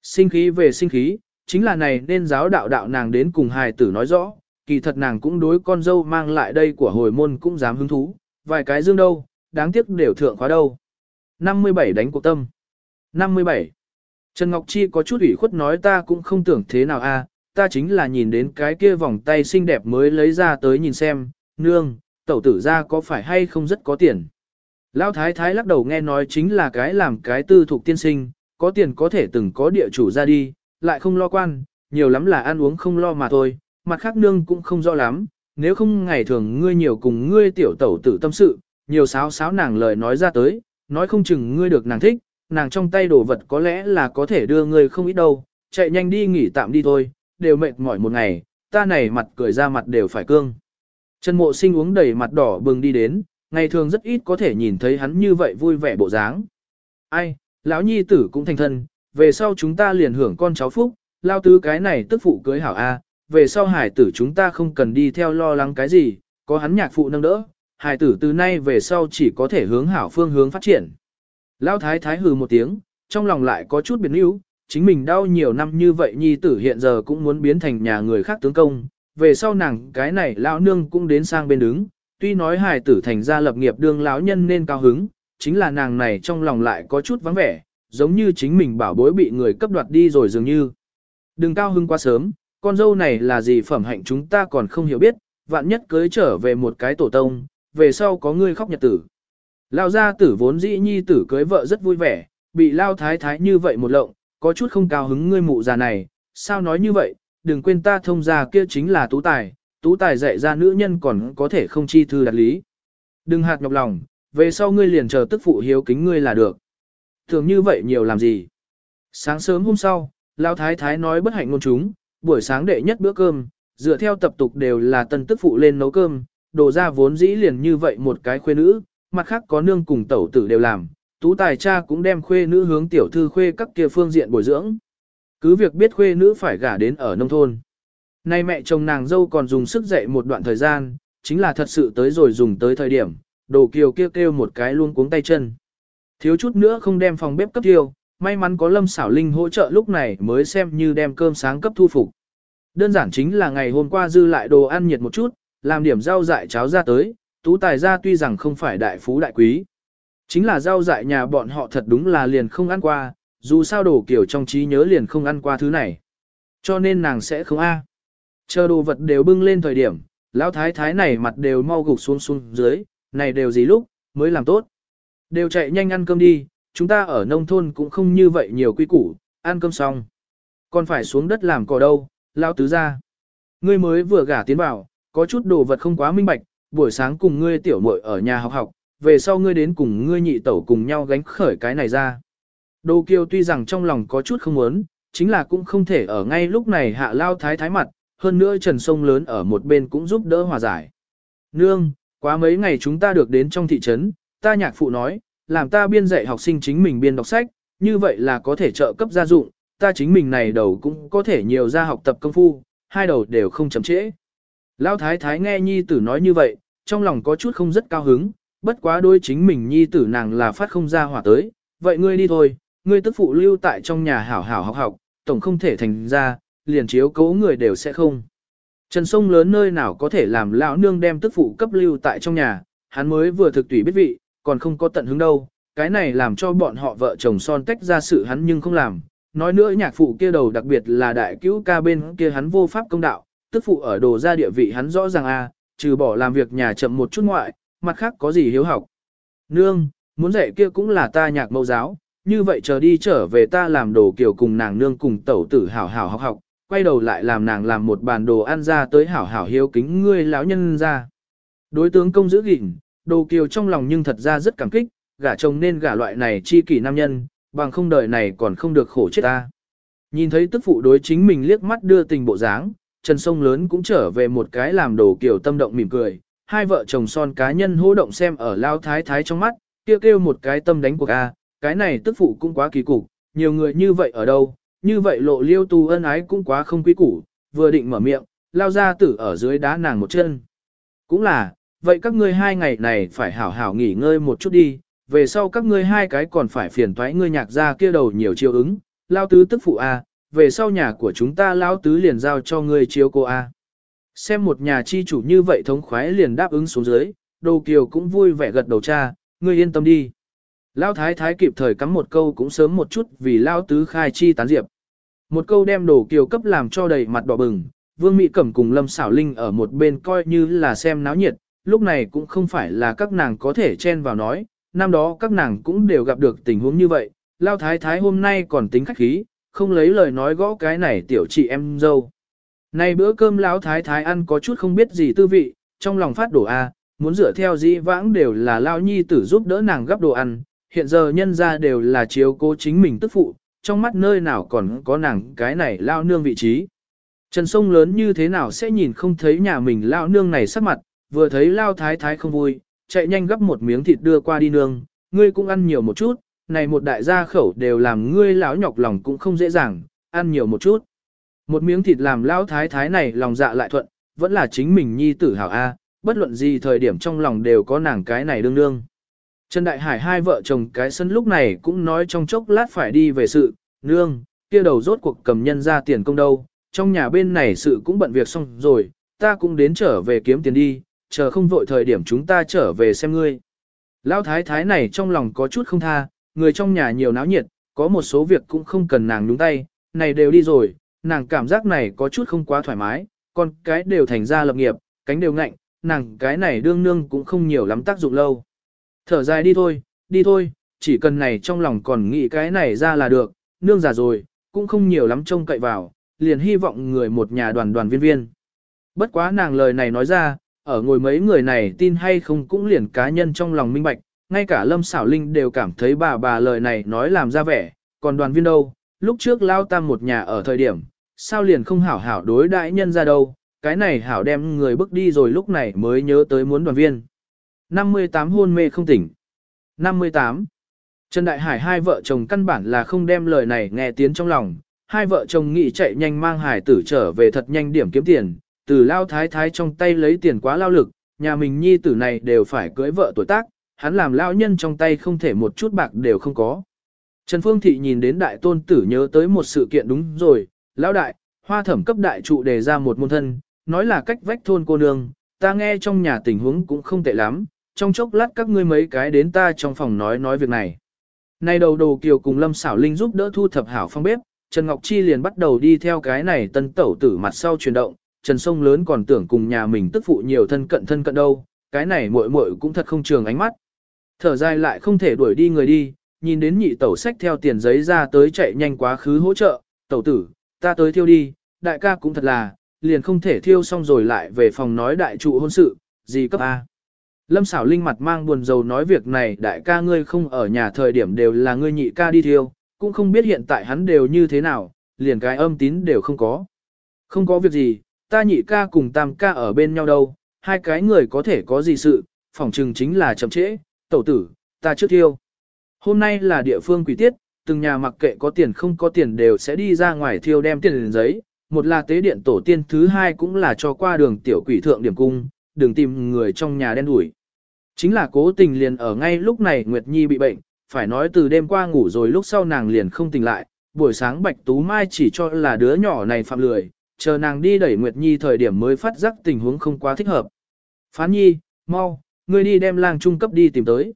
Sinh khí về sinh khí, chính là này nên giáo đạo đạo nàng đến cùng hài tử nói rõ, kỳ thật nàng cũng đối con dâu mang lại đây của hồi môn cũng dám hứng thú, vài cái dương đâu, đáng tiếc đều thượng khóa đâu. 57 đánh cuộc tâm. 57. Trần Ngọc Chi có chút ủy khuất nói ta cũng không tưởng thế nào a, ta chính là nhìn đến cái kia vòng tay xinh đẹp mới lấy ra tới nhìn xem, nương, tẩu tử ra có phải hay không rất có tiền. Lão thái thái lắc đầu nghe nói chính là cái làm cái tư thuộc tiên sinh, có tiền có thể từng có địa chủ ra đi, lại không lo quan, nhiều lắm là ăn uống không lo mà thôi, mặt khác nương cũng không rõ lắm, nếu không ngày thường ngươi nhiều cùng ngươi tiểu tẩu tử tâm sự, nhiều sáo sáo nàng lời nói ra tới, nói không chừng ngươi được nàng thích, nàng trong tay đồ vật có lẽ là có thể đưa ngươi không ít đâu, chạy nhanh đi nghỉ tạm đi thôi, đều mệt mỏi một ngày, ta này mặt cười ra mặt đều phải cương. Trần mộ sinh uống đầy mặt đỏ bừng đi đến, ngày thường rất ít có thể nhìn thấy hắn như vậy vui vẻ bộ dáng. Ai, lão nhi tử cũng thành thân, về sau chúng ta liền hưởng con cháu phúc, lao tứ cái này tức phụ cưới hảo A, về sau hải tử chúng ta không cần đi theo lo lắng cái gì, có hắn nhạc phụ nâng đỡ, hải tử từ nay về sau chỉ có thể hướng hảo phương hướng phát triển. Lão thái thái hừ một tiếng, trong lòng lại có chút biến yếu, chính mình đau nhiều năm như vậy nhi tử hiện giờ cũng muốn biến thành nhà người khác tướng công, về sau nàng cái này lão nương cũng đến sang bên đứng, tuy nói hài tử thành ra lập nghiệp đương lão nhân nên cao hứng, chính là nàng này trong lòng lại có chút vắng vẻ, giống như chính mình bảo bối bị người cấp đoạt đi rồi dường như. Đừng cao hứng quá sớm, con dâu này là gì phẩm hạnh chúng ta còn không hiểu biết, vạn nhất cưới trở về một cái tổ tông, về sau có người khóc nhật tử. Lao gia tử vốn dĩ nhi tử cưới vợ rất vui vẻ, bị lao thái thái như vậy một lộng, có chút không cao hứng ngươi mụ già này, sao nói như vậy, đừng quên ta thông gia kia chính là tú tài, tú tài dạy ra nữ nhân còn có thể không chi thư đặt lý. Đừng hạt nhọc lòng, về sau ngươi liền chờ tức phụ hiếu kính ngươi là được. Thường như vậy nhiều làm gì? Sáng sớm hôm sau, Lão Thái Thái nói bất hạnh ngôn chúng, buổi sáng đệ nhất bữa cơm, dựa theo tập tục đều là tân tức phụ lên nấu cơm, đồ ra vốn dĩ liền như vậy một cái khuê nữ, mặt khác có nương cùng tẩu tử đều làm, tú tài cha cũng đem khuê nữ hướng tiểu thư khuê các kia phương diện bồi dưỡng. Cứ việc biết khuê nữ phải gả đến ở nông thôn. Nay mẹ chồng nàng dâu còn dùng sức dậy một đoạn thời gian, chính là thật sự tới rồi dùng tới thời điểm, đồ kiều kêu kêu một cái luôn cuống tay chân. Thiếu chút nữa không đem phòng bếp cấp tiêu, may mắn có lâm xảo linh hỗ trợ lúc này mới xem như đem cơm sáng cấp thu phục. Đơn giản chính là ngày hôm qua dư lại đồ ăn nhiệt một chút, làm điểm rau dại cháo ra tới, tú tài ra tuy rằng không phải đại phú đại quý. Chính là rau dại nhà bọn họ thật đúng là liền không ăn qua, dù sao đồ kiểu trong trí nhớ liền không ăn qua thứ này. Cho nên nàng sẽ không a. Chờ đồ vật đều bưng lên thời điểm, lão thái thái này mặt đều mau gục xuống xuống dưới, này đều gì lúc, mới làm tốt. Đều chạy nhanh ăn cơm đi, chúng ta ở nông thôn cũng không như vậy nhiều quy củ, ăn cơm xong. Còn phải xuống đất làm cỏ đâu, lão tứ ra. Ngươi mới vừa gả tiến vào, có chút đồ vật không quá minh bạch, buổi sáng cùng ngươi tiểu muội ở nhà học học, về sau ngươi đến cùng ngươi nhị tẩu cùng nhau gánh khởi cái này ra. Đô kiêu tuy rằng trong lòng có chút không muốn, chính là cũng không thể ở ngay lúc này hạ lao thái thái mặt, hơn nữa Trần Sông lớn ở một bên cũng giúp đỡ hòa giải. Nương, quá mấy ngày chúng ta được đến trong thị trấn, ta nhạc phụ nói, làm ta biên dạy học sinh chính mình biên đọc sách, như vậy là có thể trợ cấp gia dụng, ta chính mình này đầu cũng có thể nhiều ra học tập công phu, hai đầu đều không chậm trễ. Lão thái thái nghe nhi tử nói như vậy, trong lòng có chút không rất cao hứng, bất quá đôi chính mình nhi tử nàng là phát không ra hỏa tới, vậy ngươi đi thôi, ngươi tức phụ lưu tại trong nhà hảo hảo học học, tổng không thể thành ra, liền chiếu cố người đều sẽ không. Trần sông lớn nơi nào có thể làm lão nương đem tức phụ cấp lưu tại trong nhà, hắn mới vừa thực tùy biết vị, còn không có tận hứng đâu, cái này làm cho bọn họ vợ chồng son tách ra sự hắn nhưng không làm. Nói nữa nhạc phụ kia đầu đặc biệt là đại cứu ca bên kia hắn vô pháp công đạo, tức phụ ở đồ ra địa vị hắn rõ ràng a, trừ bỏ làm việc nhà chậm một chút ngoại, mặt khác có gì hiếu học. Nương, muốn dạy kia cũng là ta nhạc mẫu giáo, như vậy chờ đi trở về ta làm đồ kiểu cùng nàng nương cùng tẩu tử hảo hảo học học, quay đầu lại làm nàng làm một bàn đồ ăn ra tới hảo hảo hiếu kính ngươi lão nhân ra. Đối tướng công giữ gìn, đồ kiều trong lòng nhưng thật ra rất cảm kích, gả chồng nên gả loại này chi kỷ nam nhân, bằng không đời này còn không được khổ chết ta. Nhìn thấy tức phụ đối chính mình liếc mắt đưa tình bộ dáng, Trần Sông Lớn cũng trở về một cái làm đồ kiều tâm động mỉm cười, hai vợ chồng son cá nhân hô động xem ở lao thái thái trong mắt, kêu kêu một cái tâm đánh cuộc a, cái này tức phụ cũng quá kỳ cục, nhiều người như vậy ở đâu, như vậy lộ liêu tu ân ái cũng quá không quý củ, vừa định mở miệng, lao ra tử ở dưới đá nàng một chân. Cũng là, vậy các ngươi hai ngày này phải hảo hảo nghỉ ngơi một chút đi, về sau các ngươi hai cái còn phải phiền toái ngươi nhạc ra kia đầu nhiều chiêu ứng, lao tứ tức phụ a, về sau nhà của chúng ta lao tứ liền giao cho ngươi chiếu cô a. Xem một nhà chi chủ như vậy thống khoái liền đáp ứng xuống dưới, đồ kiều cũng vui vẻ gật đầu cha, ngươi yên tâm đi. Lao thái thái kịp thời cắm một câu cũng sớm một chút vì lao tứ khai chi tán diệp. Một câu đem đồ kiều cấp làm cho đầy mặt đỏ bừng, vương mỹ cẩm cùng lâm xảo linh ở một bên coi như là xem náo nhiệt, lúc này cũng không phải là các nàng có thể chen vào nói, năm đó các nàng cũng đều gặp được tình huống như vậy, lao thái thái hôm nay còn tính khách khí, không lấy lời nói gõ cái này tiểu chị em dâu. Này bữa cơm lão thái thái ăn có chút không biết gì tư vị, trong lòng phát đổ a, muốn dựa theo dĩ vãng đều là lao nhi tử giúp đỡ nàng gấp đồ ăn, hiện giờ nhân ra đều là chiếu cố chính mình tức phụ, trong mắt nơi nào còn có nàng cái này lao nương vị trí. Trần sông lớn như thế nào sẽ nhìn không thấy nhà mình lao nương này sắc mặt, vừa thấy lao thái thái không vui, chạy nhanh gấp một miếng thịt đưa qua đi nương, ngươi cũng ăn nhiều một chút, này một đại gia khẩu đều làm ngươi lão nhọc lòng cũng không dễ dàng, ăn nhiều một chút. Một miếng thịt làm lão thái thái này lòng dạ lại thuận, vẫn là chính mình nhi tử hảo A, bất luận gì thời điểm trong lòng đều có nàng cái này đương đương. Trần Đại Hải hai vợ chồng cái sân lúc này cũng nói trong chốc lát phải đi về sự, nương, kia đầu rốt cuộc cầm nhân ra tiền công đâu, trong nhà bên này sự cũng bận việc xong rồi, ta cũng đến trở về kiếm tiền đi, chờ không vội thời điểm chúng ta trở về xem ngươi. Lão thái thái này trong lòng có chút không tha, người trong nhà nhiều náo nhiệt, có một số việc cũng không cần nàng nhúng tay, này đều đi rồi, nàng cảm giác này có chút không quá thoải mái, con cái đều thành ra lập nghiệp, cánh đều ngạnh, nàng cái này đương nương cũng không nhiều lắm tác dụng lâu. Thở dài đi thôi, đi thôi, chỉ cần này trong lòng còn nghĩ cái này ra là được, nương già rồi, cũng không nhiều lắm trông cậy vào, liền hy vọng người một nhà đoàn đoàn viên viên. Bất quá nàng lời này nói ra, ở ngồi mấy người này tin hay không cũng liền cá nhân trong lòng minh bạch, ngay cả Lâm Xảo Linh đều cảm thấy bà bà lời này nói làm ra vẻ, còn đoàn viên đâu, lúc trước lao tam một nhà ở thời điểm, sao liền không hảo hảo đối đại nhân ra đâu, cái này hảo đem người bước đi rồi lúc này mới nhớ tới muốn đoàn viên. 58 hôn mê không tỉnh. 58. Trần Đại Hải hai vợ chồng căn bản là không đem lời này nghe tiếng trong lòng, hai vợ chồng nghĩ chạy nhanh mang hải tử trở về thật nhanh điểm kiếm tiền, từ lao thái thái trong tay lấy tiền quá lao lực, nhà mình nhi tử này đều phải cưới vợ tuổi tác, hắn làm lao nhân trong tay không thể một chút bạc đều không có. Trần Phương Thị nhìn đến đại tôn tử nhớ tới một sự kiện đúng rồi, lão đại, hoa thẩm cấp đại trụ đề ra một môn thân, nói là cách vách thôn cô nương, ta nghe trong nhà tình huống cũng không tệ lắm, trong chốc lát các ngươi mấy cái đến ta trong phòng nói nói việc này. Nay đầu đầu kiều cùng Lâm Xảo Linh giúp đỡ thu thập hảo phong bếp, Trần Ngọc Chi liền bắt đầu đi theo cái này tân tẩu tử mặt sau chuyển động, Trần Sông lớn còn tưởng cùng nhà mình tức phụ nhiều thân cận thân cận đâu, cái này muội muội cũng thật không trường ánh mắt. Thở dài lại không thể đuổi đi người đi, nhìn đến nhị tẩu sách theo tiền giấy ra tới chạy nhanh quá khứ hỗ trợ, tẩu tử, ta tới thiêu đi, đại ca cũng thật là, liền không thể thiêu xong rồi lại về phòng nói đại trụ hôn sự, gì cấp A. Lâm xảo linh mặt mang buồn rầu nói việc này đại ca ngươi không ở nhà thời điểm đều là ngươi nhị ca đi thiêu, cũng không biết hiện tại hắn đều như thế nào, liền cái âm tín đều không có. Không có việc gì, ta nhị ca cùng tam ca ở bên nhau đâu, hai cái người có thể có gì sự, phỏng chừng chính là chậm trễ, tẩu tử, ta trước thiêu. Hôm nay là địa phương quỷ tiết, từng nhà mặc kệ có tiền không có tiền đều sẽ đi ra ngoài thiêu đem tiền giấy, một là tế điện tổ tiên thứ hai cũng là cho qua đường tiểu quỷ thượng điểm cung, đừng tìm người trong nhà đen đuổi. Chính là cố tình liền ở ngay lúc này Nguyệt Nhi bị bệnh, phải nói từ đêm qua ngủ rồi lúc sau nàng liền không tỉnh lại, buổi sáng Bạch Tú Mai chỉ cho là đứa nhỏ này phạm lười, chờ nàng đi đẩy Nguyệt Nhi thời điểm mới phát giác tình huống không quá thích hợp. Phán Nhi, mau, ngươi đi đem lang trung cấp đi tìm tới.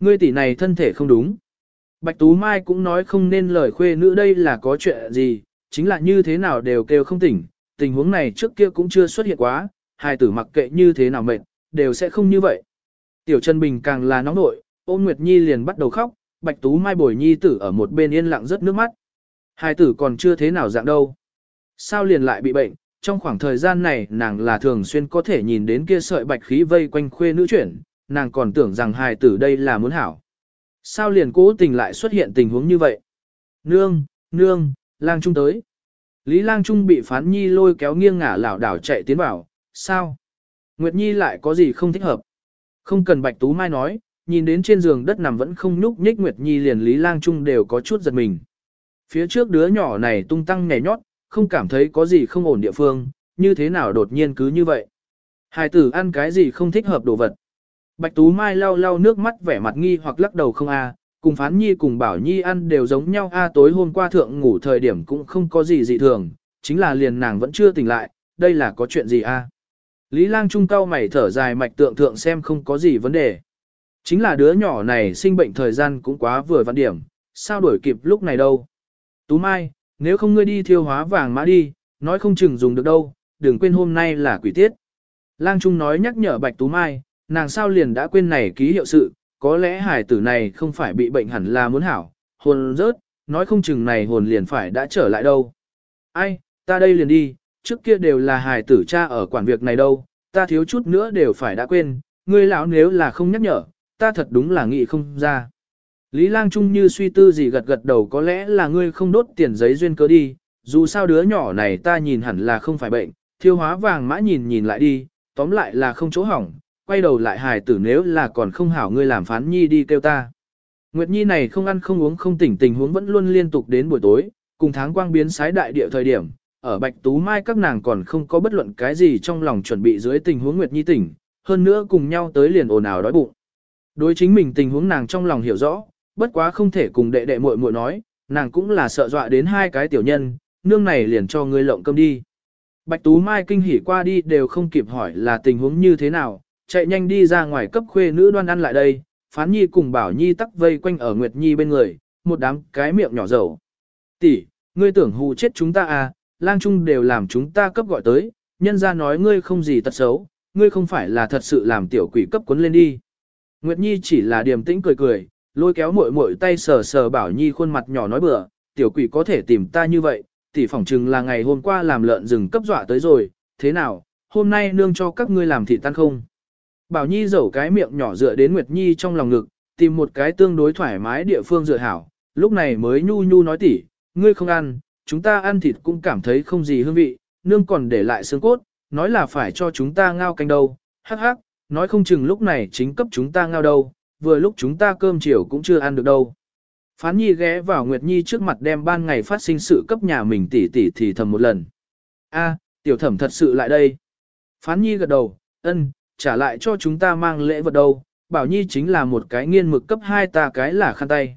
Ngươi tỷ này thân thể không đúng. Bạch Tú Mai cũng nói không nên lời khuê nữ đây là có chuyện gì, chính là như thế nào đều kêu không tỉnh, tình huống này trước kia cũng chưa xuất hiện quá, hai tử mặc kệ như thế nào mệt, đều sẽ không như vậy. Tiểu Trần Bình càng là nóng nội, ôn Nguyệt Nhi liền bắt đầu khóc, Bạch Tú Mai bồi Nhi tử ở một bên yên lặng rất nước mắt. Hai tử còn chưa thế nào dạng đâu. Sao liền lại bị bệnh, trong khoảng thời gian này nàng là thường xuyên có thể nhìn đến kia sợi bạch khí vây quanh khuê nữ chuyển, nàng còn tưởng rằng hài tử đây là muốn hảo. Sao liền cố tình lại xuất hiện tình huống như vậy? Nương, nương, lang trung tới. Lý lang trung bị phán nhi lôi kéo nghiêng ngả lảo đảo chạy tiến vào, sao? Nguyệt nhi lại có gì không thích hợp? Không cần bạch tú mai nói, nhìn đến trên giường đất nằm vẫn không nhúc nhích Nguyệt nhi liền Lý lang trung đều có chút giật mình. Phía trước đứa nhỏ này tung tăng nhảy nhót, không cảm thấy có gì không ổn địa phương, như thế nào đột nhiên cứ như vậy. Hài tử ăn cái gì không thích hợp đồ vật. Bạch Tú Mai lau lau nước mắt vẻ mặt nghi hoặc lắc đầu không a, cùng Phán Nhi cùng Bảo Nhi ăn đều giống nhau a tối hôm qua thượng ngủ thời điểm cũng không có gì dị thường, chính là liền nàng vẫn chưa tỉnh lại, đây là có chuyện gì a? Lý Lang Trung cao mày thở dài mạch tượng thượng xem không có gì vấn đề. Chính là đứa nhỏ này sinh bệnh thời gian cũng quá vừa văn điểm, sao đuổi kịp lúc này đâu. Tú Mai, nếu không ngươi đi thiêu hóa vàng mã đi, nói không chừng dùng được đâu, đừng quên hôm nay là quỷ tiết. Lang Trung nói nhắc nhở Bạch Tú Mai, nàng sao liền đã quên này ký hiệu sự, có lẽ hải tử này không phải bị bệnh hẳn là muốn hảo, hồn rớt, nói không chừng này hồn liền phải đã trở lại đâu. Ai, ta đây liền đi, trước kia đều là hài tử cha ở quản việc này đâu, ta thiếu chút nữa đều phải đã quên, ngươi lão nếu là không nhắc nhở, ta thật đúng là nghĩ không ra. Lý Lang Trung như suy tư gì gật gật đầu có lẽ là ngươi không đốt tiền giấy duyên cớ đi, dù sao đứa nhỏ này ta nhìn hẳn là không phải bệnh, thiêu hóa vàng mã nhìn nhìn lại đi, tóm lại là không chỗ hỏng, quay đầu lại hài tử nếu là còn không hảo ngươi làm phán nhi đi kêu ta. Nguyệt Nhi này không ăn không uống không tỉnh tình huống vẫn luôn liên tục đến buổi tối, cùng tháng quang biến sái đại địa thời điểm, ở Bạch Tú Mai các nàng còn không có bất luận cái gì trong lòng chuẩn bị dưới tình huống Nguyệt Nhi tỉnh, hơn nữa cùng nhau tới liền ồn ào đói bụng. Đối chính mình tình huống nàng trong lòng hiểu rõ, bất quá không thể cùng đệ đệ muội muội nói, nàng cũng là sợ dọa đến hai cái tiểu nhân, nương này liền cho ngươi lộng cơm đi. Bạch Tú Mai kinh hỉ qua đi đều không kịp hỏi là tình huống như thế nào, chạy nhanh đi ra ngoài cấp khuê nữ đoan ăn lại đây, Phán Nhi cùng Bảo Nhi tắc vây quanh ở Nguyệt Nhi bên người, một đám cái miệng nhỏ dầu. Tỷ, ngươi tưởng hù chết chúng ta à, lang trung đều làm chúng ta cấp gọi tới, nhân ra nói ngươi không gì tật xấu, ngươi không phải là thật sự làm tiểu quỷ cấp cuốn lên đi. Nguyệt Nhi chỉ là điềm tĩnh cười cười, lôi kéo muội muội tay sờ sờ Bảo Nhi khuôn mặt nhỏ nói bừa, tiểu quỷ có thể tìm ta như vậy, tỷ phỏng chừng là ngày hôm qua làm lợn rừng cấp dọa tới rồi, thế nào, hôm nay nương cho các ngươi làm thịt tan không? Bảo Nhi dẩu cái miệng nhỏ dựa đến Nguyệt Nhi trong lòng ngực, tìm một cái tương đối thoải mái địa phương dựa hảo, lúc này mới nhu nhu nói tỉ, ngươi không ăn, chúng ta ăn thịt cũng cảm thấy không gì hương vị, nương còn để lại xương cốt, nói là phải cho chúng ta ngao canh đâu, hắc hắc, nói không chừng lúc này chính cấp chúng ta ngao đâu, vừa lúc chúng ta cơm chiều cũng chưa ăn được đâu. Phán Nhi ghé vào Nguyệt Nhi trước mặt đem ban ngày phát sinh sự cấp nhà mình tỉ tỉ thì thầm một lần. A, tiểu thẩm thật sự lại đây. Phán Nhi gật đầu, ân, trả lại cho chúng ta mang lễ vật đâu, Bảo Nhi chính là một cái nghiên mực cấp hai ta cái là khăn tay.